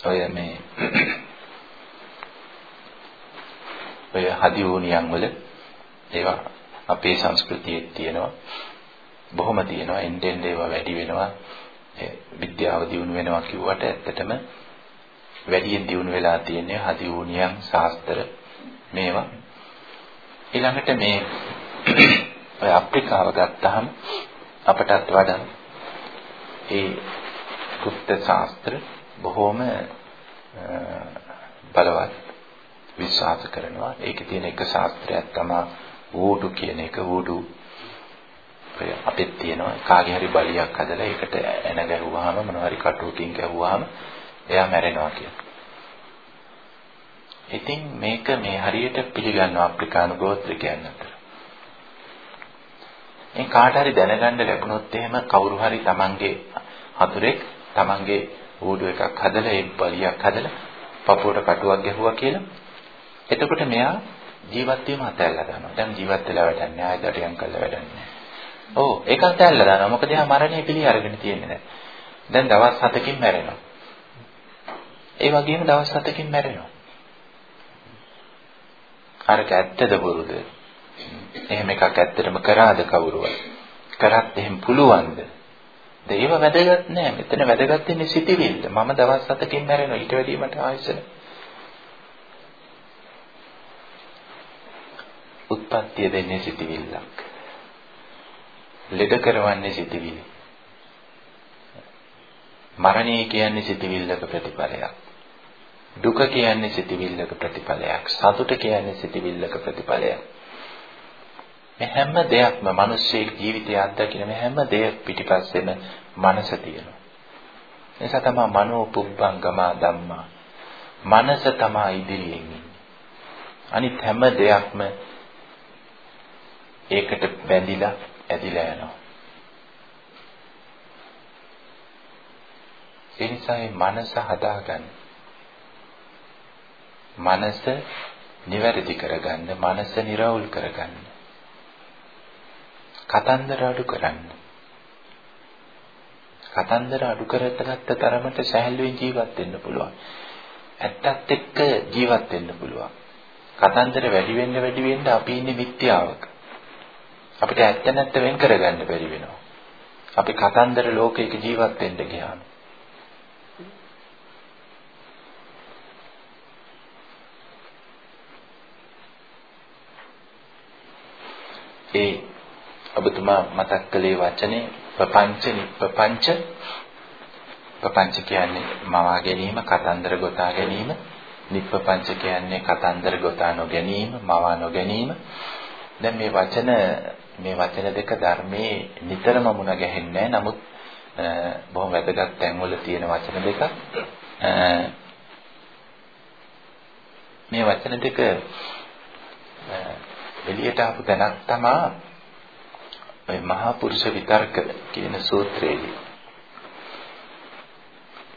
ඔය මේ ඔය හදිවුනියන් වල ඒවා අපේ සංස්කෘතියේ තියෙනවා. බොහොම තියෙනවා. එන්නෙන් ඒවා වැඩි වෙනවා. විද්‍යාව දියුණු වෙනවා කිව්වට ඇත්තටම වැඩියෙන් දියුණු වෙලා තියෙන්නේ හදිවුනියන් ශාස්ත්‍ර මේවා. ඊළඟට මේ *clears throat* ඔය අප්‍රිකාව ගත්තාම අපටත් වඩා ඒ ගුප්ත ශාස්ත්‍ර බොහොම බලවත් විශ්වාස කරනවා. ඒකේ තියෙන එක ශාස්ත්‍රයක් තමයි වූඩු කියන එක වූඩු ඔය අපිට තියෙනවා කාගේ හරි බලියක් හදලා ඒකට එන ගැහුවාම මොනවා හරි කටුවකින් ගැහුවාම එයා මැරෙනවා කියන. ඉතින් මේක මේ හරියට පිළිගන්නවා අප්‍රිකානු ගෝත්‍රිකයන් අතර. මේ කාට හරි දැනගන්න ලැබුණොත් එහෙම කවුරු හරි Tamange හතුරෙක් Tamange ඌඩු එකක් හදලා ඒ බලියක් හදලා පපුවට කටුවක් ගැහුවා කියලා. එතකොට මෙයා ජීවත් වීම අතහැරලා දානවා. දැන් ජීවත් වෙලා වැඩක් නැහැ. ආයෙ දඩයන් කළා වැඩක් නැහැ. ඔව් ඒක අතහැරලා දානවා. මොකද එයා මරණය පිළි අරගෙන තියෙන්නේ දැන්. දැන් දවස් 7කින් මැරෙනවා. ඒ වගේම දවස් 7කින් මැරෙනවා. අරක ඇත්තද බොරුද? එහෙම එකක් ඇත්තටම කරාද කවුරුවත්? කරත් එහෙම පුළුවන්ද? ඒව වැදගත් නෑ. මෙතන වැදගත් වෙන්නේ සිටිවිල්ල. මම දවස් 7කින් මැරෙනවා. ඊට වැඩිය මට ආයසන. උත්පත්තිය දෙන්නේ සිටිවිල්ලක්. ලෙඩ කරවන්නේ සිටිවිලි. මරණය කියන්නේ සිටිවිල්ලක ප්‍රතිඵලයක්. දුක කියන්නේ සිටිවිල්ලක ප්‍රතිඵලයක්. සතුට කියන්නේ සිටිවිල්ලක ප්‍රතිඵලයක්. මේ හැම දෙයක්ම මිනිස්සෙක් ජීවිතය අත්දකින මේ හැම දෙයක් පිටිපස්සෙම මනස තියෙනවා. නිසා තමයි මනෝ පුබ්බංගම ධම්මා. මනස තමයි ඉදිරියෙන් ඉන්නේ. අනිත් හැම දෙයක්ම ඒකට බැඳිලා ඇදිලා යනවා. ඒ නිසා මේ මනස හදාගන්න. මනස නිවැරදි කරගන්න, මනස නිර්වුල් කරගන්න. කතන්දර අඩු කරන්න. කතන්දර අඩු කරගත්ත තරමට සැහැල්ලුවෙන් ජීවත් වෙන්න පුළුවන්. ඇත්තත් එක්ක ජීවත් වෙන්න පුළුවන්. කතන්දර වැඩි වෙන්න වැඩි වෙන්න අපි ඉන්නේ මිත්‍යාවක. අපිට ඇත්ත නැත්ත වෙන් කරගන්න බැරි වෙනවා. අපි කතන්දර ලෝකයක ජීවත් වෙන්න ගියාම. ඒ ඔබතුමා මතක් කළේ වචනේ ප්‍රපංච නිප්පංච ප්‍රපංච කියන්නේ මවා ගැනීම කතන්දර ගොතා ගැනීම. නිප්පංච කියන්නේ කතන්දර ගොතා නොගැනීම මවා නොගැනීම. දැන් මේ වචන මේ වචන දෙක ධර්මයේ නිතරම මුණ ගැහෙන්නේ නමුත් බොහොම වැදගත් තැන්වල තියෙන වචන දෙකක්. මේ වචන දෙක එළියට ආපු තැනක් තමයි ඔය මහා පුරුෂ විතර්ක කියන සූත්‍රයේදී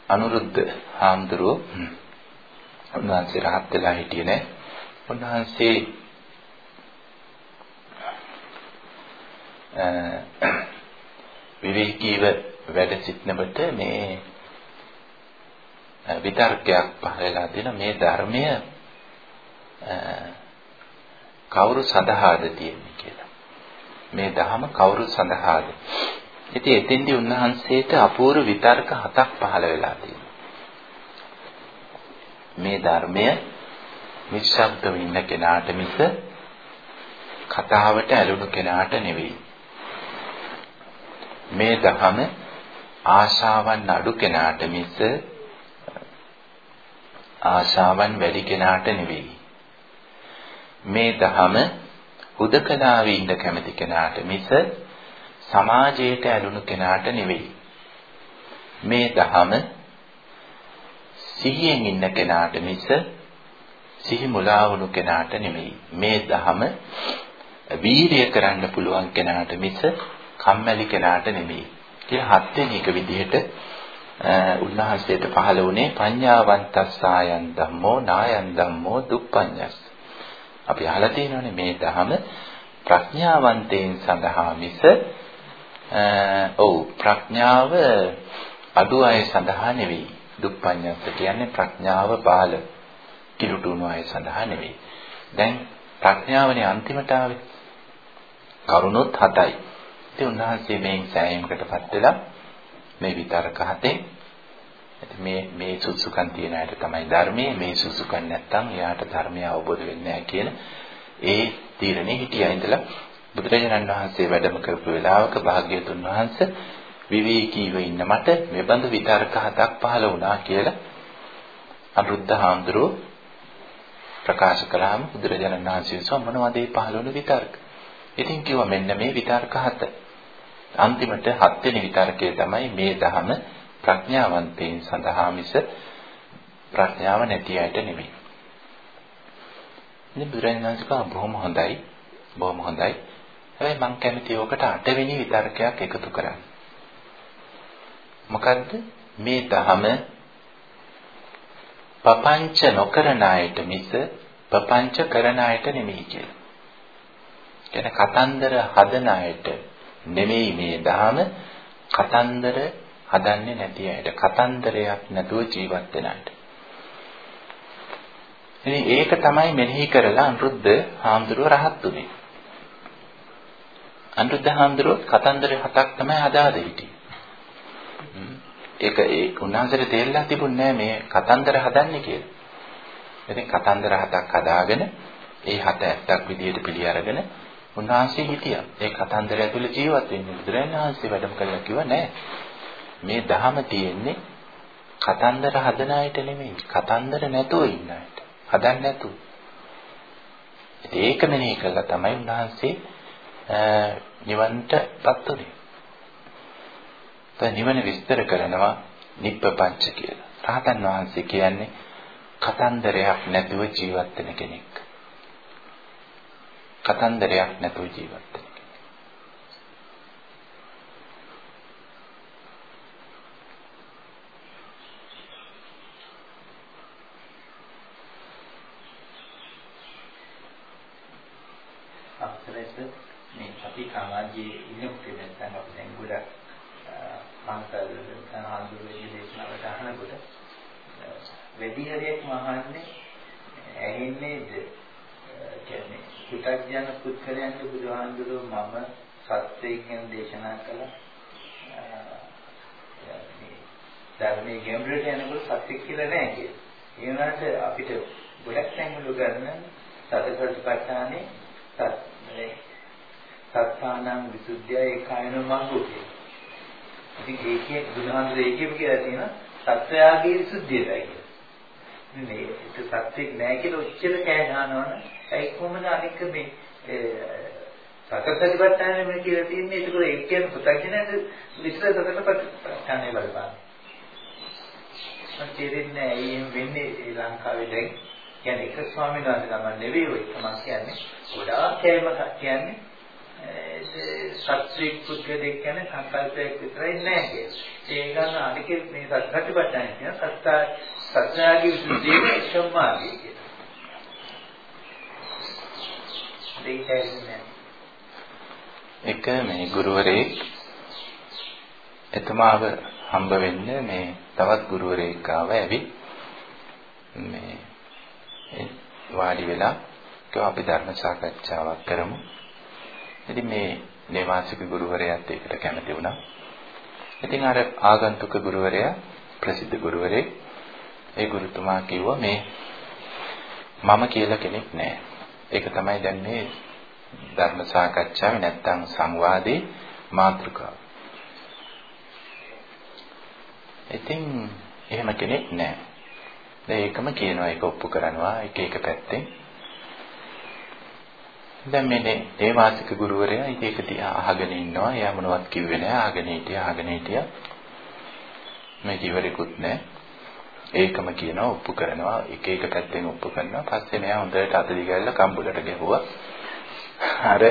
අනුරුද්ධ හාමුදුරුවෝ උන්වහන්සේ රහත් වෙලා හිටියේ නෑ. උන්වහන්සේ විවේකීව වැඩ සිටනකොට මේ විතර්කයක් පහළලා දෙන මේ ධර්මය කවුරු සඳහාද තියෙන්නේ කියලා. මේ ධහම කවුරු සඳහාද? ඉතින් එතෙන්දී උන්වහන්සේට අපූර්ව විතර්ක හතක් පහළ වෙලා තියෙනවා. මේ ධර්මය නිශ්ශබ්දව ඉන්න කෙනාට මිස කතාවට ඇලුණු කෙනාට නෙවෙයි. මේ ධහම ආශාවන් අඩු කෙනාට මිස ආශාවන් වැඩි කෙනාට නෙවෙයි. මේ ධහම හුදකලාවේ ඉන්න කැමති කෙනාට මිස සමාජයට ඇලුණු කෙනාට නෙවෙයි. මේ ධහම සිහියෙන් ඉන්න කෙනාට මිස සිහි මුලා වුණු කෙනාට නෙමෙයි. මේ ධහම වීරිය කරන්න පුළුවන් කෙනාට මිස කම්මැලි කෙනාට නෙමෙයි. කියලා හත් වෙනි එක විදිහට උන්වහන්සේට පහළ වුණේ පඤ්ඤාවන්තස්සායන් ධම්මෝ නායන් ධම්මෝ දුප්පඤ්ඤස්. අපි අහලා තියෙනවානේ මේ ධහම ප්‍රඥාවන්තයින් සඳහා මිස ඔව් ප්‍රඥාව අඩු අය සඳහා නෙවෙයි. දුප්පඤ්ඤස්ස කියන්නේ ප්‍රඥාව බාල කිලුටුණු අය සඳහා නෙවෙයි. දැන් ප්‍රඥාවනේ අන්තිමට ආවේ. කරුණොත් හතයි. ඉතින් උන්වහන්සේ මේන් සෑයීමකටපත් වෙලා මේ විතරක හතෙන් මේ මේ සුසුකම් තියන අයට තමයි ධර්මයේ මේ සුසුකම් නැත්තම් එයාට ධර්මය අවබෝධ වෙන්නේ නැහැ කියන ඒ තීරණේ හිටියා ඉඳලා බුදුරජාණන් වහන්සේ වැඩම කරපු වෙලාවක භාග්‍යවතුන් වහන්සේ විවේකීව ඉන්න මට මෙබඳු විතර්ක හතක් පහළ වුණා කියලා අනුරුද්ධ හාමුදුරුව ප්‍රකාශ කළාම බුදුරජාණන් වහන්සේ සෝ මොනවද මේ පහළ වුණු විතර්ක? ඉතින් කිව්වා මෙන්න මේ විතර්ක හත. අන්තිමට හත්වෙනි විතර්කය තමයි මේ ධහම ප්‍රඥාවන්තයින් සඳහා මිස ප්‍රඥාව නැති අයට නෙමෙයි. ඉතින් බුදුරජාණන් වහන්සේ කා බොහොම හොඳයි. බොහොම හොඳයි. හැබැයි මම කැමති ඔකට අටවෙනි විතර්කයක් එකතු කරන්න. මොකද්ද? මේ ධහම පපංච නොකරන අයට මිස පපංච කරන අයට නෙමෙයි කියලා. කියන කතන්දර හදන අයට නෙමෙයි මේ ධහම කතන්දර හදන්නේ නැති අයට කතන්දරයක් නැතුව ජීවත් වෙන අයට. ඉතින් ඒක තමයි මෙනෙහි කරලා අනුරුද්ධ හාමුදුරුව රහත් උනේ. අනුරුද්ධ හාමුදුරුව කතන්දර හතක් තමයි හදාද හිටියේ. ඒක ඒ උන්වහන්සේට තේරලා තිබුණේ මේ කතන්දර හදන්නේ කියලා. ඉතින් කතන්දර හතක් හදාගෙන ඒ හත ඇත්තක් විදියට පිළි අරගෙන උන්වහන්සේ හිටියා. ඒ කතන්දර ඇතුළේ ජීවත් වෙන්නේ බුදුරජාණන් වහන්සේ වැඩම කළා කිව්වා නෑ. මේ ධහම තියෙන්නේ කතන්දර හදන අයට නෙමෙයි. කතන්දර නැතුව ඉන්න අයට. හදන්න නැතුව. ඒක මෙනෙහි කළා තමයි උන්වහන්සේ නිවන්ටපත් උනේ. දැන් නිවන විස්තර කරනවා නිබ්බපංච කියලා. රහතන් වහන්සේ කියන්නේ කතන්දරයක් නැතුව ජීවත් වෙන කෙනෙක්. කතන්දරයක් නැතුව ජීවත් වෙන මේ අපි සමාජයේ ඉන්නකොට නැත්නම් අපි දැන් ගොඩක් පන්සල් සනහඳුරේ දේශනාවට අහනකොට වැඩි හරියක් මහන්නේ ඇහෙන්නේද කියන්නේ පුතග්ජන පුත්කලයන්ට බුදුහාඳුරෝ මම සත්‍යයෙන් දේශනා කළා. ධර්මයේ ගැඹුරට යනකොට සත්‍ය කියලා නෑ කියලා. ඒ වුණාට අපිට ගොඩක් තැන්වල ගන්න සතරපටිපට්ඨානේ සත්තානං විසුද්ධිය ඒකායන මඟෝ කියලා. ඉතින් ඒකේ බුදුහාමුදුරේ ඒකෙම කියලා තියෙනවා සත්‍යයාගේ විසුද්ධියයි කියලා. මේ ඒක සත්‍යෙක් නෑ කියලා ඔච්චර කෑ ගන්නවනේ ඒ කොහොමද අනික මේ සතරපටිපට්ඨානෙ මේ කියලා තියෙන්නේ ඒක ඒක කියන්නේ පුතග්ජනද විශ්ව සතරපටිපට්ඨානෙ බලපාන. මම තේරෙන්නේ ඇයි එහෙම වෙන්නේ ශ්‍රී ලංකාවේ දැන් කියන්නේ එක ස්වාමීන් වහන්සේ තමයි නෙවෙයි ඔය තමයි කියන්නේ ගොඩාක් කෑම කියන්නේ සත්‍වික පුද්ගලෙක් කියන්නේ සංකල්පයක් විතරයි නෑ කියන්නේ. ඒ ගන්න අනිකේ මේ සත්‍යපට්ඨාන කියන සත්‍ය සත්‍යයේ විසුද්ධියේ සම්මාදිය කියන. එක මේ ගුරුවරයෙක් එතුමාව හම්බ වෙන්න මේ තවත් ගුරුවරයෙක් ආව ඇවිත් මේ වාඩි වෙලා කිව්වා අපි ධර්ම සාකච්ඡාවක් කරමු. ඉතින් මේ නේවාසික ගුරුවරයාත් ඒකට කැමති වුණා. ඉතින් අර ආගන්තුක ගුරුවරයා ප්‍රසිද්ධ ගුරුවරයෙක් ඒ ගුරුතුමා කිව්වා මේ මම කියලා කෙනෙක් නැහැ. ඒක තමයි දැන් මේ ධර්ම සාකච්ඡාවේ නැත්තම් සංවාදේ මාතෘකාව. ඉතින් එහෙම කෙනෙක් නැහැ. දැන් ඒකම කියනවා ඒක ඔප්පු කරනවා එක එක පැත්තෙන්. දැන් මේ දේවාසික ගුරුවරයා ඒක දිහා අහගෙන ඉන්නවා. එයා මොනවත් කිව්වේ නැහැ. අහගෙන හිටියා, අහගෙන හිටියා. මේ කිවරෙකුත් නැහැ. ඒකම කියනවා ඔප්පු කරනවා එක එක පැත්තෙන් ඔප්පු කරනවා පස්සේ මෙයා හොඳට අත දිගල්ලා කම්බුලට ගැහුවා අර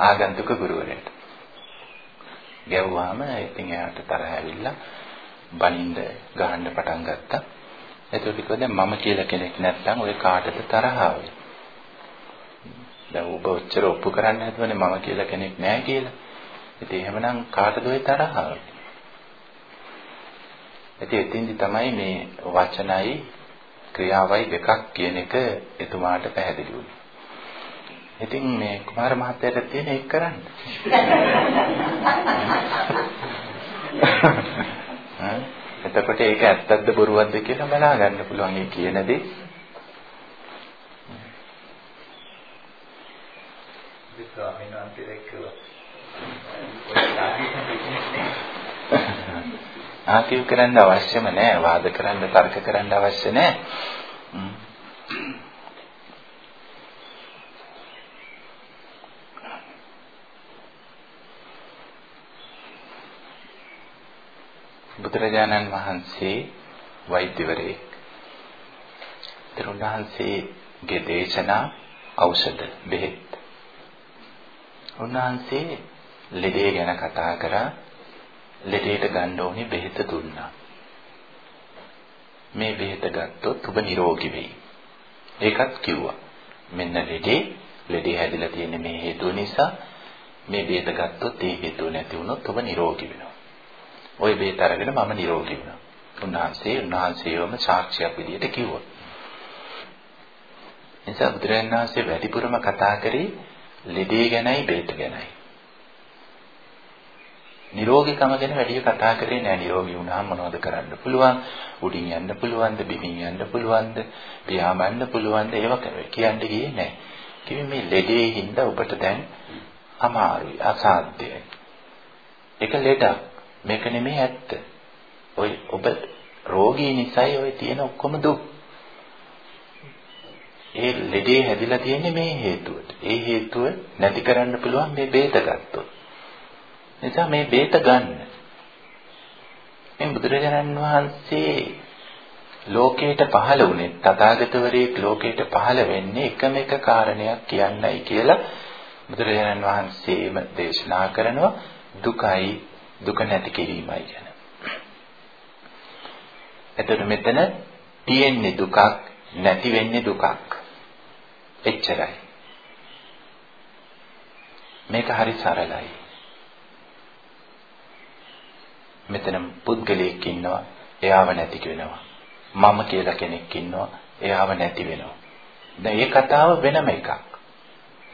ආගන්තුක ගුරුවරයාට ගැව්වාම ඉතින් එයාට තරහ ඇවිල්ලා බනින්න ගහන්න පටන් ගත්තා එතකොට කිව්වා දැන් මම කියලා කෙනෙක් නැත්නම් ඔය කාටද තරහ ආවේ දැන් ඔබ ඔච්චර ඔප්පු කරන්න හදුවනේ මම කියලා කෙනෙක් නැහැ කියලා ඉතින් එහෙමනම් කාටද ඔය තරහ ආවේ ඉතින් එතින්දි තමයි මේ වචනයි ක්‍රියාවයි දෙකක් කියන එක එතුමාට පැහැදිලි වුණේ. ඉතින් මේ කුමාර මහත්තයාට තියෙන එක කරන්න. *laughs* එතකොට ඒක ඇත්තක්ද බොරුවක්ද කියලා බලා ගන්න පුළුවන් ඒ කියන දේ. විස්වාමීන් වහන්සේ දැක්කවා. ආකියු කරන්න අවශ්‍යම නැහැ වාද කරන්න තර්ක කරන්න අවශ්‍ය නැහැ බුදුරජාණන් වහන්සේ වෛද්‍යවරයෙක්. තරුණහන්සේගේ දේශනා ඖෂධ බෙහෙත් උන්වහන්සේ ලෙඩේ ගැන කතා කරා ලෙඩේට ගන්න ඕනේ බෙහෙත දුන්නා. මේ බෙහෙත ගත්තොත් ඔබ නිරෝගී වෙයි. ඒකත් කිව්වා. මෙන්න ලෙඩේ ලෙඩේ හැදිලා තියෙන්නේ මේ හේතුව නිසා මේ බෙහෙත ගත්තොත් ඒ හේතුව නැති වුණොත් ඔබ නිරෝගී වෙනවා. ওই බෙහෙත අරගෙන මම නිරෝගී වෙනවා. උන්වහන්සේ උන්වහන්සේවම සාක්ෂියක් විදියට කිව්වා. නිසා බුදුරජාණන් වහන්සේ වැඩිපුරම කතා කරේ ලෙඩේ ගැනයි බෙහෙත ගැනයි. නිරෝගීකම ගැන වැඩි කතා කරේ නෑ. නිරෝගී වුණාම මොනවද කරන්න පුළුවන්? උඩින් යන්න පුළුවන්ද? බිමින් යන්න පුළුවන්ද? පියාඹන්න පුළුවන්ද? ඒව කියන්න ගියේ නෑ. කිව්වේ මේ ලෙඩේ හින්දා ඔබට දැන් අමාරුයි අසාධ්‍යයි. ඒක ලෙඩක්. මේක නෙමෙයි ඇත්ත. ඔය ඔබ රෝගී නිසායි ඔය තියෙන ඔක්කොම දුක්. ඒ ලෙඩේ හැදිලා තියෙන්නේ මේ හේතුවට ඒ හේතුව නැති කරන්න පුළුවන් මේ බේත ගත්තොත් නිසා මේ බේත ගන්න. මේ බුදුරජාණන් වහන්සේ ලෝකයට පහළ වුණේ තථාගතවරයෙක් ලෝකයට පහළ වෙන්නේ එකම එක කාරණයක් කියන්නයි කියලා බුදුරජාණන් වහන්සේම දේශනා කරනවා දුකයි දුක නැති කිරීමයි කියන. එතකොට මෙතන තියෙන්නේ දුකක් නැති වෙන්නේ දුකක්. එච්චරයි. මේක හරි සරලයි. මෙතන පුද්ගලයෙක් ඉන්නවා එයාව නැති වෙනවා මම කියලා කෙනෙක් ඉන්නවා එයාව නැති වෙනවා දැන් මේ කතාව වෙනම එකක්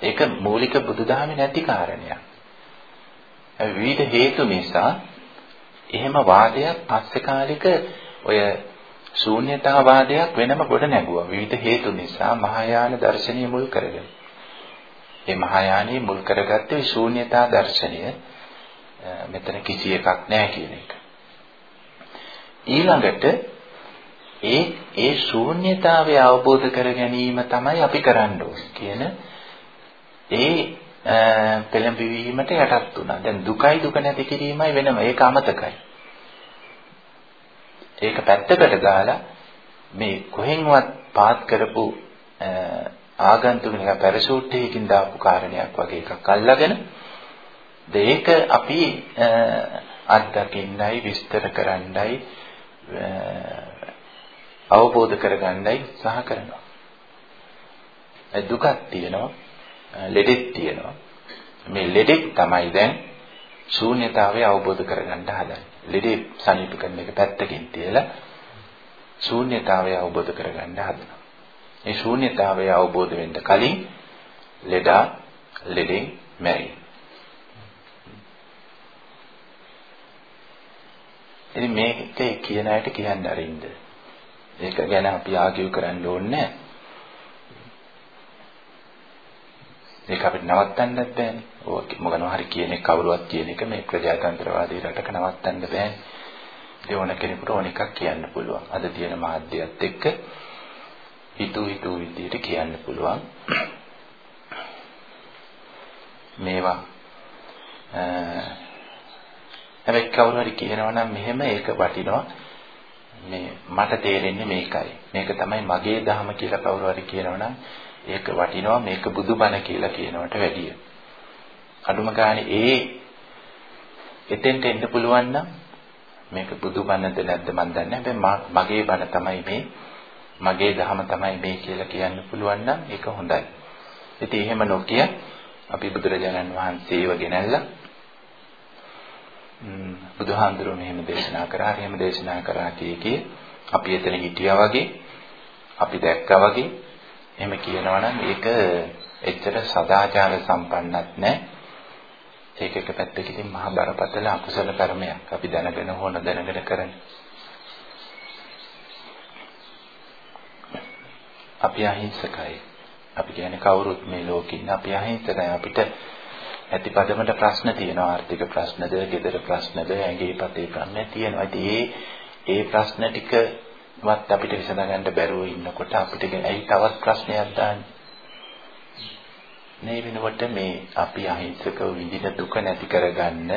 ඒක මූලික බුදුදහමේ නැති කාරණයක් විවිධ හේතු නිසා එහෙම වාදයක් පස්සේ කාලෙක ඔය ශූන්‍යතාවාදයක් වෙනම ගොඩ නැගුවා විවිධ හේතු නිසා මහායාන දර්ශනීය මුල් කරගෙන මේ මහායානී මුල් කරගත්තේ ශූන්‍යතා දර්ශනය මෙතන කිසි එකක් නැහැ කියන එක. ඊළඟට ඒ ඒ ශූන්‍යතාවය අවබෝධ කර ගැනීම තමයි අපි කරන්න ඕනේ කියන ඒ පෙළඹවීමට යටත් වුණා. දැන් දුකයි දුක නැති කිරීමයි වෙනම ඒක අමතකයි. ඒක පැත්තකට දාලා මේ කොහෙන්වත් පාත් කරපු ආගන්තුක නිකන් පැරෂූට් එකකින් දාපු කාරණයක් වගේ එකක් අල්ලගෙන ඒක අපි අත්දකින්නයි විස්තර කරන්නයි අවබෝධ කරගන්නයි උත්සාහ කරනවා. ඒ දුකක් තියෙනවා, ලෙඩෙක් තියෙනවා. මේ ලෙඩෙක් තමයි දැන් ශූන්‍යතාවය අවබෝධ කරගන්න හදන්නේ. ලෙඩේ සනීප කරන එක පැත්තකින් තියලා ශූන්‍යතාවය අවබෝධ කරගන්න හදනවා. මේ ශූන්‍යතාවය අවබෝධ වෙන්න කලින් ලෙඩා ලෙඩෙන් මැරෙයි. ඉතින් මේක කියන අයට කියන්න අරින්ද. ඒක ගැන අපි ආගියු කරන්න ඕනේ නැහැ. ඒක අපිට නවත්තන්නත් බෑනේ. ඕක මොකනවා හරි කියන එක කවුරුවත් කියන එක මේ ප්‍රජාතන්ත්‍රවාදී රටක නවත්තන්න බෑනේ. ඒ ඕන කෙනෙකුට ඕන එකක් කියන්න පුළුවන්. අද තියෙන මාධ්‍යයත් එක්ක හිතු හිතු විදියට කියන්න පුළුවන්. මේවා හැබැයි කවුරු හරි කියනවා නම් මෙහෙම ඒක වටිනවා. මේ මට තේරෙන්නේ මේකයි. මේක තමයි මගේ ධහම කියලා කවුරු හරි කියනවනම් ඒක වටිනවා මේක බුදුබණ කියලා කියනවට වැඩිය. අඩුම ගානේ ඒ එතෙන්ට එන්න පුළුවන් නම් මේක බුදුබණද නැද්ද මන් දන්නේ නැහැ. මගේ බණ තමයි මේ මගේ ධහම තමයි මේ කියලා කියන්න පුළුවන් නම් ඒක හොඳයි. ඉතින් එහෙම නොකිය අපි බුදුරජාණන් වහන්සේව ගෙනල්ලා බුදුහාඳුරු මෙහෙම දේශනා කරා, එහෙම දේශනා කරා කියේ අපි එතන හිටියා වගේ අපි දැක්කා වගේ එහෙම කියනවා නම් ඒක එච්චර සදාචාර සම්පන්නත් නැහැ. ඒක එක පැත්තකින් මහා බරපතල අකුසල කර්මයක්. අපි දැනගෙන හොන දැනගෙන කරන. අපි අහිංසකයි. අපි කියන්නේ කවුරුත් මේ ලෝකේ ඉන්න අපි අහිංසකයි. අපිට ඇතිපදමට ප්‍රශ්න තියෙනවා. ආර්ථික ප්‍රශ්නද, ගෙදර ප්‍රශ්නද, ඇඟේ පතේ ප්‍රශ්න තියෙනවා. ඉතින් ඒ ඒ ප්‍රශ්න ටික වත් අපිට විසඳගන්න බැරුව ඉන්නකොට අපිට ඇයි තවත් ප්‍රශ්නයක් දාන්නේ? මේ වෙනකොට මේ අපි අහිංසකව විඳින දුක නැති කරගන්න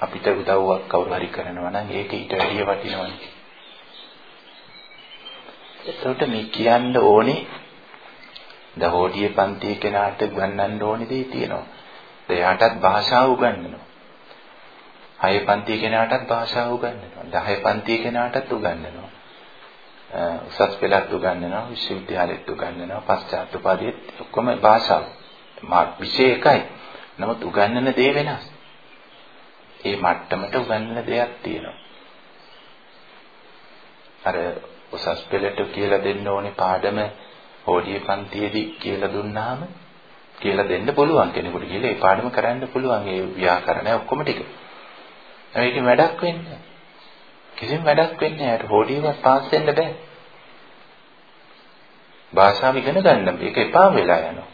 අපිට උදව්වක් කවුරු හරි කරනවා නම් ඒක ඊට වැඩිය වටිනවනේ. එතකොට මේ කියන්න ඕනේ දහෝඩියේ පන්තියේ කෙනාට ගන්නන්න ඕනේ දේ තියෙනවා. එයාටත් භාෂාව උගන්වනවා. හය පන්තියේ කෙනාටත් භාෂාව උගන්වනවා. දහය පන්තියේ කෙනාටත් උගන්වනවා. උසස් පෙළත් උගන්වනවා විශ්වවිද්‍යාලෙත් උගන්වනවා පශ්චාත් උපාධියෙත් ඔක්කොම භාෂාව. මාත් විෂය එකයි නමුත් උගන්වන දේ වෙනස්. ඒ මට්ටමට උගන්වන දෙයක් තියෙනවා. අර උසස් පෙළට කියලා දෙන්න ඕනේ පාඩම හෝඩිය පන්තියේදී කියලා දුන්නාම කියලා දෙන්න පුළුවන් කෙනෙකුට කියලා ඒ පාඩම කරන්න පුළුවන්. ඒ ව්‍යාකරණ ඔක්කොම ටික. ඒකෙන් වැඩක් වෙන්නේ කිසිම වැඩක් වෙන්නේ නැහැ. හෝඩියවත් පාස් වෙන්න බෑ. භාෂාව ඉගෙන ගන්න මේක එපා වෙලා යනවා.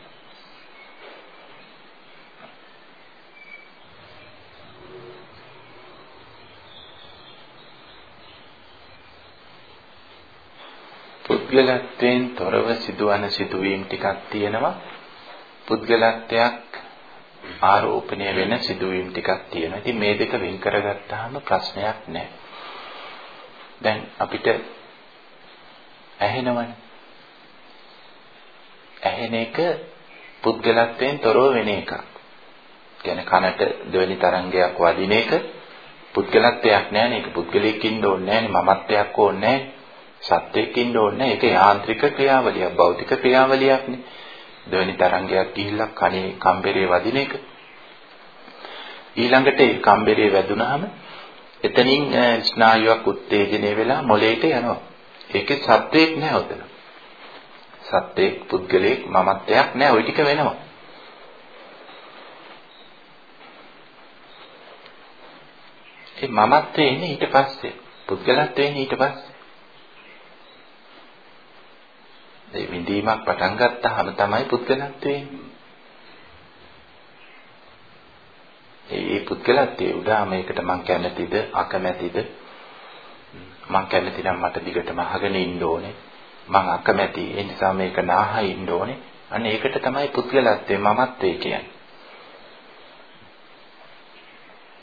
පුද්ගලත්වයෙන් තොරව සිදුවන සිදුවීම් ටිකක් තියෙනවා. පුද්ගලත්වයක් ආරෝපණය වෙන සිදුවීම් ටිකක් තියෙනවා. ඉතින් මේ දෙක වෙන් කරගත්තාම ප්‍රශ්නයක් නැහැ. දැන් අපිට ඇහෙනවනේ. ඇහෙන එක පුද්ගලත්වයෙන් තොරව වෙන එකක්. කියන්නේ කනට දෙවෙනි තරංගයක් වදින එක පුද්ගලත්වයක් නෑ නේ. ඒක පුද්ගලයෙක් ඉන්න ඕනේ නෑනේ. මමත්වයක් ඕනේ නෑනේ. සත්‍යයක් ඉන්න ඕනේ ඒක යාන්ත්‍රික ක්‍රියාවලියක් භෞතික ක්‍රියාවලියක් නේ දෙවෙනි තරංගයක් ගිහිල්ලා කනේ කම්බරේ වදින එක ඊළඟට ඒ කම්බරේ වැදුනහම එතනින් ස්නායුවක් උත්තේජනය වෙලා මොළයට යනවා. ඒකේ සත්වයක් නැහැ උතන. සත්වයක් පුද්ගලයෙක් මමත්වයක් නැහැ ওই ටික වෙනවා. ඒ මමත්වයේ ඉන්නේ ඊට පස්සේ පුද්ගලත්වයේ ඉන්නේ ඊට පස්සේ. ඒ විඳීමක් පටන් ගත්තාම තමයි පුද්ගලත්වයේ ඒ පුද්ගලත්වයේ උදා මේකට මං කැමතිද අකමැතිද? මං කැමති නම් මට දිගටම අහගෙන ඉන්න ඕනේ. මං අකමැති ඒ නිසා මේක නාහ ඉන්න ඕනේ. අන්න ඒකට තමයි පුද්ගලත්වයේ මමත්වයේ කියන්නේ.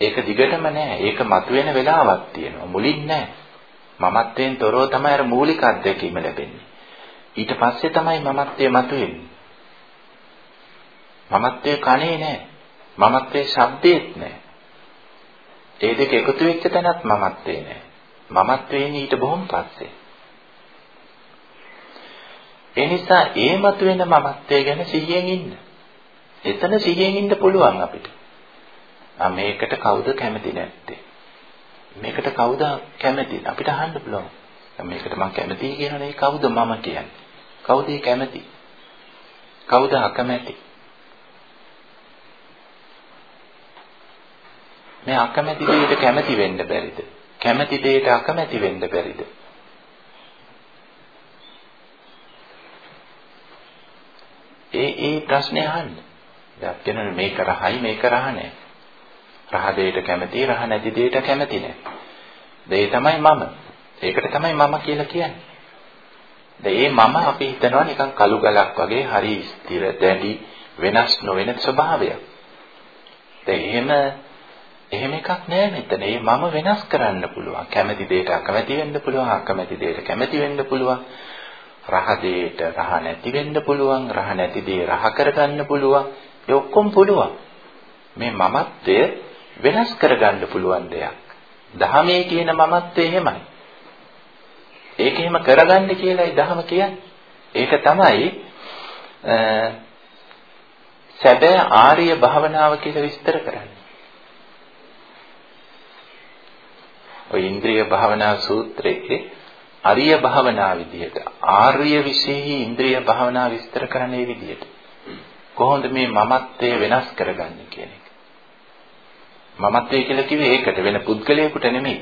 ඒක දිගටම නෑ. ඒක මතුවෙන වෙලාවක් තියෙනවා. මුලින් නෑ. මමත්වයෙන් තොරව තමයි අර මූලික අත්දැකීම ලැබෙන්නේ. ඊට පස්සේ තමයි මමත්වයේ මතුවෙන්නේ. මමත්වයේ කණේ නෑ. මමත්වයේ ශබ්දෙත් නැහැ. ඒ දෙක එකතු වෙච්ච තැනත් මමත්වේ නැහැ. මමත්වයෙන් ඊට බොහොම පස්සේ. ඒ නිසා ඒ මතුවෙන මමත්වයේ ගැන සිහියෙන් ඉන්න. එතන සිහියෙන් ඉන්න පුළුවන් අපිට. ආ මේකට කවුද කැමති නැත්තේ? මේකට කවුද කැමති? අපිට අහන්න පුළුවන්. මේකට මම කැමතියි කියනනේ කවුද මම කියන්නේ? කවුද කැමති? කවුද අකමැති? මේ අකමැති දෙයට කැමති වෙන්න බැරිද? කැමති දෙයට අකමැති වෙන්න බැරිද? ඒ ඒ ප්‍රශ්නේ අහන්න. දැන් කියනනේ මේක රහයි මේක රහ නැහැ. රහ දෙයට කැමති රහ නැති දෙයට කැමති නැහැ. දේ තමයි මම. ඒකට තමයි මම කියලා කියන්නේ. දැන් මේ මම අපි හිතනවා නිකන් කළු ගලක් වගේ හරි ස්ථිර දැඩි වෙනස් නොවන ස්වභාවයක්. දැන් එහෙම එහෙම එකක් නෑ මෙතන. ඒ මම වෙනස් කරන්න පුළුවන්. කැමැති දෙයට අකමැති වෙන්න පුළුවන්. අකමැති දෙයට කැමැති වෙන්න පුළුවන්. රහ දෙයට රහ නැති වෙන්න පුළුවන්. රහ නැති දේ රහ කරගන්න පුළුවන්. ඒ ඔක්කොම පුළුවන්. මේ මමත්වය වෙනස් කරගන්න පුළුවන් දෙයක්. දහමේ කියන මමත්වය එහෙමයි. ඒක එහෙම කරගන්න කියලායි දහම කියන්නේ. ඒක තමයි සැබෑ ආර්ය භාවනාව කියලා විස්තර කරන්නේ. ඔය ඉන්ද්‍රිය භාවනා සූත්‍රයේ අරිය භාවනා විදියට ආර්ය විශේෂී ඉන්ද්‍රිය භාවනා විස්තර කරන්නේ විදියට. කොහොමද මේ මමත්වය වෙනස් කරගන්නේ කියන එක. මමත්වය කියලා කිව්වේ ඒකට වෙන පුද්ගලයෙකුට නෙමෙයි.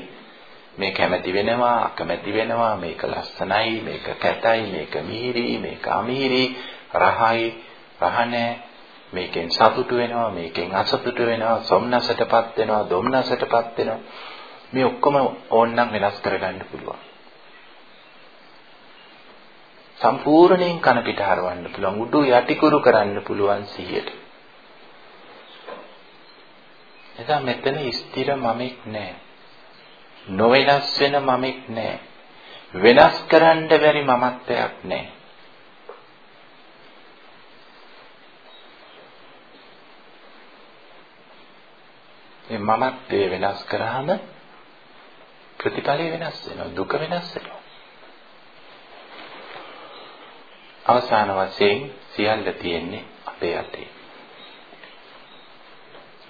මේ කැමැති වෙනවා අකමැති වෙනවා මේක ලස්සනයි මේක කැතයි මේක මිහිරි මේක අමිහිරි රහයි රහ නැහැ මේකෙන් සතුටු වෙනවා මේකෙන් අසතුටු වෙනවා සොම්නසටපත් වෙනවා දොම්නසටපත් වෙනවා මේ ඔක්කොම ඕන්නම් වෙනස් කරගන්න පුළුවන්. සම්පූර්ණයෙන් කන පිට හරවන්න පුළුවන් උඩු යටිකුරු කරන්න පුළුවන් සිහියට. එදා මෙතන ස්ථිර මමෙක් නැහැ නොවෙනස් වෙන මමෙක් නැහැ වෙනස් කරන්න බැරි මමත්වයක් නැහැ මේ මමත්වය වෙනස් කරාම ප්‍රතිඵලය වෙනස් වෙනවා දුක වෙනස් වෙනවා. අවසාන වශයෙන් සියල්ල තියෙන්නේ අපේ අතේ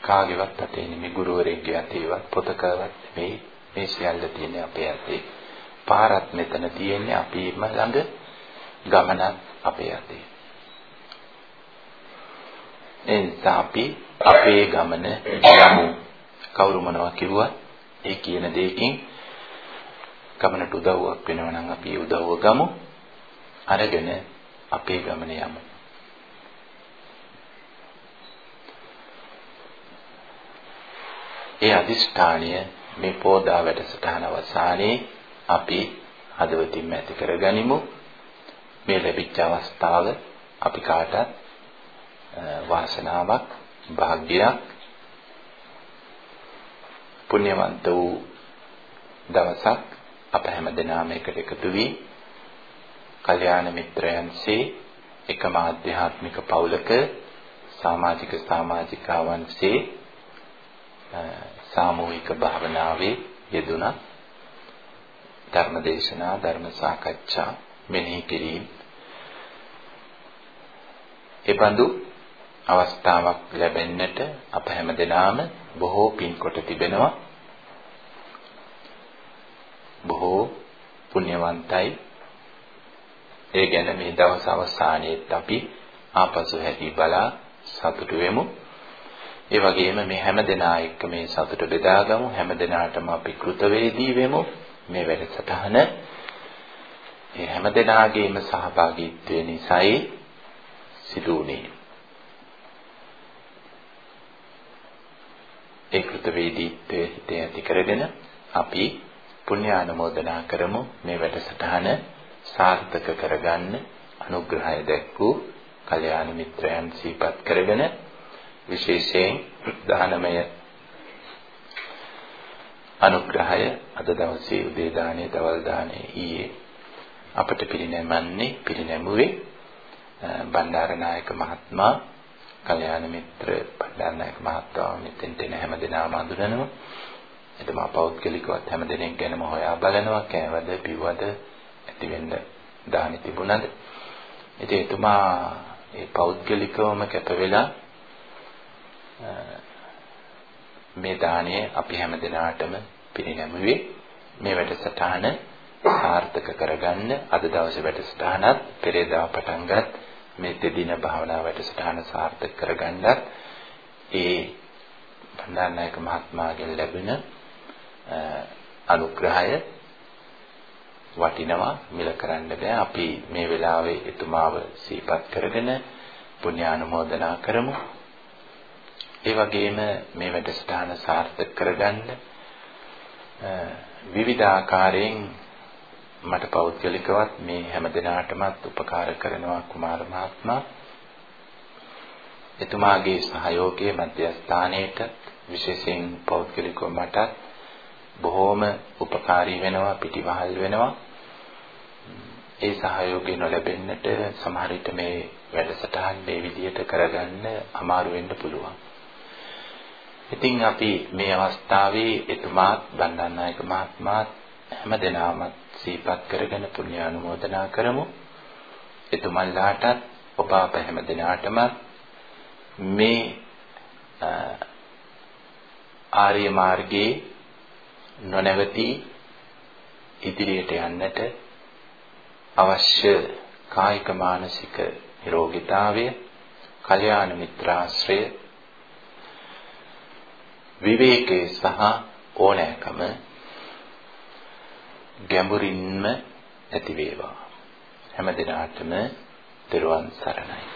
කාගේවත් අතේ නෙමෙයි ගුරුවරයෙක්ගේ අතේවත් පොතකවත් නෙමෙයි මේ සියල්ල තියෙන්නේ අපේ අතේ පාරත් මෙතන තියෙන්නේ අපේම ළඟ ගමනත් අපේ අතේ එනිසා අපි අපේ ගමන යමු. කවුරු මොනවා කිව්වත් ඒ කියන දෙයකින් ගමනට උදව්වක් වෙනවා නම් අපි උදව්ව ගමු. අරගෙන අපේ ගමන යමු. ඒ අදිෂ්ඨානය මේ පෝදා වැඩසටහන අවසානයේ අපි හදවතින්ම ඇති කරගනිමු. මේ ලැබිච්ච අවස්ථාව අපි කාටත් වාසනාවක් භාග්‍යයක් පුණ්‍යවන්ත වූ දවසක් අප හැම දෙනාම එකට එකතු වී කල්යාණ මිත්‍රයන්සේ එකම ආධ්‍යාත්මික පවුලක සමාජික සමාජිකාවන්සේ සාමූහික භාවනාවේ යෙදුණා ධර්මදේශනා ධර්ම සාකච්ඡා මෙනෙහි කිරීම එබඳු අවස්ථාවක් ලැබෙන්නට අප හැමදෙනාම බොහෝ පින්කොට තිබෙනවා. බොහෝ පුණ්‍යවන්තයි. ඒ ගැන මේ දවස් අවසානයේත් අපි ආපසු හැදී බලා සතුටු වෙමු. ඒ වගේම මේ හැමදෙනා එක්ක මේ සතුට බෙදාගමු. හැමදෙනාටම අපි කෘතවේදී වෙමු. මේ වැඩසටහන ඒ හැමදෙනාගේම සහභාගීත්වය නිසායි සිදු වුණේ. ඒ කෘතවේදීත්වය හිතේ ඇති කරගෙන අපි පුණ්‍ය ආනුමෝදනා කරමු මේ වැඩසටහන සාර්ථක කරගන්න අනුග්‍රහය දැක්වූ කල්යාණ මිත්‍රයන් සිහිපත් කරගෙන විශේෂයෙන් දානමය අනුග්‍රහය අද දවසේ උදේ දාණය දවල් දාණය ඊයේ අපට පිරිනැමන්නේ පිරිනැමුවේ බණ්ඩාරනායක මහත්මයා කල්යාණ මිත්‍ර පණ්ඩාරනායක මහත්මයා මෙතෙන්ට එන හැම දිනම අඳුරනවා. එතම පෞද්ගලිකවත් හැම දිනෙක ගැනම හොයා බලනවා කෑවද පිව්වද ඇති වෙන්න දානි තිබුණද. ඉතින් එතුමා ඒ පෞද්ගලිකවම කැප වෙලා මේ දාණය අපි හැම දිනාටම පිරිනැමුවේ මේ වැඩසටහන සාර්ථක කරගන්න අද දවසේ වැඩසටහනත් පෙරේදා පටන් ගත් මේ දෙදින භාවනා වැඩසටහන සාර්ථක කරගන්නත් ඒ බණ්ඩාරනායක මහත්මයාගෙන් ලැබෙන අනුග්‍රහය වටිනවා මිල කරන්න බෑ අපි මේ වෙලාවේ එතුමාව සිහිපත් කරගෙන පුණ්‍යානුමෝදනා කරමු ඒ වගේම මේ වැඩසටහන සාර්ථක කරගන්න විවිධ ආකාරයෙන් මට පෞද්ගලිකවත් මේ හැම දිනාටමත් උපකාර කරනවා කුමාර මහත්මයා. එතුමාගේ සහයෝගයේ මධ්‍යස්ථානයේට විශේෂයෙන් පෞද්ගලිකව මටත් බොහෝම උපකාරී වෙනවා පිටිවහල් වෙනවා ඒ සහයෝගය නොලැබෙන්නට සමහර විට මේ වැඩසටහන් මේ විදිහට කරගන්න අමාරු වෙන්න පුළුවන්. ඉතින් අපි මේ අවස්ථාවේ එතුමාත් බණ්ඩාරනායක මහත්මයාත් හැමදෙනාම සිහිපත් කරගෙන පුණ්‍ය ආනුමෝදනා කරමු. එතුමන්ලාටත් ඔබ අප හැමදෙනාටම මේ ආර්ය මාර්ගයේ නොනැවතී ඉදිරියට යන්නට අවශ්‍ය කායික මානසික නිරෝගීතාවය, කල්යාණ මිත්‍රාශ්‍රය, විවේකයේ සහ ඕනෑකම ගැඹුරින්ම ඇති වේවා. හැම දිනාටම දරුවන් සරණයි.